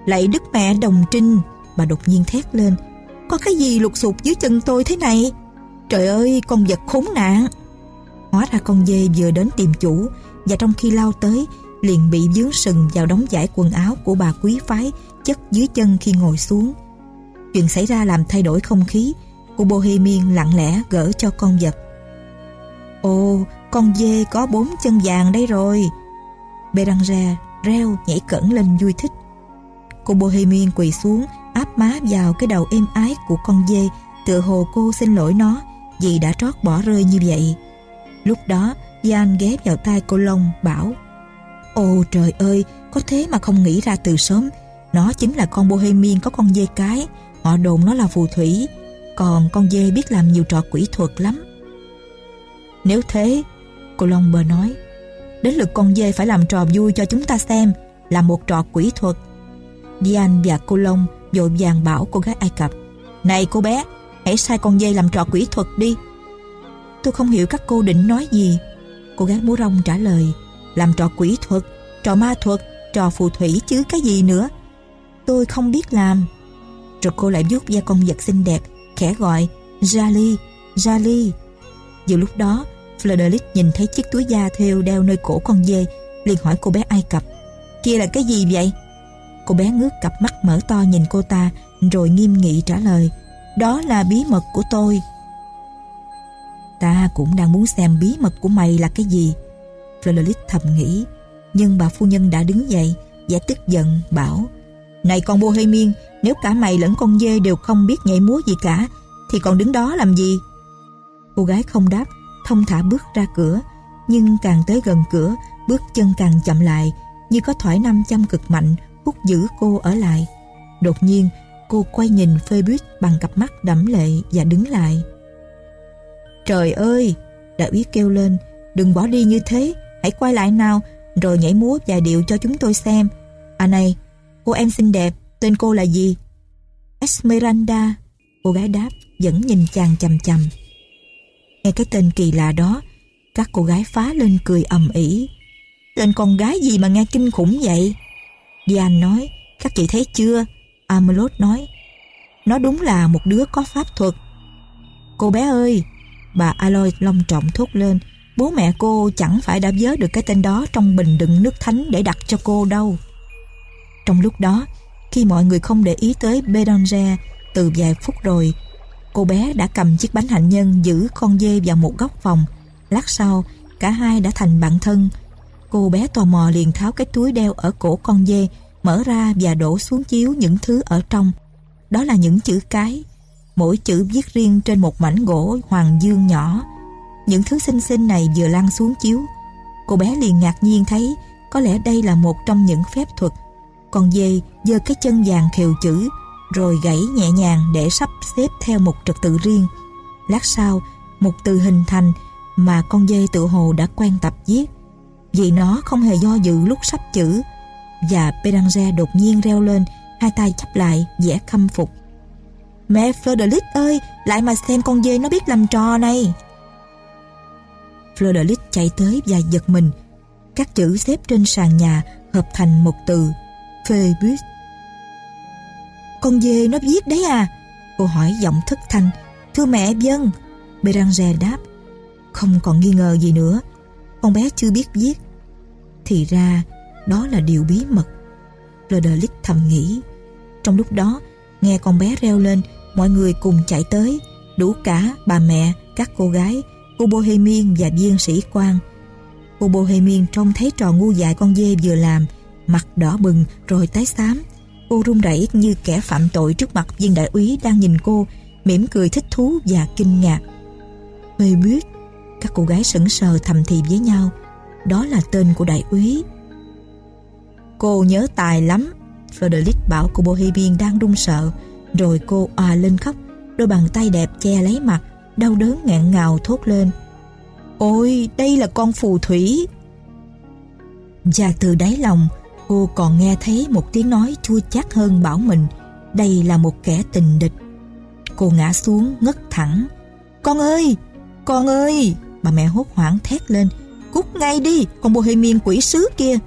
Speaker 1: Lạy đức mẹ đồng trinh, bà đột nhiên thét lên. Có cái gì lục sụp dưới chân tôi thế này? Trời ơi, con vật khốn nạn! Hóa ra con dê vừa đến tìm chủ và trong khi lao tới liền bị dướng sừng vào đóng giải quần áo của bà quý phái chất dưới chân khi ngồi xuống. Chuyện xảy ra làm thay đổi không khí, cô Bohemian lặng lẽ gỡ cho con vật. Ồ, con dê có bốn chân vàng đây rồi. Beranger reo nhảy cẩn lên vui thích. Cô Bohemian quỳ xuống áp má vào cái đầu êm ái của con dê tựa hồ cô xin lỗi nó vì đã trót bỏ rơi như vậy. Lúc đó Gian ghé vào tai cô Long bảo Ồ trời ơi, có thế mà không nghĩ ra từ sớm. Nó chính là con Bohemian có con dê cái. Họ đồn nó là phù thủy. Còn con dê biết làm nhiều trò quỷ thuật lắm. Nếu thế, cô Long bờ nói Đến lượt con dê phải làm trò vui cho chúng ta xem Là một trò quỷ thuật Diane và cô Long vội vàng bảo cô gái Ai Cập Này cô bé, hãy sai con dê làm trò quỷ thuật đi. Tôi không hiểu các cô định nói gì. Cô gái múa rong trả lời, làm trò quỷ thuật, trò ma thuật, trò phù thủy chứ cái gì nữa. Tôi không biết làm. Rồi cô lại vuốt da con vật xinh đẹp, khẽ gọi, Jali, Jali. Giữa lúc đó, Frederick nhìn thấy chiếc túi da thêu đeo nơi cổ con dê, liền hỏi cô bé Ai Cập, kia là cái gì vậy? Cô bé ngước cặp mắt mở to nhìn cô ta, rồi nghiêm nghị trả lời, đó là bí mật của tôi. Ta cũng đang muốn xem bí mật của mày là cái gì. Frederick thầm nghĩ, nhưng bà phu nhân đã đứng dậy, vẻ tức giận, bảo, này con Bohemian, nếu cả mày lẫn con dê đều không biết nhảy múa gì cả, thì còn đứng đó làm gì? Cô gái không đáp, thông thả bước ra cửa, nhưng càng tới gần cửa, bước chân càng chậm lại, như có thoải nam châm cực mạnh hút giữ cô ở lại. Đột nhiên, cô quay nhìn phê buýt bằng cặp mắt đẫm lệ và đứng lại. Trời ơi! Đại úy kêu lên, đừng bỏ đi như thế, hãy quay lại nào, rồi nhảy múa vài điệu cho chúng tôi xem. À này, cô em xinh đẹp, tên cô là gì? Esmeralda, cô gái đáp, vẫn nhìn chàng chầm chầm. Nghe cái tên kỳ lạ đó, các cô gái phá lên cười ầm ĩ. Tên con gái gì mà nghe kinh khủng vậy? Diane nói, các chị thấy chưa? Amelot nói, nó đúng là một đứa có pháp thuật. Cô bé ơi, bà Aloy long trọng thốt lên, bố mẹ cô chẳng phải đã vớ được cái tên đó trong bình đựng nước thánh để đặt cho cô đâu. Trong lúc đó, khi mọi người không để ý tới Bedonger từ vài phút rồi, cô bé đã cầm chiếc bánh hạnh nhân giữ con dê vào một góc phòng. Lát sau, cả hai đã thành bạn thân. Cô bé tò mò liền tháo cái túi đeo ở cổ con dê, mở ra và đổ xuống chiếu những thứ ở trong. Đó là những chữ cái, mỗi chữ viết riêng trên một mảnh gỗ hoàng dương nhỏ. Những thứ xinh xinh này vừa lăn xuống chiếu. Cô bé liền ngạc nhiên thấy có lẽ đây là một trong những phép thuật. Con dê giơ cái chân vàng khều chữ, rồi gãy nhẹ nhàng để sắp xếp theo một trật tự riêng. Lát sau, một từ hình thành mà con dê tự hồ đã quen tập viết. Vì nó không hề do dự lúc sắp chữ, và Pedange đột nhiên reo lên, hai tay chắp lại, vẻ khâm phục. Mẹ Fleur ơi, lại mà xem con dê nó biết làm trò này. Fleur chạy tới và giật mình. Các chữ xếp trên sàn nhà hợp thành một từ, Phoebus. Con dê nó viết đấy à? Cô hỏi giọng thất thanh. Thưa mẹ vâng. Beranger đáp. Không còn nghi ngờ gì nữa. Con bé chưa biết viết. Thì ra đó là điều bí mật. Frederick thầm nghĩ. Trong lúc đó, nghe con bé reo lên, mọi người cùng chạy tới, đủ cả bà mẹ, các cô gái, cô Bohemian và viên sĩ quan. Cô Bohemian trông thấy trò ngu dại con dê vừa làm, mặt đỏ bừng rồi tái xám. Cô run rẩy như kẻ phạm tội trước mặt viên đại úy đang nhìn cô, mỉm cười thích thú và kinh ngạc. Mê biết, các cô gái sững sờ thầm thì với nhau. Đó là tên của đại úy. Cô nhớ tài lắm Frederick bảo cô Bohemian đang run sợ Rồi cô òa lên khóc Đôi bàn tay đẹp che lấy mặt Đau đớn ngạn ngào thốt lên Ôi đây là con phù thủy Và từ đáy lòng Cô còn nghe thấy một tiếng nói chua chát hơn bảo mình Đây là một kẻ tình địch. Cô ngã xuống ngất thẳng. Con ơi Con ơi! Bà mẹ hốt hoảng thét lên. Cút ngay đi Con bohemian quỷ sứ kia.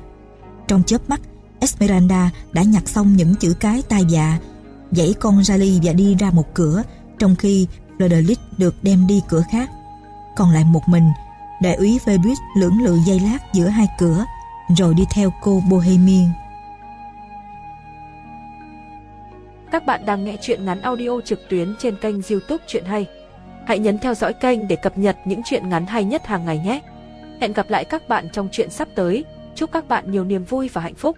Speaker 1: Trong chớp mắt, Esmeralda đã nhặt xong những chữ cái tai dạ, dãy con Rally và đi ra một cửa, trong khi Frederick được đem đi cửa khác. Còn lại một mình, đại úy Phoebus lưỡng lự dây lát giữa hai cửa, rồi đi theo cô Bohemian.
Speaker 2: Các bạn đang nghe chuyện ngắn audio trực tuyến trên kênh youtube Chuyện Hay. Hãy nhấn theo dõi kênh để cập nhật những chuyện ngắn hay nhất hàng ngày nhé. Hẹn gặp lại các bạn trong chuyện sắp tới. Chúc các bạn nhiều niềm vui và hạnh phúc.